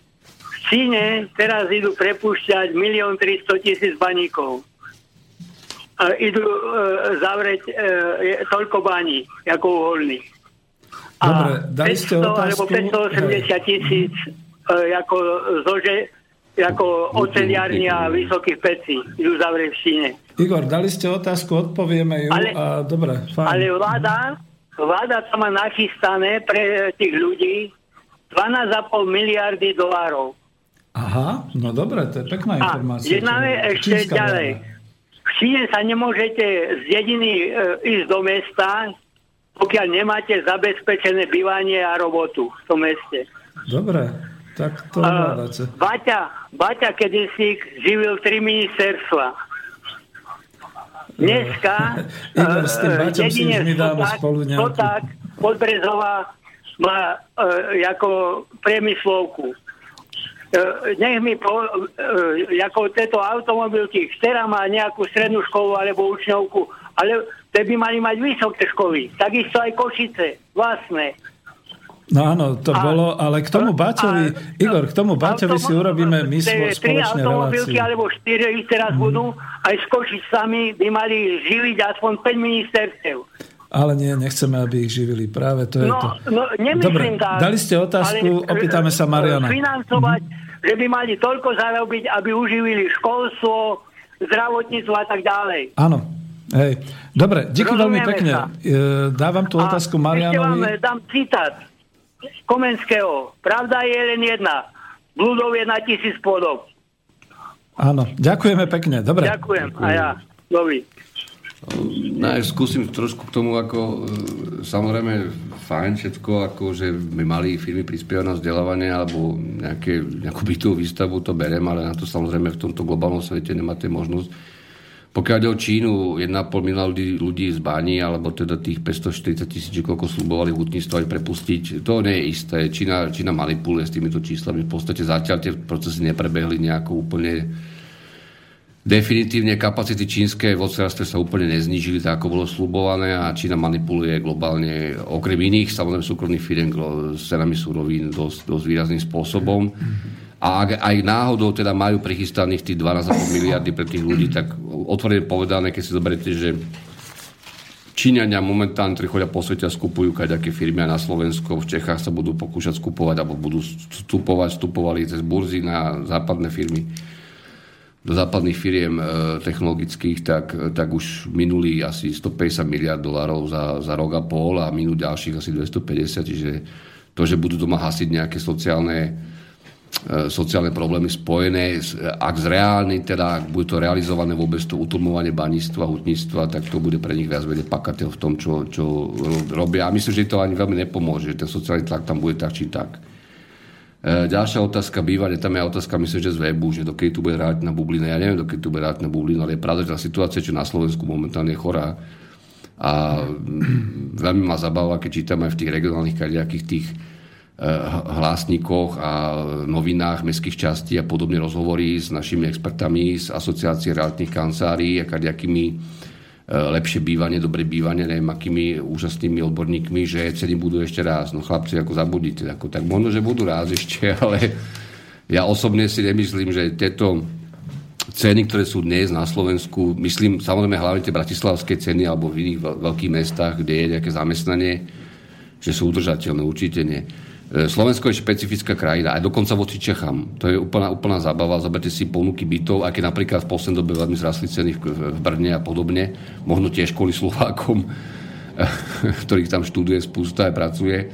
Číne teraz idú prepúšťať 1 300 tisíc baníkov. A idú e, zavrieť e, toľko baní, ako uholných. Dobre, dali ste 500 otázku... alebo 580 tisíc e, ako zože, ako oceliarni a vysokých pecí idú zavrieť v Číne. Igor, dali ste otázku, odpovieme ju ale, a dobre, fajn. Ale vláda, vláda tam má nachystané pre tých ľudí 12,5 miliardy dolárov. Aha, no dobre, to je pekná informácia. A ešte ďalej. V Číne sa nemôžete z dediny e, ísť do mesta, pokiaľ nemáte zabezpečené bývanie a robotu v tom meste. Dobre, tak to. Uh, Baťa, Baťa kedysi živil tri ministerstva. Dneska Igor, s tým Baťom si už my dáme spolu nejaký... Soták, Podbrezová má uh, ako priemyslovku. Uh, nech mi po, uh, ako tieto automobilky, ktorá má nejakú strednú školu alebo učňovku, ale Te by mali mať vysoké školy. Takisto aj Košice, vlastné. No áno, to a, bolo, ale k tomu Baťovi, a, Igor, k tomu Baťovi si urobíme my svoj spoločné relácie. alebo štyri ich teraz mm. budú, aj s Košicami by mali živiť aspoň 5 ministerstv. Ale nie, nechceme, aby ich živili. Práve to je no, to. No, nemyslím Dobre, tak, dali ste otázku, opýtame sa Mariana. Financovať, mm-hmm. Že by mali toľko zarobiť, aby uživili školstvo, zdravotníctvo a tak ďalej. Áno, Hej. Dobre, díky veľmi pekne. Sa. E, dávam tú otázku Marianovi. Ešte vám dám citát Komenského. Pravda je len jedna. Bludov je na tisíc podob. Áno, ďakujeme pekne. Dobre. Ďakujem. A ja. Dovi. No, skúsim trošku k tomu, ako e, samozrejme fajn všetko, ako že by mali firmy prispievať na vzdelávanie alebo nejaké, nejakú bytovú výstavu, to berem, ale na to samozrejme v tomto globálnom svete nemáte možnosť pokiaľ ide o Čínu, 1,5 milióna ľudí, ľudí z Báni, alebo teda tých 540 tisíc, koľko slubovali hutníctvo aj prepustiť, to nie je isté. Čína, Čína manipuluje s týmito číslami. V podstate zatiaľ tie procesy neprebehli nejako úplne definitívne kapacity čínske v oceánstve sa úplne neznížili, tak ako bolo slubované a Čína manipuluje globálne okrem iných samozrejme súkromných firiem s cenami súrovín dosť, dosť výrazným spôsobom. A ak aj náhodou teda majú prichystaných tých 12,5 miliardy pre tých ľudí, tak otvorene povedané, keď si zoberiete, že Číňania momentálne, ktorí chodia po svete a skupujú kaďaké firmy a na Slovensku, v Čechách sa budú pokúšať skupovať alebo budú vstupovať, vstupovali cez burzy na západné firmy do západných firiem e, technologických, tak, tak už minuli asi 150 miliard dolárov za, za rok a pol a minú ďalších asi 250, čiže to, že budú doma hasiť nejaké sociálne E, sociálne problémy spojené, ak zreálni, teda ak bude to realizované vôbec to utlmovanie baníctva, hutníctva, tak to bude pre nich viac menej pakateľ v tom, čo, čo robia. A myslím, že to ani veľmi nepomôže, že ten sociálny tlak tam bude tak či tak. E, ďalšia otázka bývanie, tam je otázka, myslím, že z webu, že dokedy tu bude ráť na bublina. Ja neviem, dokedy tu bude ráť na bublina, ale je pravda, že tá situácia, čo na Slovensku momentálne je chorá. A veľmi ma zabáva, keď čítam aj v tých regionálnych kadejakých tých Eh, hlásnikoch a novinách mestských častí a podobne rozhovory s našimi expertami z asociácie realitných kancelárií a kadejakými lepšie bývanie, dobre bývanie, neviem akými úžasnými odborníkmi, že ceny budú ešte raz. No chlapci, ako zabudíte, ako, tak možno, že budú raz ešte, ale ja osobne si nemyslím, že tieto ceny, ktoré sú dnes na Slovensku, myslím samozrejme hlavne tie bratislavské ceny alebo v iných veľkých mestách, kde je nejaké zamestnanie, že sú udržateľné, určite nie. E, Slovensko je špecifická krajina, aj dokonca voči Čechám. To je úplná, úplná zábava. Zoberte si ponuky bytov, aké napríklad v poslednej dobe veľmi zrastli ceny v, v Brne a podobne. Možno tiež kvôli Slovákom, ktorých tam študuje spústa a pracuje.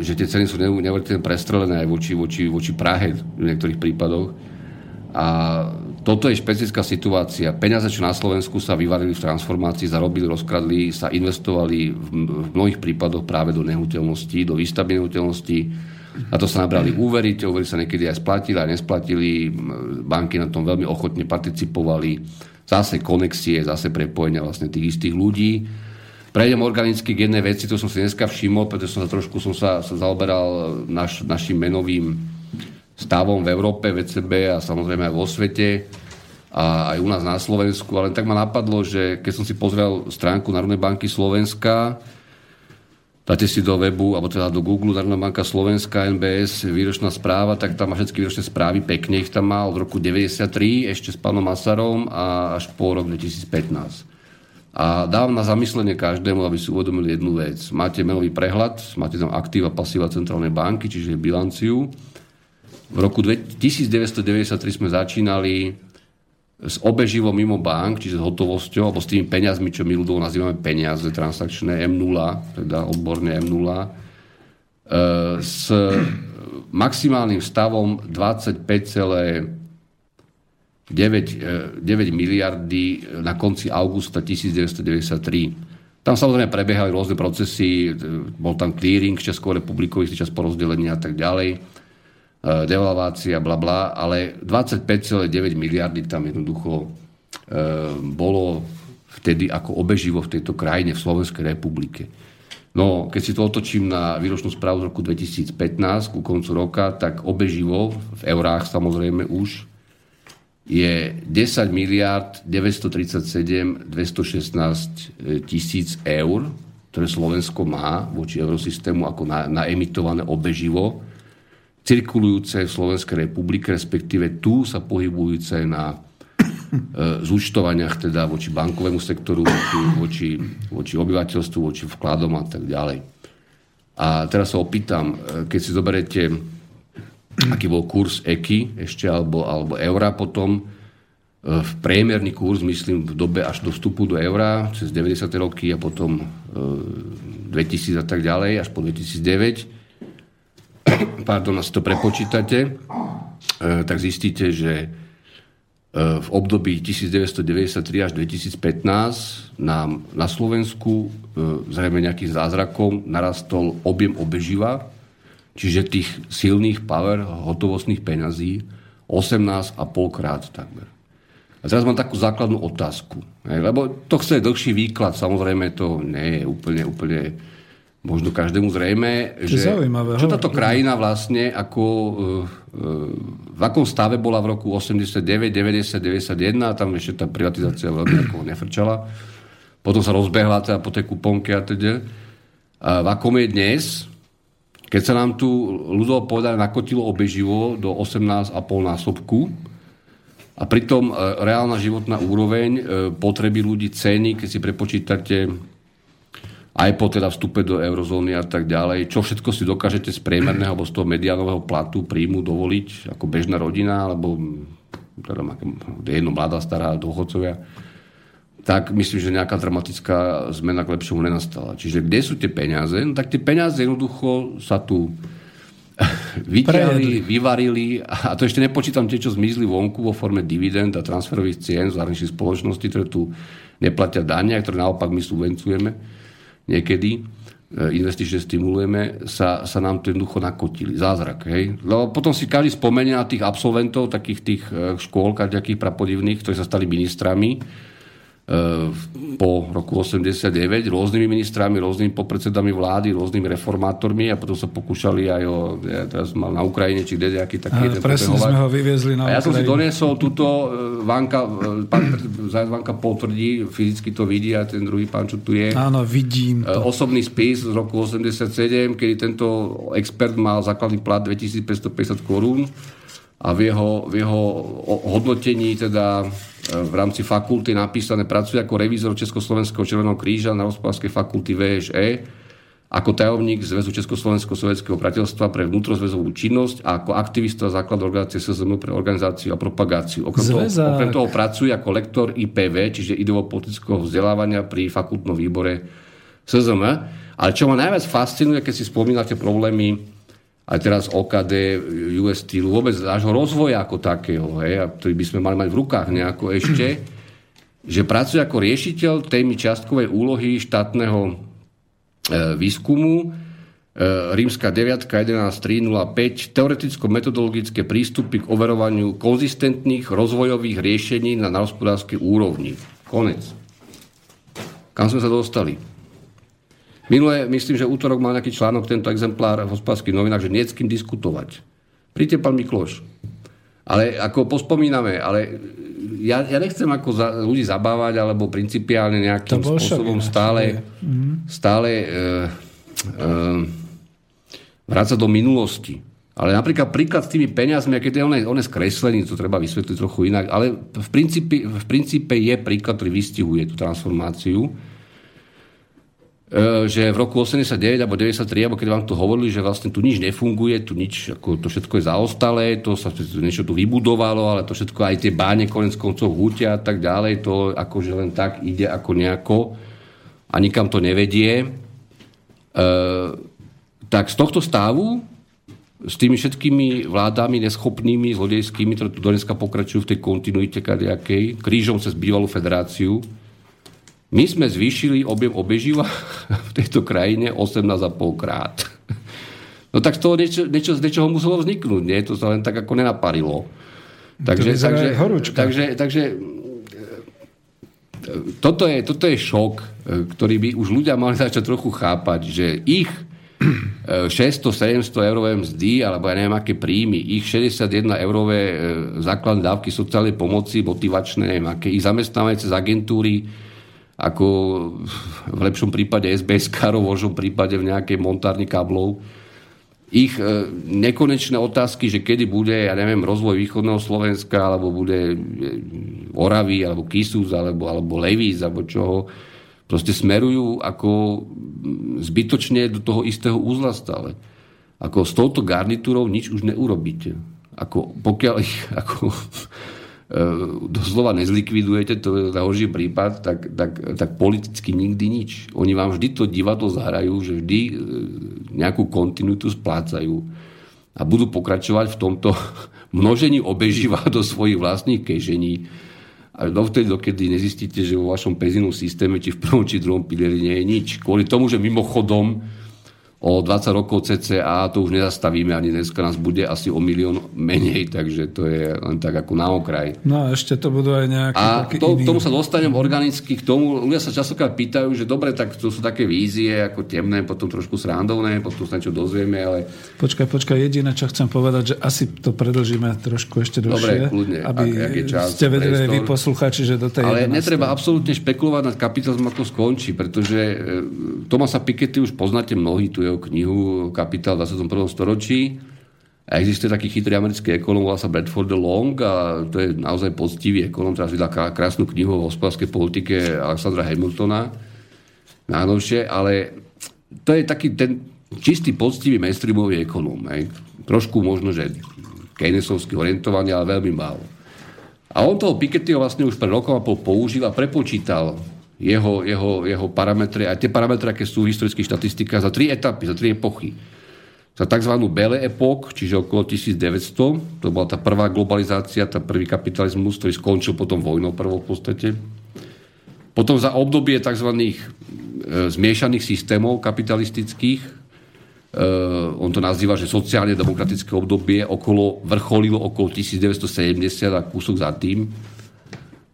že tie ceny sú neuveriteľne prestrelené aj voči, voči, voči Prahe v niektorých prípadoch. A toto je špecifická situácia. Peniaze, čo na Slovensku sa vyvarili v transformácii, zarobili, rozkradli, sa investovali v, v mnohých prípadoch práve do nehnuteľností, do výstavby nehnuteľností. Na to sa nabrali úvery, tie úvery sa niekedy aj splatili, aj nesplatili. Banky na tom veľmi ochotne participovali. Zase konexie, zase prepojenia vlastne tých istých ľudí. Prejdem organicky k jednej veci, to som si dneska všimol, pretože som sa trošku som sa, sa zaoberal naš, našim menovým stavom v Európe, v ECB a samozrejme aj vo svete a aj u nás na Slovensku, ale tak ma napadlo, že keď som si pozrel stránku Národnej banky Slovenska, dáte si do webu, alebo teda do Google Národná banka Slovenska, NBS, výročná správa, tak tam má všetky výročné správy, pekne ich tam má od roku 93, ešte s pánom Masarom a až po rok 2015. A dávam na zamyslenie každému, aby si uvedomili jednu vec. Máte menový prehľad, máte tam aktíva, pasíva centrálnej banky, čiže bilanciu v roku 1993 sme začínali s obeživom mimo bank, čiže s hotovosťou, alebo s tými peniazmi, čo my ľudovo nazývame peniaze transakčné M0, teda odborne M0, e, s maximálnym stavom 25,9 9 miliardy na konci augusta 1993. Tam samozrejme prebiehali rôzne procesy, bol tam clearing Českou republikou, istý čas porozdelenia a tak ďalej E, devalvácia, bla bla, ale 25,9 miliardy tam jednoducho e, bolo vtedy ako obeživo v tejto krajine, v Slovenskej republike. No, keď si to otočím na výročnú správu z roku 2015, ku koncu roka, tak obeživo, v eurách samozrejme už, je 10 miliard 937 216 tisíc eur, ktoré Slovensko má voči eurosystému ako na, na emitované obeživo cirkulujúce v Slovenskej republike, respektíve tu sa pohybujúce na e, zúčtovaniach teda voči bankovému sektoru, voči, voči, voči obyvateľstvu, voči vkladom a tak ďalej. A teraz sa opýtam, e, keď si zoberete, aký bol kurz EKI ešte, alebo, alebo eura potom, e, v priemerný kurz, myslím, v dobe až do vstupu do eura, cez 90. roky a potom 2000 a tak ďalej, až po 2009, pardon, si to prepočítate, e, tak zistíte, že e, v období 1993 až 2015 nám na Slovensku e, zrejme nejakým zázrakom narastol objem obeživa, čiže tých silných power hotovostných peňazí 18,5 krát takmer. A teraz mám takú základnú otázku. Lebo to chce dlhší výklad, samozrejme to nie je úplne, úplne možno každému zrejme, že čo táto krajina vlastne ako, e, v akom stave bola v roku 89, 90, 91, tam ešte tá privatizácia veľmi ako nefrčala. Potom sa rozbehla teda po tej kuponke a teda. A v akom je dnes, keď sa nám tu ľudovo povedali nakotilo obeživo do 18,5 násobku, a pritom e, reálna životná úroveň, potreby ľudí, ceny, keď si prepočítate aj po teda vstupe do eurozóny a tak ďalej, čo všetko si dokážete z priemerného alebo z toho mediánového platu príjmu dovoliť ako bežná rodina, alebo teda jedno mladá, stará, dôchodcovia, tak myslím, že nejaká dramatická zmena k lepšiemu nenastala. Čiže kde sú tie peniaze? No tak tie peniaze jednoducho sa tu vytiahli, vyvarili a to ešte nepočítam tie, čo zmizli vonku vo forme dividend a transferových cien z zahraničných spoločností, ktoré tu neplatia dania, ktoré naopak my subvencujeme niekedy, e, investične stimulujeme, sa, sa nám to jednoducho nakotili. Zázrak. Hej? Lebo potom si každý spomenie na tých absolventov takých tých e, škôl, kaďakých prapodivných, ktorí sa stali ministrami po roku 89 rôznymi ministrami, rôznymi podpredsedami vlády, rôznymi reformátormi a potom sa pokúšali aj o, ja teraz mal na Ukrajine, či kde nejaký taký jeden Presne sme ho vyviezli na A ja som si doniesol túto, e, Vanka, e, pán Zajac Vanka potvrdí, fyzicky to vidí a ten druhý pán, čo tu je. Áno, vidím to. Osobný spis z roku 87, kedy tento expert mal základný plat 2550 korún a v jeho, v jeho hodnotení teda v rámci fakulty napísané, pracuje ako revízor Československého červeného kríža na hospodárskej fakulty VŠE, ako tajomník Zväzu Československého sovietského priateľstva pre vnútrozväzovú činnosť a ako aktivista základu organizácie SZM pre organizáciu a propagáciu. Okrem toho, okrem toho pracuje ako lektor IPV, čiže ideopolitického vzdelávania pri fakultnom výbore SZM. Ale čo ma najviac fascinuje, keď si spomínate problémy aj teraz OKD, US Steel, vôbec nášho rozvoja ako takého, hej, a ktorý by sme mali mať v rukách nejako ešte, že pracuje ako riešiteľ témy častkovej úlohy štátneho e, výskumu, e, rímska 9, 11305, teoreticko-metodologické prístupy k overovaniu konzistentných rozvojových riešení na hospodárskej úrovni. Konec. Kam sme sa dostali? Minulé, myslím, že útorok mal nejaký článok, tento exemplár v hospodárských novinách, že nie s kým diskutovať. Príďte, pán Mikloš. Ale ako pospomíname, ale ja, ja nechcem ako za, ľudí zabávať, alebo principiálne nejakým spôsobom stále, mhm. stále e, e, vrácať do minulosti. Ale napríklad príklad s tými peniazmi, keď je on, on je skreslený, to treba vysvetliť trochu inak, ale v princípe, v princípe je príklad, ktorý vystihuje tú transformáciu že v roku 89 alebo 93, alebo keď vám to hovorili, že vlastne tu nič nefunguje, tu nič, ako to všetko je zaostalé, to sa niečo tu vybudovalo, ale to všetko aj tie báne konec koncov hútia a tak ďalej, to akože len tak ide ako nejako a nikam to nevedie. E, tak z tohto stavu s tými všetkými vládami neschopnými, zlodejskými, ktoré tu dneska pokračujú v tej kontinuite kadejakej, krížom cez bývalú federáciu, my sme zvýšili objem obeživa v tejto krajine 18,5 krát. No tak z toho niečo, niečo, z niečoho muselo vzniknúť, nie? To sa len tak ako nenaparilo. Takže, to takže, takže, takže toto je, toto je šok, ktorý by už ľudia mali začať trochu chápať, že ich 600-700 eurové mzdy, alebo ja neviem aké príjmy, ich 61 eurové e, základné dávky sociálnej pomoci, motivačné, neviem aké, ich zamestnávajú cez agentúry, ako v lepšom prípade SBS v horšom prípade v nejakej montárni kablov. Ich e, nekonečné otázky, že kedy bude, ja neviem, rozvoj východného Slovenska, alebo bude e, Oravy, alebo Kisus, alebo, alebo Levíz, alebo čoho, proste smerujú ako zbytočne do toho istého úzla stále. Ako s touto garnitúrou nič už neurobíte. Ako, pokiaľ ich ako, doslova nezlikvidujete, to je horší prípad, tak, tak, tak politicky nikdy nič. Oni vám vždy to divadlo zahrajú, že vždy e, nejakú kontinuitu splácajú a budú pokračovať v tomto množení obeživa do svojich vlastných kežení až dovtedy, dokedy nezistíte, že vo vašom penzijnom systéme, či v prvom, či v druhom pilieri nie je nič. Kvôli tomu, že mimochodom o 20 rokov CCA to už nezastavíme, ani dneska nás bude asi o milión menej, takže to je len tak ako na okraj. No a ešte to budú aj nejaké A to, iný... tomu sa dostanem organicky k tomu, ľudia sa častokrát pýtajú, že dobre, tak to sú také vízie, ako temné, potom trošku srandovné, potom sa niečo dozvieme, ale... Počkaj, počkaj, jediné, čo chcem povedať, že asi to predlžíme trošku ešte dlhšie, dobre, kľudne, aby ak, ak je čas, ste vedeli vy posluchači, že do tej Ale 11. netreba absolútne špekulovať nad kapitalizmom, ako skončí, pretože e, Tomasa Piketty už poznáte mnohí, tu jeho knihu Kapitál v 21. storočí. A existuje taký chytrý americký ekonom, volá sa Bradford Long a to je naozaj poctivý ekonom, teraz vydal krásnu knihu o hospodárskej politike Alexandra Hamiltona, najnovšie, ale to je taký ten čistý, poctivý mainstreamový ekonom. Hej. Trošku možno, že Keynesovsky orientovaný, ale veľmi málo. A on toho Pikettyho vlastne už pred rokom a pol použil a prepočítal jeho, jeho, jeho parametre, aj tie parametre, aké sú v historických štatistikách, za tri etapy, za tri epochy. Za tzv. Bele epok, čiže okolo 1900, to bola tá prvá globalizácia, tá prvý kapitalizmus, ktorý skončil potom vojnou prvou v podstate. Potom za obdobie tzv. E, zmiešaných systémov kapitalistických, e, on to nazýva, že sociálne demokratické obdobie okolo, vrcholilo okolo 1970 a kúsok za tým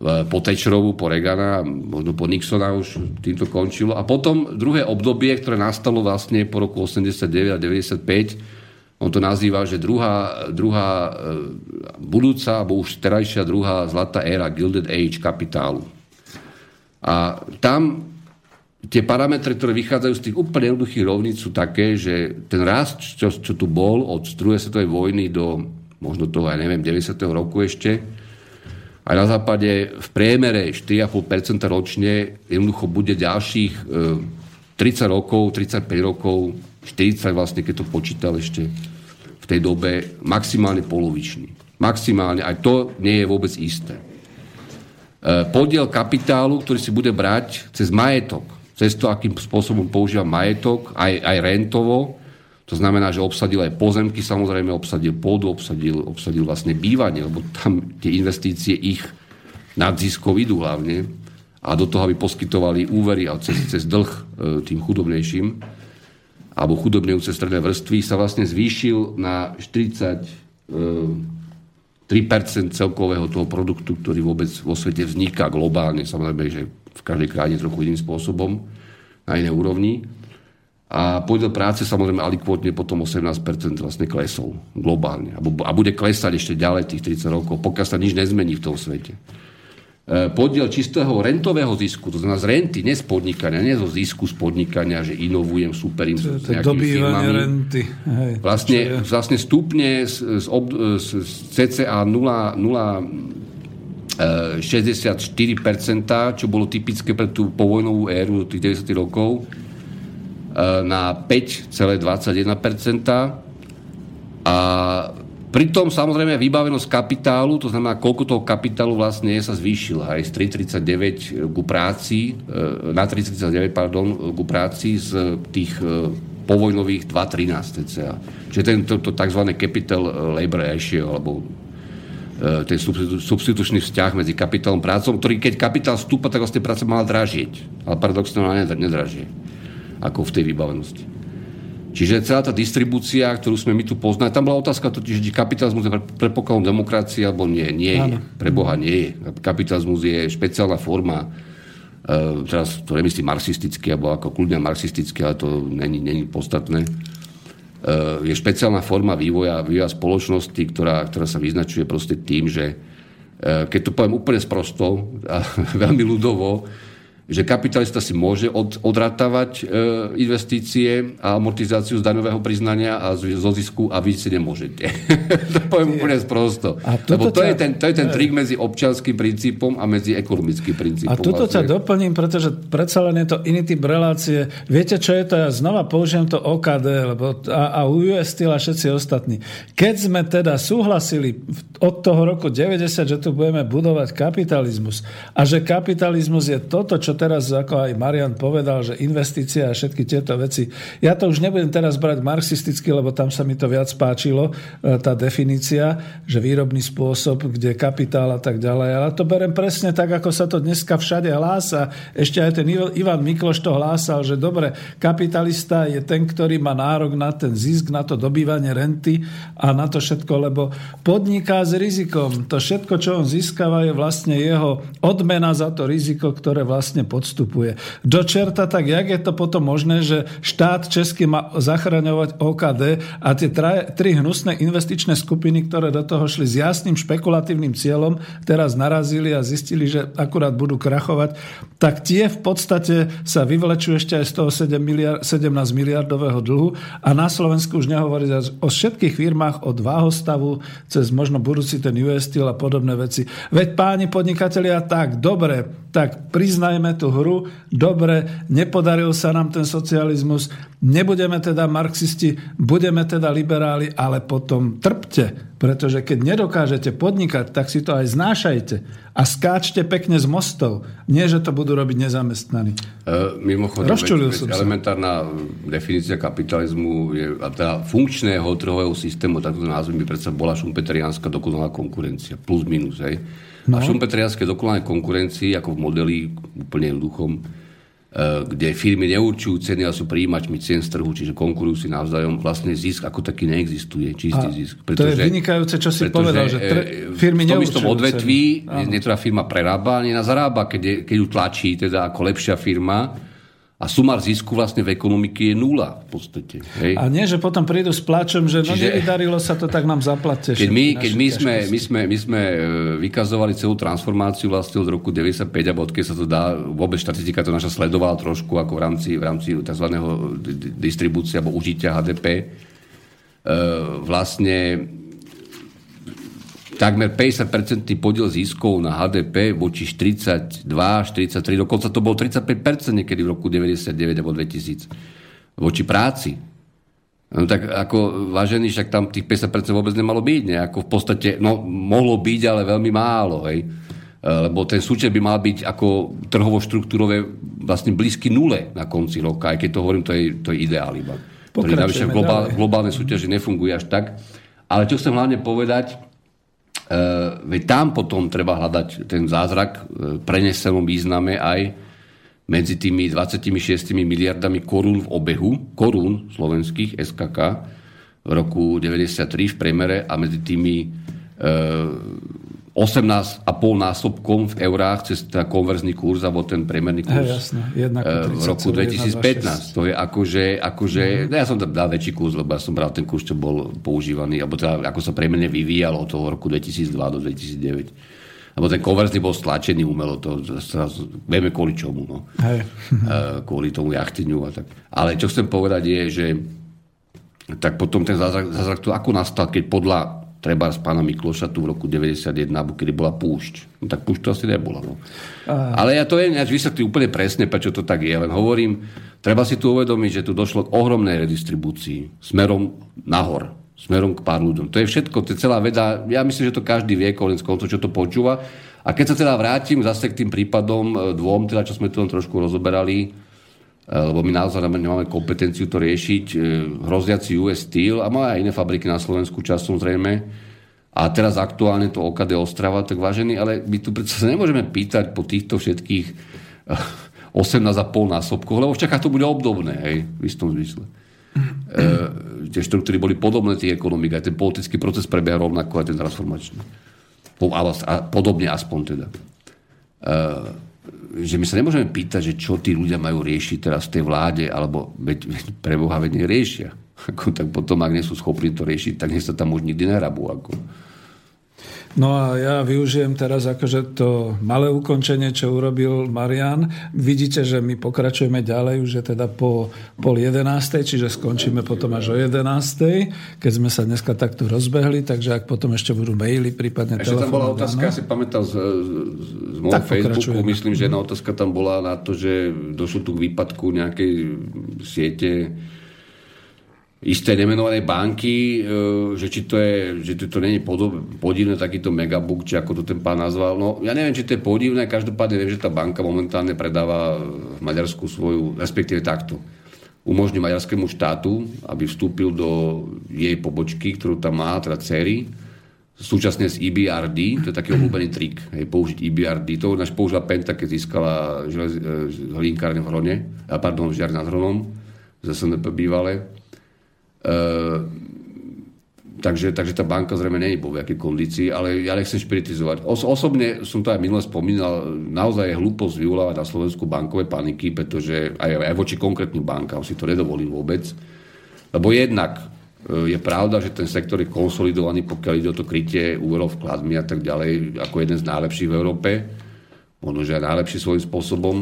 po Thatcherovu, po Reagana, možno po Nixona už týmto končilo. A potom druhé obdobie, ktoré nastalo vlastne po roku 89 a 95, on to nazýva, že druhá, druhá e, budúca, alebo už terajšia druhá zlatá éra, Gilded Age kapitálu. A tam tie parametre, ktoré vychádzajú z tých úplne jednoduchých rovníc sú také, že ten rast, čo, čo tu bol od druhej svetovej vojny do možno toho, aj neviem, 90. roku ešte, a na západe v priemere 4,5% ročne jednoducho bude ďalších 30 e, rokov, 35 rokov, 40 vlastne, keď to počítal ešte v tej dobe, maximálne polovičný. Maximálne, aj to nie je vôbec isté. E, podiel kapitálu, ktorý si bude brať cez majetok, cez to, akým spôsobom používa majetok, aj, aj rentovo. To znamená, že obsadil aj pozemky, samozrejme obsadil pôdu, obsadil, obsadil vlastne bývanie, lebo tam tie investície ich nad ziskov idú hlavne a do toho, aby poskytovali úvery a cez, cez dlh e, tým chudobnejším alebo chudobnejúce stredné vrstvy sa vlastne zvýšil na 40 3% celkového toho produktu, ktorý vôbec vo svete vzniká globálne, samozrejme, že v každej krajine trochu iným spôsobom, na inej úrovni. A podiel práce samozrejme alikvotne potom 18% vlastne klesol globálne. A bude klesať ešte ďalej tých 30 rokov, pokiaľ sa nič nezmení v tom svete. E, podiel čistého rentového zisku, to znamená z renty, nie z podnikania, nie zo zisku z podnikania, že inovujem, superím s nejakými firmami. renty. Hej, vlastne, vlastne stupne z, z, ob, z, z cca 0, 0 64%, čo bolo typické pre tú povojnovú éru tých 90 rokov, na 5,21%. A Pritom samozrejme vybavenosť kapitálu, to znamená, koľko toho kapitálu vlastne sa zvýšila aj z 3,39 ku práci, e, na 3,39 pardon, ku práci z tých e, povojnových 2,13 cca. Čiže ten to, tzv. capital labor ratio, alebo ten substitučný vzťah medzi kapitálom a prácou, ktorý keď kapitál stúpa, tak vlastne práca mala dražieť. Ale paradoxne ona nedražie, ako v tej vybavenosti. Čiže celá tá distribúcia, ktorú sme my tu poznali, tam bola otázka totiž, či kapitalizmus je predpokladom demokracie, alebo nie. Nie je. Pre Boha nie je. Kapitalizmus je špeciálna forma, uh, teraz to nemyslím marxisticky, alebo ako kľudne marxisticky, ale to není, není podstatné. Uh, je špeciálna forma vývoja, vývoja spoločnosti, ktorá, ktorá sa vyznačuje proste tým, že uh, keď to poviem úplne sprosto a veľmi ľudovo, že kapitalista si môže od, odratávať e, investície a amortizáciu z daňového priznania a z, zo zisku a vy si nemôžete. to poviem úplne sprosto. Lebo to, ťa... je ten, to je ten trik medzi občanským princípom a medzi ekonomickým princípom. A tuto vlastne. ťa doplním, pretože predsa len je to iný typ relácie. Viete, čo je to? Ja znova použijem to OKD lebo, a, a US Steel a všetci ostatní. Keď sme teda súhlasili od toho roku 90, že tu budeme budovať kapitalizmus a že kapitalizmus je toto, čo teraz, ako aj Marian povedal, že investície a všetky tieto veci. Ja to už nebudem teraz brať marxisticky, lebo tam sa mi to viac páčilo, e, tá definícia, že výrobný spôsob, kde kapitál a tak ďalej. Ale to berem presne tak, ako sa to dneska všade hlása. Ešte aj ten Ivan Mikloš to hlásal, že dobre, kapitalista je ten, ktorý má nárok na ten zisk, na to dobývanie renty a na to všetko, lebo podniká s rizikom. To všetko, čo on získava, je vlastne jeho odmena za to riziko, ktoré vlastne podstupuje. Do čerta, tak jak je to potom možné, že štát český má zachraňovať OKD a tie tra, tri hnusné investičné skupiny, ktoré do toho šli s jasným špekulatívnym cieľom, teraz narazili a zistili, že akurát budú krachovať, tak tie v podstate sa vyvlečujú ešte aj z toho 7 miliard, 17 miliardového dlhu a na Slovensku už nehovorí o všetkých firmách od váhostavu cez možno budúci ten US Steel a podobné veci. Veď páni podnikatelia, tak dobre, tak priznajme tú hru, dobre, nepodaril sa nám ten socializmus, nebudeme teda marxisti, budeme teda liberáli, ale potom trpte, pretože keď nedokážete podnikať, tak si to aj znášajte a skáčte pekne z mostov. Nie, že to budú robiť nezamestnaní. Uh, mimochodom, veď, veď elementárna definícia kapitalizmu je, a teda funkčného trhového systému, tak to názvem by predsa bola šumpeteriánska dokonalá konkurencia, plus minus, hej. No. A šumpetrianské dokonalé konkurencii, ako v modeli úplne jednoduchom, Eh, kde firmy neurčujú ceny a sú príjimačmi cien z trhu, čiže konkurujú si navzájom. Vlastne zisk ako taký neexistuje, čistý a zisk. Pretože, to je vynikajúce, čo si pretože, povedal, že tre- eh, firmy v tom istom odvetví niektorá firma prerába, nie na zarába, keď, je, keď ju tlačí teda ako lepšia firma, a sumár zisku vlastne v ekonomike je nula v podstate. Hej? A nie, že potom prídu s plačom, že no Čiže, nevydarilo sa to, tak nám zaplatte. Keď my, keď my, sme, my, sme, my sme vykazovali celú transformáciu vlastne od roku 95, alebo odkiaľ sa to dá, vôbec štatistika to naša sledovala trošku ako v rámci, v rámci tzv. distribúcie alebo užitia HDP, e, vlastne takmer 50% podiel ziskov na HDP voči 42, 43, dokonca to bolo 35% niekedy v roku 99 alebo 2000 voči práci. No tak ako vážený, však tam tých 50% vôbec nemalo byť. Ne? Ako v podstate, no mohlo byť, ale veľmi málo. Hej. lebo ten súčet by mal byť ako trhovo-štruktúrové vlastne blízky nule na konci roka, aj keď to hovorím, to je, to je ideál iba. Ktorý globál, globálnej súťaži nefunguje až tak. Ale čo chcem hlavne povedať, veď tam potom treba hľadať ten zázrak v prenesenom význame aj medzi tými 26 miliardami korún v obehu, korún slovenských SKK v roku 93 v premere a medzi tými e, 18,5 násobkom v eurách cez teda konverzný kurz alebo ten priemerný kurz hey, jasné. Jednak v roku 2015. To je akože, akože mm. no ja som tam dal väčší kurz, lebo ja som bral ten kurz, čo bol používaný, alebo teda ako sa premerne vyvíjalo od toho roku 2002 do 2009. Lebo ten konverzný bol stlačený umelo, to vieme kvôli čomu. No. Hey. kvôli tomu jachteniu a tak. Ale čo chcem povedať je, že tak potom ten zázrak, zázrak to ako nastal, keď podľa treba z pána Mikloša tu v roku 91, alebo kedy bola púšť. No tak púšť to asi nebola. No. Ale ja to viem ja vysvetlím úplne presne, prečo to tak je. Len hovorím, treba si tu uvedomiť, že tu došlo k ohromnej redistribúcii smerom nahor, smerom k pár ľuďom. To je všetko, to je celá veda. Ja myslím, že to každý vie, konec koncov, čo to počúva. A keď sa teda vrátim zase k tým prípadom e, dvom, teda čo sme tu trošku rozoberali, lebo my naozaj nemáme kompetenciu to riešiť, e, hroziaci US Steel a má aj iné fabriky na Slovensku časom zrejme, a teraz aktuálne to OKD Ostrava, tak vážený, ale my tu predsa sa nemôžeme pýtať po týchto všetkých 18,5 eh, násobkoch, lebo v to bude obdobné, hej, v istom zmysle. E, tie štruktúry boli podobné tých ekonomik, aj ten politický proces prebieha rovnako, aj ten transformačný. A podobne aspoň teda. E, že my sa nemôžeme pýtať, že čo tí ľudia majú riešiť teraz v tej vláde, alebo veď, veď pre Boha veď neriešia. Ako, tak potom, ak nie sú schopní to riešiť, tak nech sa tam už nikdy nerabú. Ako. No a ja využijem teraz akože to malé ukončenie, čo urobil Marian. Vidíte, že my pokračujeme ďalej, už je teda po pol jedenástej, čiže skončíme potom až o jedenástej, keď sme sa dneska takto rozbehli, takže ak potom ešte budú maily, prípadne ešte tam bola otázka, ja si pamätal z, z môjho Facebooku, myslím, že jedna otázka tam bola na to, že došlo tu k výpadku nejakej siete isté nemenované banky, e, že či to je, že to, to není podivné takýto megabook, či ako to ten pán nazval. No, ja neviem, či to je podivné, každopádne viem, že tá banka momentálne predáva v Maďarsku svoju, respektíve takto, umožní maďarskému štátu, aby vstúpil do jej pobočky, ktorú tam má, teda cery, súčasne s EBRD, to je taký obľúbený trik, hej, použiť EBRD. To náš použila Penta, keď získala e, hlinkárne v Hrone, pardon, žiar nad Hronom, z SNP bývalé takže, takže tá banka zrejme není vo nejakej kondícii, ale ja nechcem špiritizovať. Os, osobne som to aj minule spomínal, naozaj je hlúposť vyvolávať na Slovensku bankové paniky, pretože aj, aj voči konkrétnym bankám si to nedovolím vôbec. Lebo jednak e, je pravda, že ten sektor je konsolidovaný, pokiaľ ide o to krytie úverov vkladmi a tak ďalej, ako jeden z najlepších v Európe. Možno, že aj najlepší svojím spôsobom.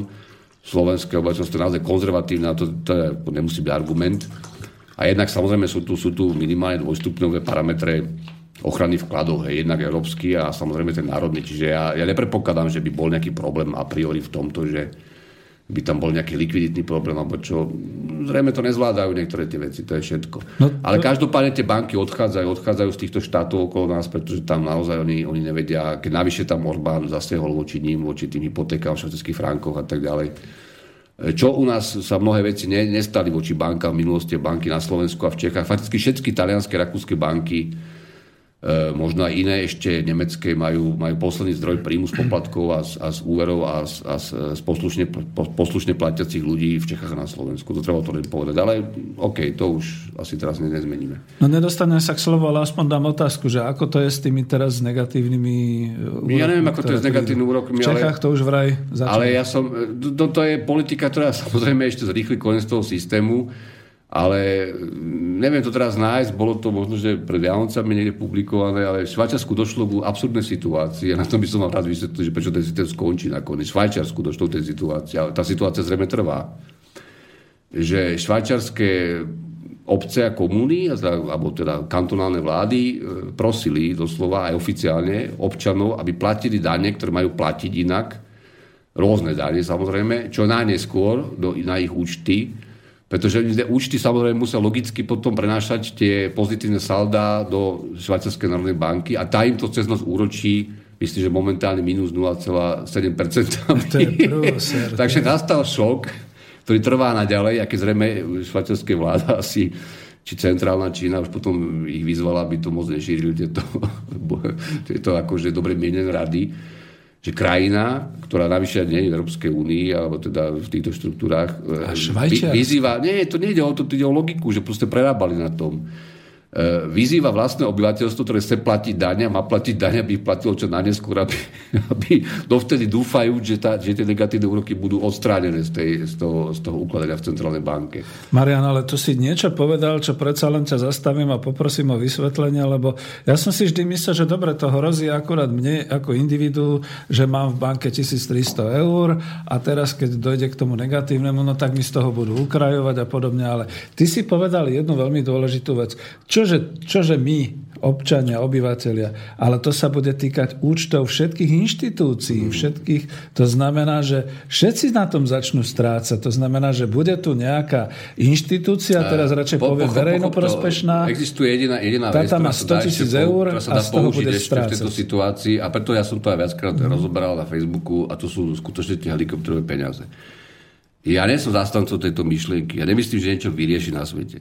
Slovenské obyvateľstvo je naozaj konzervatívne, a to, to je, nemusí byť argument. A jednak samozrejme sú tu, sú tu minimálne dvojstupňové parametre ochrany vkladov, hej, jednak európsky a samozrejme ten národný. Čiže ja, ja nepredpokladám, že by bol nejaký problém a priori v tomto, že by tam bol nejaký likviditný problém, alebo čo. Zrejme to nezvládajú niektoré tie veci, to je všetko. No, Ale každopádne tie banky odchádzajú, odchádzajú z týchto štátov okolo nás, pretože tam naozaj oni, oni nevedia, keď navyše tam Orbán zasiehol voči ním, voči tým hypotékám, švajčiarských frankoch a tak ďalej čo u nás sa mnohé veci ne, nestali voči bankám v minulosti, banky na Slovensku a v Čechách. Fakticky všetky talianské, rakúske banky možno aj iné ešte nemecké majú, majú posledný zdroj príjmu z poplatkov a z, a z úverov a z, a z, z poslušne, poslušne platiacich ľudí v Čechách a na Slovensku. To treba to povedať. Ale OK, to už asi teraz nezmeníme. No nedostane sa k slovu, ale aspoň dám otázku, že ako to je s tými teraz negatívnymi úrokmi? Ja neviem, ako to je s negatívnymi úrokmi. V Čechách ale, to už vraj začalo. Ale ja som, to, to je politika, ktorá samozrejme ešte zrýchli koniec toho systému ale mm, neviem to teraz nájsť, bolo to možno, že pred Vianocami niekde publikované, ale v Švajčiarsku došlo k absurdnej situácii a na to by som vám rád vysvetlil, že prečo ten systém skončí nakoniec. V Švajčiarsku došlo k tej situácii, ale tá situácia zrejme trvá. Že švajčiarske obce a komúny, alebo teda kantonálne vlády e, prosili doslova aj oficiálne občanov, aby platili dane, ktoré majú platiť inak, rôzne dane samozrejme, čo najneskôr do, na ich účty, pretože účty samozrejme musia logicky potom prenášať tie pozitívne saldá do Švajčiarskej národnej banky a tá im to cez noc úročí Myslím, že momentálne minus 0,7%. To je prúser. Takže nastal šok, ktorý trvá naďalej, aké zrejme švajčiarske vláda asi či centrálna Čína už potom ich vyzvala, aby to moc nešírili tieto, tieto akože dobre mienené rady že krajina, ktorá navyše nie je v Európskej únii, alebo teda v týchto štruktúrách, Švajčiarsko? vyzýva, nie, to nejde o to, to ide o logiku, že proste prerábali na tom. E, vyzýva vlastné obyvateľstvo, ktoré chce platiť dania, má platiť dania, aby platilo čo najneskôr, aby, aby dovtedy dúfajú, že, tá, že tie negatívne úroky budú odstránené z, tej, z, toho, z toho ukladania v centrálnej banke. Marian, ale tu si niečo povedal, čo predsa len ťa zastavím a poprosím o vysvetlenie, lebo ja som si vždy myslel, že dobre, to hrozí akurát mne ako individu, že mám v banke 1300 eur a teraz, keď dojde k tomu negatívnemu, no tak mi z toho budú ukrajovať a podobne, ale ty si povedal jednu veľmi dôležitú vec. Čože, čože my, občania, obyvateľia, ale to sa bude týkať účtov všetkých inštitúcií, všetkých. To znamená, že všetci na tom začnú strácať. To znamená, že bude tu nejaká inštitúcia, teraz radšej Po- poviem verejnoprospešná. Existuje jediná, jediná Tá vec, tam má ktorá sa dá 100 000 ešte eur sa a dá z toho bude ešte v tejto strácať. situácii a preto ja som to aj viackrát Mhm. rozoberal na Facebooku a to sú skutočne tie helikopterové peniaze. Ja nie som zastancov tejto myšlienky. Ja nemyslím, že niečo vyrieši na svete.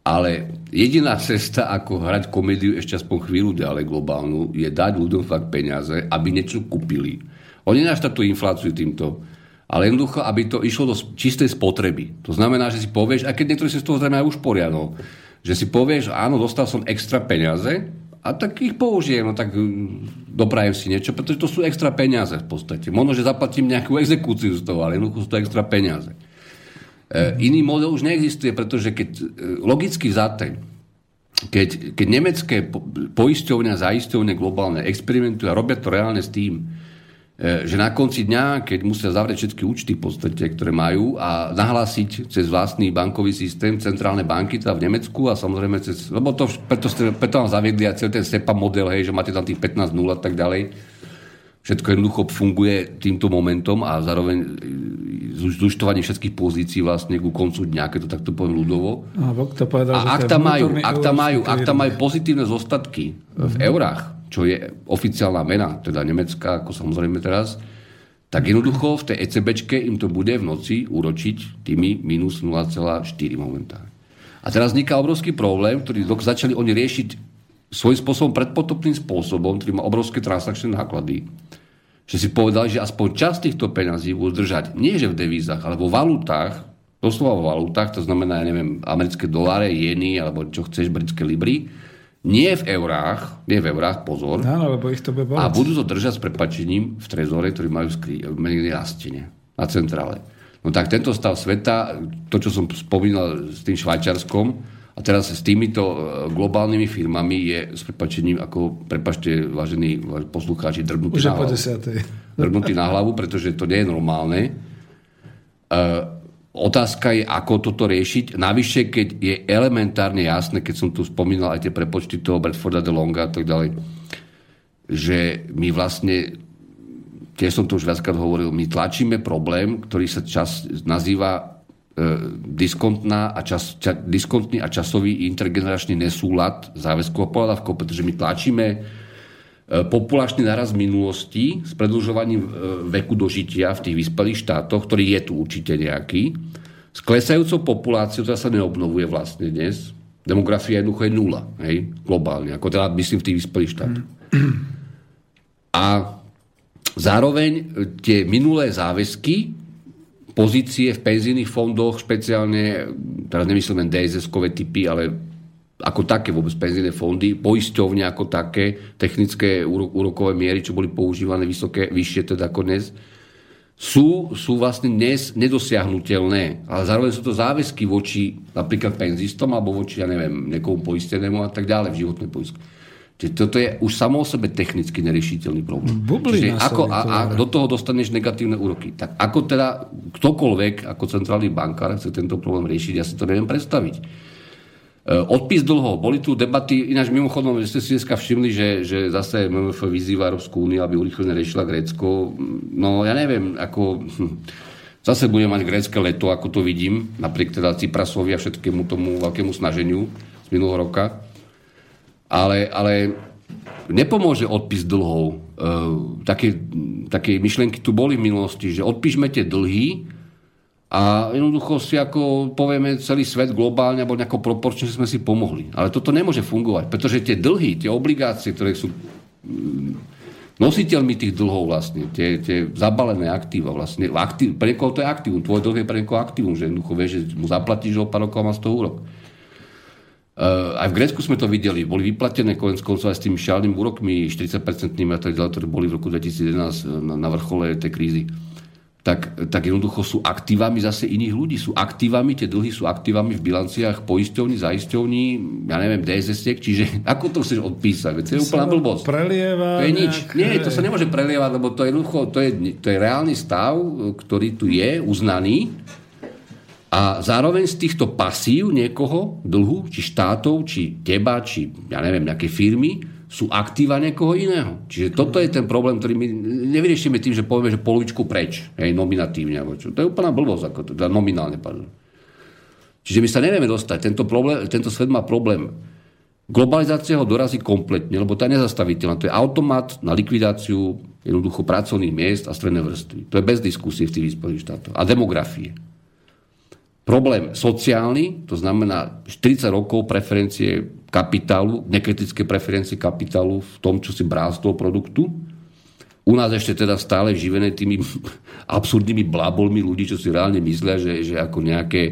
Ale jediná cesta, ako hrať komédiu ešte aspoň chvíľu ďalej globálnu, je dať ľuďom fakt peniaze, aby niečo kúpili. Oni naštartujú infláciu týmto, ale jednoducho, aby to išlo do čistej spotreby. To znamená, že si povieš, a keď niektorí si z toho zrejme aj už poriadno, že si povieš, áno, dostal som extra peniaze a tak ich použijem, no tak mm, doprajem si niečo, pretože to sú extra peniaze v podstate. Možno, že zaplatím nejakú exekúciu z toho, ale jednoducho sú to extra peniaze. E, iný model už neexistuje, pretože keď e, logicky vzaté, keď, keď nemecké po- poisťovne a zaisťovne globálne experimentujú a robia to reálne s tým, e, že na konci dňa, keď musia zavrieť všetky účty v podstate, ktoré majú a nahlásiť cez vlastný bankový systém centrálne banky, teda v Nemecku a samozrejme cez, lebo to, preto, preto vám zaviedli aj celý ten SEPA model, hej, že máte tam tých 15 0 a tak ďalej. Všetko jednoducho funguje týmto momentom a zároveň e, zúčtovanie všetkých pozícií vlastne ku koncu dňa, keď to takto poviem ľudovo. A Vok to povedal, A ak tam majú, ak tam majú, ak tam majú pozitívne zostatky v eurách, čo je oficiálna mena, teda nemecká, ako samozrejme teraz, tak jednoducho v tej ECBčke im to bude v noci úročiť tými minus 0,4 momentálne. A teraz vzniká obrovský problém, ktorý začali oni riešiť svojím spôsobom predpotopným spôsobom, ktorý má obrovské transakčné náklady, že si povedali, že aspoň časť týchto peňazí budú držať nie že v devízach, ale vo valutách, doslova vo valutách, to znamená, ja neviem, americké doláre, jeny, alebo čo chceš, britské libry, nie v eurách, nie v eurách, pozor, Áno, lebo ich to bude a budú to držať s prepačením v trezore, ktorý majú skry, menej na stene, na centrále. No tak tento stav sveta, to, čo som spomínal s tým Švajčarskom, a teraz s týmito e, globálnymi firmami je s prepačením, ako, prepačte, vážení váž- poslucháči, drbnutý Už na hlavu. Drbnutý na hlavu, pretože to nie je normálne. Uh, otázka je, ako toto riešiť. Navyše, keď je elementárne jasné, keď som tu spomínal aj tie prepočty toho Bradforda de Longa a tak ďalej, že my vlastne, tiež som to už viackrát hovoril, my tlačíme problém, ktorý sa čas nazýva diskontná a čas, ča, diskontný a časový intergeneračný nesúlad záväzkov a pohľadavkov, pretože my tlačíme e, populačný naraz minulosti s predlžovaním e, veku dožitia v tých vyspelých štátoch, ktorý je tu určite nejaký, s klesajúcou populáciou, ktorá sa neobnovuje vlastne dnes. Demografia jednoducho je nula, hej, globálne, ako teda myslím v tých vyspelých štátoch. A zároveň e, tie minulé záväzky, pozície v penzijných fondoch, špeciálne, teraz nemyslím len DSS-kové typy, ale ako také vôbec penzijné fondy, poisťovne ako také, technické úro- úrokové miery, čo boli používané vysoké, vyššie teda ako dnes, sú, sú vlastne dnes nedosiahnutelné. Ale zároveň sú to záväzky voči napríklad penzistom alebo voči, ja neviem, niekomu poistenému a tak ďalej v životnej poistke. Čiže toto je už samo o sebe technicky neriešiteľný problém. Bublina Čiže ako, a, a do toho dostaneš negatívne úroky. Tak ako teda ktokoľvek, ako centrálny bankár chce tento problém riešiť, ja si to neviem predstaviť. E, Odpis dlhov. Boli tu debaty, ináč mimochodom, že ste si dneska všimli, že, že zase MMF vyzýva Európsku úniu, aby urychlene riešila Grécko. No ja neviem, ako... hm, Zase bude mať grécke leto, ako to vidím, napriek teda Ciprasovi a všetkému tomu veľkému snaženiu z minulého roka. Ale, ale nepomôže odpis dlhov. také, také myšlienky tu boli v minulosti, že odpíšme tie dlhy a jednoducho si ako povieme celý svet globálne alebo nejako proporčne, sme si pomohli. Ale toto nemôže fungovať, pretože tie dlhy, tie obligácie, ktoré sú mm, nositeľmi tých dlhov vlastne, tie, tie zabalené aktíva vlastne, aktív, pre niekoho to je aktívum, tvoj dlh je pre niekoho aktívum, že jednoducho vieš, že mu zaplatíš o pár rokov má z toho úrok. Aj v Grécku sme to videli, boli vyplatené konec koncov aj s tými šialnými úrokmi 40-percentnými a tak ďalej, ktoré boli v roku 2011 na, na vrchole tej krízy. Tak, tak jednoducho sú aktívami zase iných ľudí. Sú aktívami, tie dlhy sú aktívami v bilanciách poisťovní, zaisťovní, ja neviem, dss čiže ako to chceš odpísať? Veď to je úplná blbosť. Prelieva to je nič. Nie, to sa nemôže prelievať, lebo to je jednoducho, to je, to je reálny stav, ktorý tu je, uznaný a zároveň z týchto pasív niekoho, dlhu, či štátov, či teba, či ja neviem, nejaké firmy, sú aktíva niekoho iného. Čiže toto je ten problém, ktorý my nevyriešime tým, že povieme, že polovičku preč, hej, nominatívne. Alebo čo. To je úplná blbosť, ako to, teda nominálne. Pardon. Čiže my sa nevieme dostať. Tento, problém, tento svet má problém. Globalizácia ho dorazí kompletne, lebo to je nezastaviteľná. To je automat na likvidáciu jednoducho pracovných miest a strednej vrstvy. To je bez diskusie v tých vyspelých štátoch. A demografie problém sociálny, to znamená 40 rokov preferencie kapitálu, nekritické preferencie kapitálu v tom, čo si brá z toho produktu. U nás ešte teda stále živené tými absurdnými blábolmi ľudí, čo si reálne myslia, že, že ako nejaké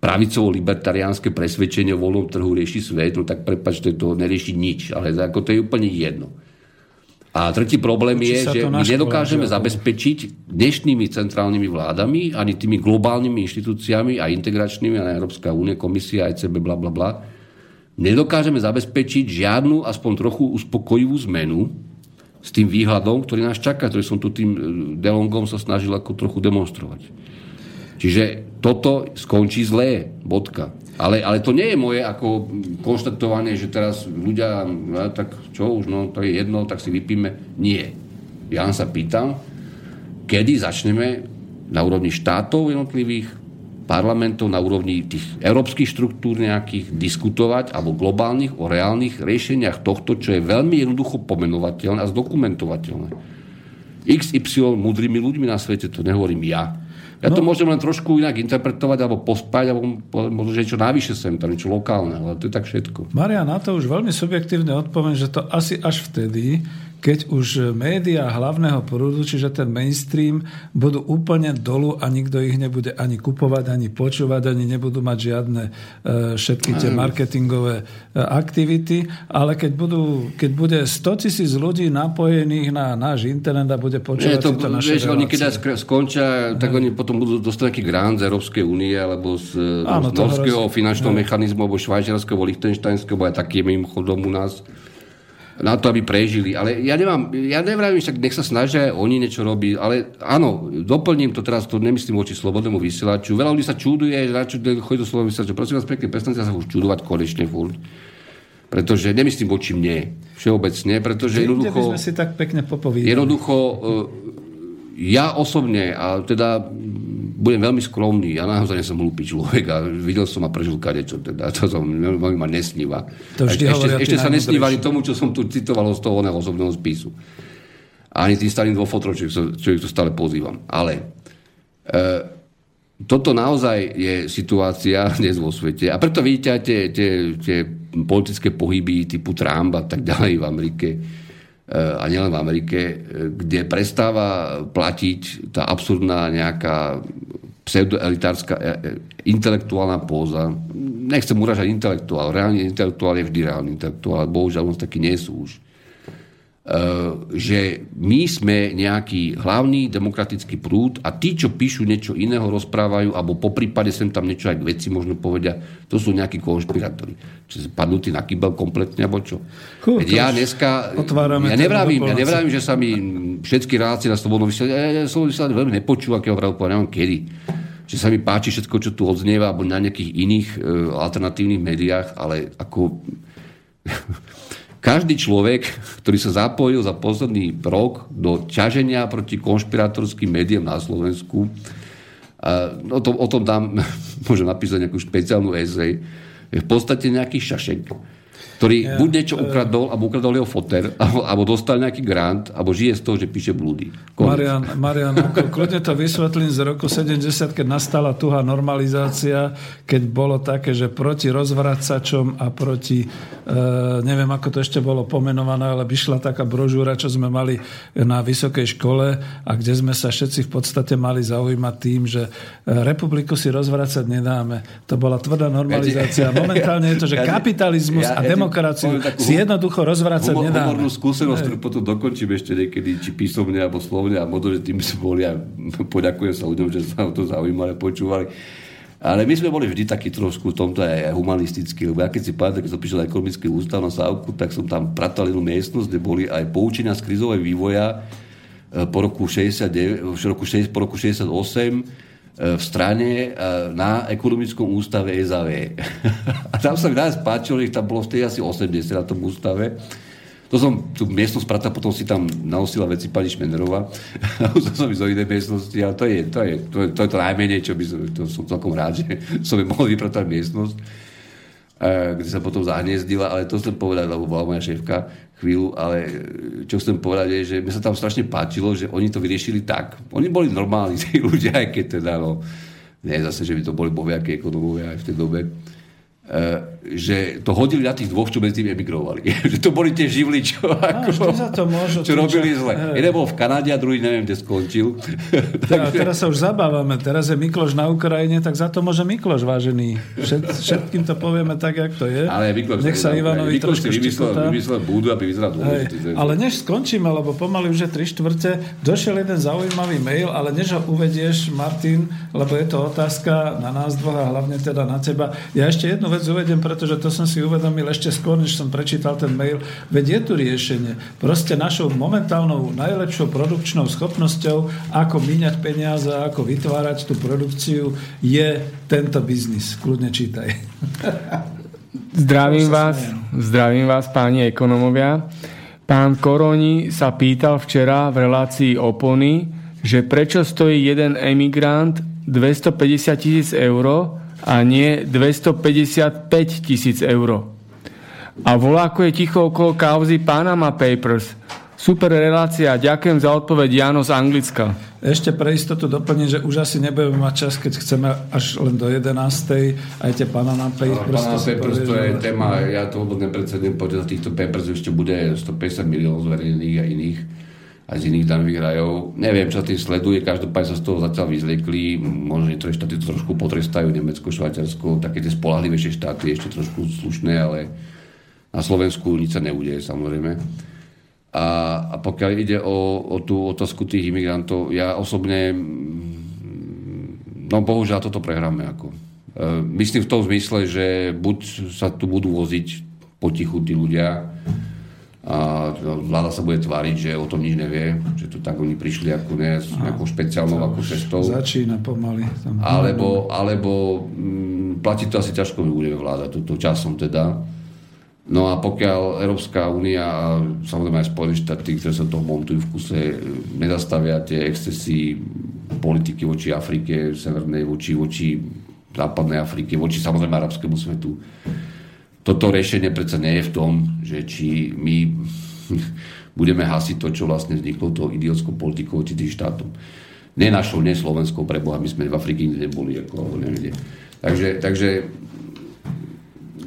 pravicovo-libertariánske presvedčenie o voľnom trhu rieši svet, no tak prepačte, to nerieši nič, ale ako to je úplne jedno. A tretí problém je, že my nedokážeme zabezpečiť dnešnými centrálnymi vládami, ani tými globálnymi inštitúciami a integračnými, a Európska únie, komisia, ECB, bla, bla, bla, nedokážeme zabezpečiť žiadnu, aspoň trochu uspokojivú zmenu s tým výhľadom, ktorý nás čaká, ktorý som tu tým e, Delongom sa snažil ako trochu demonstrovať. Čiže toto skončí zlé, bodka. Ale, ale to nie je moje ako konštatovanie, že teraz ľudia, no, tak čo už, no to je jedno, tak si vypíme. Nie. Ja sa pýtam, kedy začneme na úrovni štátov jednotlivých, parlamentov, na úrovni tých európskych štruktúr nejakých diskutovať, alebo globálnych, o reálnych riešeniach tohto, čo je veľmi jednoducho pomenovateľné a zdokumentovateľné. XY múdrymi ľuďmi na svete, to nehovorím ja, ja no. to môžem len trošku inak interpretovať alebo pospať, alebo možno, že niečo navyše sem, tam niečo lokálne, ale to je tak všetko. Maria, na to už veľmi subjektívne odpoviem, že to asi až vtedy, keď už médiá hlavného prúdu, čiže ten mainstream, budú úplne dolu a nikto ich nebude ani kupovať, ani počúvať, ani nebudú mať žiadne uh, všetky tie marketingové uh, aktivity, ale keď, budú, keď bude 100 tisíc ľudí napojených na náš internet a bude počúvať Nie, to, to naše vieš, oni keď skončia, tak oni potom budú dostať nejaký grant z Európskej únie alebo z, Áno, z norského finančného mechanizmu alebo švajčiarského, lichtenštajnského, aj taký je mimochodom u nás na to, aby prežili. Ale ja nemám, ja nevravím, však nech sa snažia oni niečo robiť, ale áno, doplním to teraz, to nemyslím voči slobodnému vysielaču. Veľa ľudí sa čuduje, na čo chodí do slobodného vysielaču. Prosím vás pekne, prestante sa už čudovať konečne furt. Pretože nemyslím voči mne, všeobecne, pretože jednoducho... By sme si tak pekne popovídali. Jednoducho, e, ja osobne, a teda budem veľmi skromný, ja naozaj som hlúpy človek a videl som a prežil kadečo, teda to som veľmi ma nesníva. To vždy ešte, ešte sa nesníva ani tomu, čo som tu citoval z toho osobného spisu. Ani tým starým dvofotrov, čo, čo ich to stále pozývam. Ale e, toto naozaj je situácia dnes vo svete. A preto vidíte aj tie, tie, tie politické pohyby typu Trump a tak ďalej v Amerike, a nielen v Amerike, kde prestáva platiť tá absurdná nejaká pseudoelitárska e, e, intelektuálna póza. Nechcem uražať intelektuál, reálny intelektuál je vždy reálny intelektuál, ale bohužiaľ on taký nie sú už. Eh, že my sme nejaký hlavný demokratický prúd a tí, čo píšu niečo iného, rozprávajú, alebo po prípade sem tam niečo aj k veci možno povedia, to sú nejakí konšpirátori. Čiže padnutí na kýbel kompletne, alebo čo. Huh, ja dneska, ja nevravím, ja nevravím, že sa mi všetky relácie na slobodnom vysielaní, ja, ja slobodnom vysielaní veľmi nepočúva, keď ho neviem kedy že sa mi páči všetko, čo tu odznieva, alebo na nejakých iných e, alternatívnych médiách, ale ako každý človek, ktorý sa zapojil za posledný rok do ťaženia proti konšpiratorským médiám na Slovensku, a o, tom, o tom dám, môžem napísať nejakú špeciálnu esej, je v podstate nejaký šašek. Ktorý ja, buď niečo ukradol, alebo ukradol jeho foter, alebo, alebo dostal nejaký grant, alebo žije z toho, že píše blúdy. Marian, Marian ako, kľudne to vysvetlím z roku 70, keď nastala tuhá normalizácia, keď bolo také, že proti rozvracačom a proti, e, neviem ako to ešte bolo pomenované, ale vyšla taká brožúra, čo sme mali na vysokej škole a kde sme sa všetci v podstate mali zaujímať tým, že e, republiku si rozvracať nedáme. To bola tvrdá normalizácia. Momentálne je to, že kapitalizmus a demokracia demokraciu si jednoducho rozvracať humor, nedáme. Humornú skúsenosť, ktorú potom dokončím ešte niekedy, či písomne alebo slovne, a možno, že tým sme boli a poďakujem sa ľuďom, že sa o to zaujímali počúvali. Ale my sme boli vždy takí trošku v tomto aj humanistickí, lebo ja keď si pamätám, keď som prišiel na ekonomický ústav na Sávku, tak som tam pratal jednu miestnosť, kde boli aj poučenia z krizovej vývoja eh, po roku 69, v roku 6, po roku 68 E, v strane e, na ekonomickom ústave SAV. A tam sa mi najviac páčilo, že tam bolo vtedy asi 80 na tom ústave. To som tú miestnosť prata, potom si tam nanosila veci pani Šmenderová. to som ísť do inej miestnosti, ale to je to, je, to, je, to, je to najmenej, čo by som, to som celkom rád, že som mohol vypratať miestnosť, e, kde sa potom zahniezdila, ale to chcem povedať, lebo bola moja šéfka, chvíľu, ale e, čo chcem povedať je, že mi sa tam strašne páčilo, že oni to vyriešili tak. Oni boli normálni tí ľudia, aj keď teda, no, nie zase, že by to boli boviaké ekonomovia aj v tej dobe, že to hodili na tých dvoch, čo medzi tým emigrovali. že to boli tie živly, čo, ako, za to môžu, čo robili zle. Jeden bol v Kanade a druhý neviem, kde skončil. Teda, teraz sa už zabávame. Teraz je Mikloš na Ukrajine, tak za to môže Mikloš, vážený. Všet, všetkým to povieme tak, jak to je. Ale Mikloš, Nech sa Ivanovi Mikloš trošku vymyslel, vymyslel búdu, aby vyzeral dôležitý. Ale než skončíme, lebo pomaly už je tri štvrte, došiel jeden zaujímavý mail, ale než ho uvedieš, Martin, lebo je to otázka na nás dvoch a hlavne teda na teba. Ja ešte jednu vec uvediem, pretože to som si uvedomil ešte skôr, než som prečítal ten mail. Veď je tu riešenie. Proste našou momentálnou najlepšou produkčnou schopnosťou, ako míňať peniaze, ako vytvárať tú produkciu, je tento biznis. Kľudne čítaj. Zdravím vás, zdravím vás, páni ekonomovia. Pán Koroni sa pýtal včera v relácii opony, že prečo stojí jeden emigrant 250 tisíc eur a nie 255 tisíc eur. A voláko je ticho okolo kauzy Panama Papers. Super relácia, ďakujem za odpoveď Jano z Anglicka. Ešte pre istotu doplním, že už asi nebudeme mať čas, keď chceme až len do 11. Aj tie Panama Papers. Panama Papers to je téma, ja to vôbec nepredsednem, podľa týchto Papers ešte bude 150 miliónov zverejnených a iných aj z iných daňových rajov. Neviem, čo tým sleduje, každopádne sa z toho zatiaľ vyzliekli. Možno niektoré štáty to trošku potrestajú, Nemecko, Švajčiarsko, také tie spolahlivejšie štáty ešte trošku slušné, ale na Slovensku nič sa neudeje samozrejme. A, a pokiaľ ide o, o tú otázku tých imigrantov, ja osobne, no bohužiaľ toto prehráme. Ako. E, myslím v tom zmysle, že buď sa tu budú voziť potichu tí ľudia, a vláda sa bude tváriť, že o tom nič nevie, že tu tak oni prišli ako ne, s nejakou špeciálnou ako cestou. Začína pomaly. Tam alebo, alebo m, mm, platí to asi ťažko, že budeme vládať, toto časom teda. No a pokiaľ Európska únia a samozrejme aj Spojené štáty, ktoré sa toho montujú v kuse, nezastavia tie excesy politiky voči Afrike, severnej, voči, voči západnej Afrike, voči samozrejme arabskému svetu, toto riešenie predsa nie je v tom, že či my budeme hasiť to, čo vlastne vzniklo tou idiotskou politikou voči tých štátom. Nie našou, nie Slovenskou, preboha, my sme v Afrike nikdy neboli, ako, neviem, Takže, takže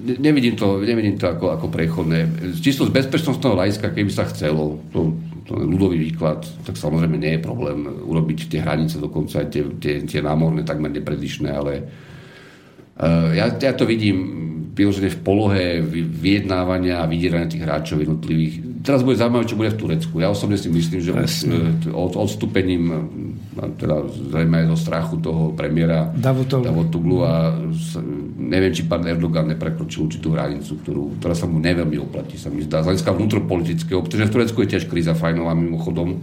nevidím to, nevidím to ako, ako prechodné. Čisto z bezpečnostného hľadiska, keby sa chcelo, to, to je ľudový výklad, tak samozrejme nie je problém urobiť tie hranice, dokonca tie, tie, tie námorné, takmer nepredišné, ale uh, ja, ja to vidím vyložené v polohe vyjednávania a vydierania tých hráčov jednotlivých. Teraz bude zaujímavé, čo bude v Turecku. Ja osobne si myslím, že od, odstúpením teda zrejme aj zo strachu toho premiéra Davutoglu a neviem, či pán Erdogan neprekročil určitú hranicu, ktorú, ktorá sa mu neveľmi oplatí, sa mi zdá. Z hľadiska vnútropolitického, pretože v Turecku je tiež kríza fajnová mimochodom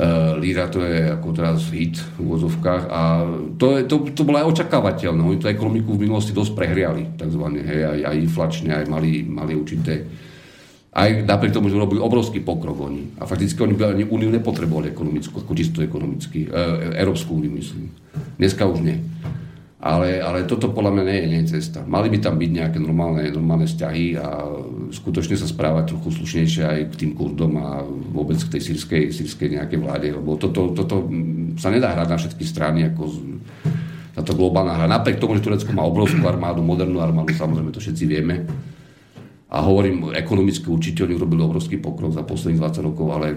Uh, Líra to je ako teraz hit v úvozovkách a to, je, to, to bolo aj očakávateľné. Oni tú ekonomiku v minulosti dosť prehriali, takzvané, hej, aj, aj inflačne, aj mali, mali určité aj napriek tomu, že robili obrovský pokrok oni. A fakticky oni by ani úniu nepotrebovali ekonomickú, ako čisto ekonomicky. E, Európsku úniu myslím. Dneska už nie. Ale, ale toto podľa mňa nie je, nie je cesta. Mali by tam byť nejaké normálne, normálne vzťahy a skutočne sa správať trochu slušnejšie aj k tým kurdom a vôbec k tej sírskej, sírskej nejakej vláde, lebo toto, toto sa nedá hrať na všetky strany ako táto globálna hra. Napriek tomu, že Turecko má obrovskú armádu, modernú armádu, samozrejme to všetci vieme. A hovorím, ekonomicky určite oni urobili obrovský pokrok za posledných 20 rokov, ale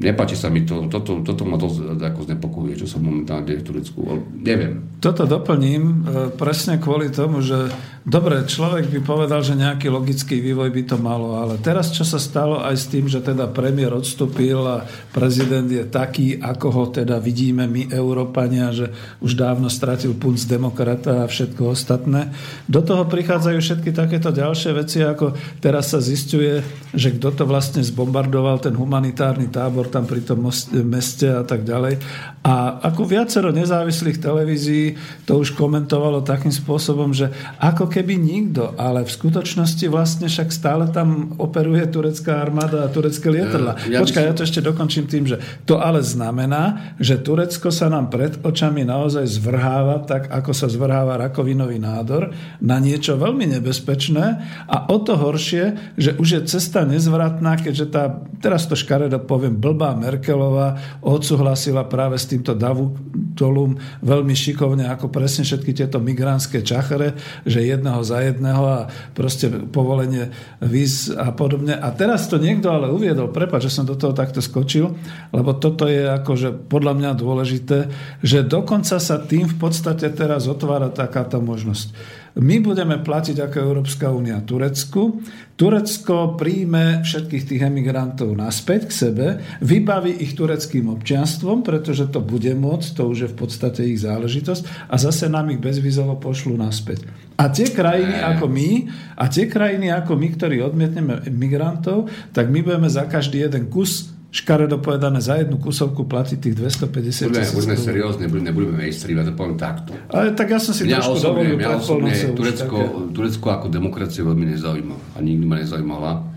nepáči sa mi to, toto, toto ma dosť ako znepokojuje, čo sa momentálne deje v Turecku. Neviem. Toto doplním e, presne kvôli tomu, že dobre, človek by povedal, že nejaký logický vývoj by to malo, ale teraz čo sa stalo aj s tým, že teda premiér odstúpil a prezident je taký, ako ho teda vidíme my, Európania, že už dávno stratil punc demokrata a všetko ostatné. Do toho prichádzajú všetky takéto ďalšie veci, ako teraz sa zistuje, že kto to vlastne zbombardoval ten humanitárny tábor tam pri tom meste a tak ďalej. A ako viacero nezávislých televízií to už komentovalo takým spôsobom, že ako keby nikto, ale v skutočnosti vlastne však stále tam operuje turecká armáda a turecké lietadla. Ja, ja Počkaj, ja to ešte dokončím tým, že to ale znamená, že Turecko sa nám pred očami naozaj zvrháva tak, ako sa zvrháva rakovinový nádor na niečo veľmi nebezpečné a o to horšie, že už je cesta nezvratná, keďže tá, teraz to škaredo poviem, blbá blbá Merkelová odsúhlasila práve s týmto Davu Tolum veľmi šikovne, ako presne všetky tieto migrantské čachere, že jedného za jedného a proste povolenie víz a podobne. A teraz to niekto ale uviedol, prepáč, že som do toho takto skočil, lebo toto je akože podľa mňa dôležité, že dokonca sa tým v podstate teraz otvára takáto možnosť my budeme platiť ako Európska únia Turecku. Turecko príjme všetkých tých emigrantov naspäť k sebe, vybaví ich tureckým občianstvom, pretože to bude môcť, to už je v podstate ich záležitosť a zase nám ich bezvizovo pošlu naspäť. A tie krajiny ako my, a tie krajiny ako my, ktorí odmietneme migrantov, tak my budeme za každý jeden kus škaredo povedané, za jednu kusovku platiť tých 250 tisíc. Budeme seriózne, nebudeme mejstri, ja to poviem takto. Ale tak ja som si mňa trošku osobne, dovolil mňa osobne Turecko, Turecko ako demokracia veľmi nezaujíma. A nikdy ma nezaujímala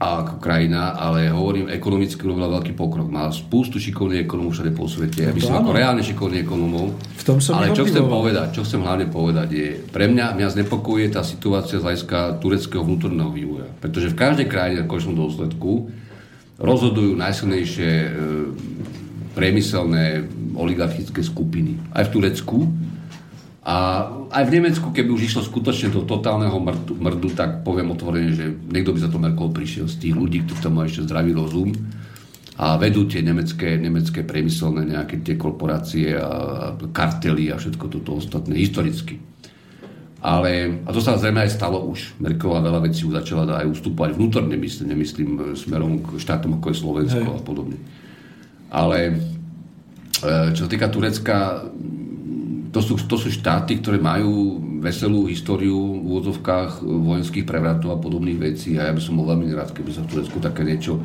a ako krajina, ale hovorím, ekonomicky robila veľký pokrok. Má spústu šikovných ekonomov všade po svete. Ja myslím, ako reálne šikovných ekonomov. V tom som ale čo chcem povedať, čo chcem hlavne povedať je, pre mňa, mňa znepokojuje tá situácia z hľadiska tureckého vnútorného vývoja. Pretože v každej krajine v končnom dôsledku rozhodujú najsilnejšie e, priemyselné oligarchické skupiny. Aj v Turecku. A aj v Nemecku, keby už išlo skutočne do totálneho mrdu, mrdu tak poviem otvorene, že niekto by za to Merkel prišiel z tých ľudí, ktorí tam majú ešte zdravý rozum a vedú tie nemecké, nemecké priemyselné nejaké tie korporácie a kartely a všetko toto ostatné historicky. Ale, a to sa zrejme aj stalo už. Merkelová veľa vecí už začala aj ustúpať vnútorne, myslím, nemyslím e, smerom k štátom ako je Slovensko Hej. a podobne. Ale e, čo sa týka Turecka, to sú, to sú štáty, ktoré majú veselú históriu v úvodzovkách vojenských prevratov a podobných vecí a ja by som bol veľmi rád, keby sa v Turecku také niečo e,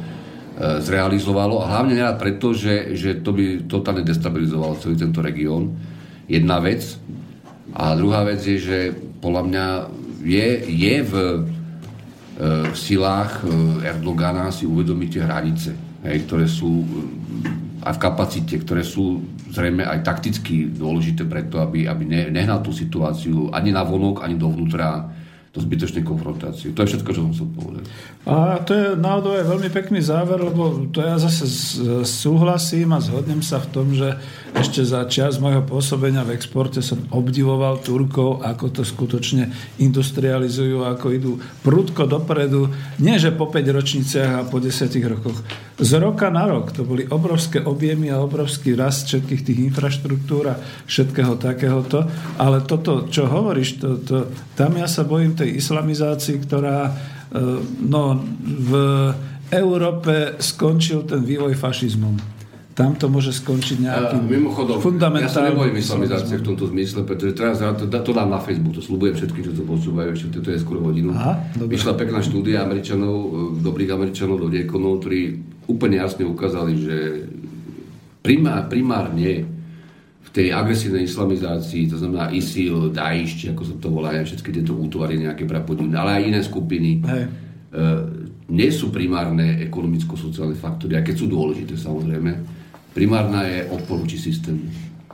zrealizovalo a hlavne nerád preto, že, že to by totálne destabilizovalo celý tento región. Jedna vec. A druhá vec je, že podľa mňa je, je v, e, v silách e, Erdogana si uvedomiť tie hranice, hej, ktoré sú e, aj v kapacite, ktoré sú zrejme aj takticky dôležité preto, aby, aby ne, nehnal tú situáciu ani na vonok, ani dovnútra do zbytočnej konfrontácie. To je všetko, čo som chcel povedať. A to je náhodou aj veľmi pekný záver, lebo to ja zase súhlasím a zhodnem sa v tom, že ešte za čas môjho pôsobenia v exporte som obdivoval Turkov, ako to skutočne industrializujú, ako idú prudko dopredu. Nie, že po 5 ročniciach a po 10 rokoch. Z roka na rok to boli obrovské objemy a obrovský rast všetkých tých infraštruktúr a všetkého takéhoto. Ale toto, čo hovoríš, to, to, tam ja sa bojím tej islamizácii, ktorá e, no, v Európe skončil ten vývoj fašizmom. Tam to môže skončiť nejakým uh, Mimochodom, fundamentálnym... Ja sa nebojím islamizácie v tomto zmysle, pretože teraz to, to dám na Facebook, to slúbujem všetkým, čo to počúvajú, ešte to je skoro hodinu. Aha, Vyšla pekná štúdia Američanov, e, dobrých Američanov do diekonov, ktorí úplne jasne ukázali, že primár, primárne tej agresívnej islamizácii, to znamená ISIL, Daesh, ako sa to volá, všetky tieto útvary nejaké prapodivné, ale aj iné skupiny, Hej. E, nie sú primárne ekonomicko-sociálne faktory, keď sú dôležité samozrejme. Primárna je odpor voči systému.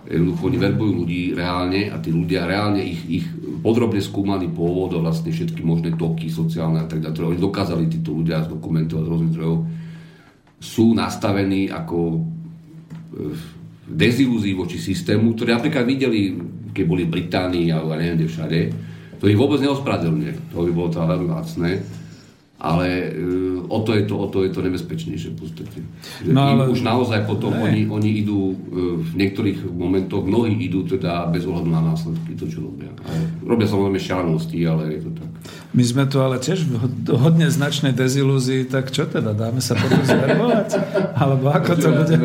Jednoducho oni verbujú ľudí reálne a tí ľudia reálne ich, ich podrobne skúmali pôvod a vlastne všetky možné toky sociálne a tak ďalej, oni dokázali títo ľudia zdokumentovať rôznych zdrojov, sú nastavení ako e, dezilúzii voči systému, ktoré napríklad videli, keď boli v Británii alebo neviem kde všade, to ich vôbec neospravedlňuje. To by bolo to veľmi lacné ale uh, o, to je to, o to je to nebezpečnejšie v podstate. No, ale... už naozaj potom oni, oni idú uh, v niektorých momentoch, mnohí idú teda bez ohľadu na následky, to čo robia. Ale robia samozrejme šialenosti, ale je to tak. My sme tu ale tiež v hodne značnej dezilúzii, tak čo teda, dáme sa potom zverbovať? Alebo ako to bude?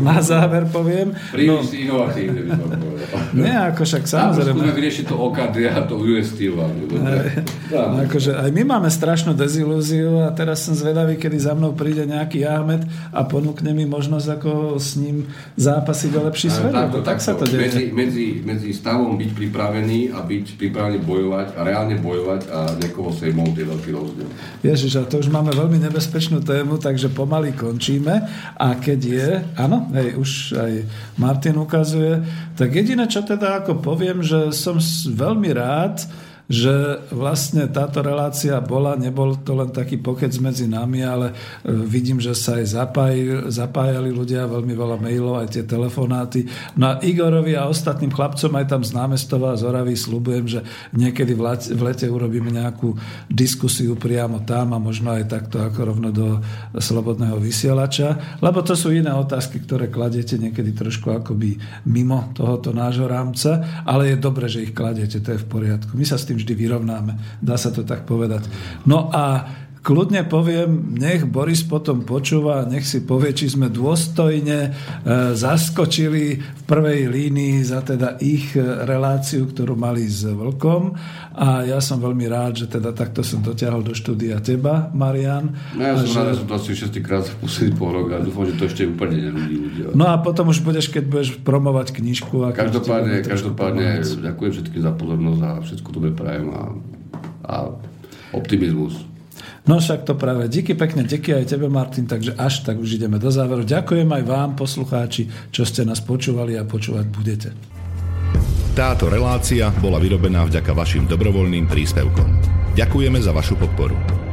Na záver poviem. Príliš no, inovatívne by som povedal. Nie, ako však samozrejme. Skúsme vyriešiť to OKD a to US Steel. Akože aj my máme strašnú dezilúziu ilúziu a teraz som zvedavý, kedy za mnou príde nejaký Ahmed a ponúkne mi možnosť ako s ním zápasiť o lepší svet. Tak, tak sa to deje. Medzi, medzi, medzi stavom byť pripravený a byť pripravený bojovať a reálne bojovať a niekoho sejmou je veľký rozdiel. Ježiš, a to už máme veľmi nebezpečnú tému, takže pomaly končíme a keď je, áno, hej, už aj Martin ukazuje, tak jediné, čo teda ako poviem, že som veľmi rád, že vlastne táto relácia bola, nebol to len taký pokec medzi nami, ale e, vidím, že sa aj zapájali, ľudia, veľmi veľa mailov, aj tie telefonáty. No a Igorovi a ostatným chlapcom aj tam z námestova a z slúbujem, že niekedy v lete, urobíme nejakú diskusiu priamo tam a možno aj takto ako rovno do slobodného vysielača, lebo to sú iné otázky, ktoré kladete niekedy trošku akoby mimo tohoto nášho rámca, ale je dobre, že ich kladete, to je v poriadku. My sa s tým vždy vyrovnáme. Dá sa to tak povedať. No a kľudne poviem, nech Boris potom počúva, nech si povie, či sme dôstojne e, zaskočili v prvej línii za teda ich reláciu, ktorú mali s Vlkom. A ja som veľmi rád, že teda takto som dotiahol do štúdia teba, Marian. No ja som že... rád, že som to asi šestýkrát posledný pol rok a dúfam, že to ešte úplne nerudí ľudia. No a potom už budeš, keď budeš promovať knižku. A každopádne, každopádne ďakujem všetkým za pozornosť a všetko dobre prajem a, a optimizmus. No však to práve. Díky pekne, díky aj tebe, Martin, takže až tak už ideme do záveru. Ďakujem aj vám, poslucháči, čo ste nás počúvali a počúvať budete. Táto relácia bola vyrobená vďaka vašim dobrovoľným príspevkom. Ďakujeme za vašu podporu.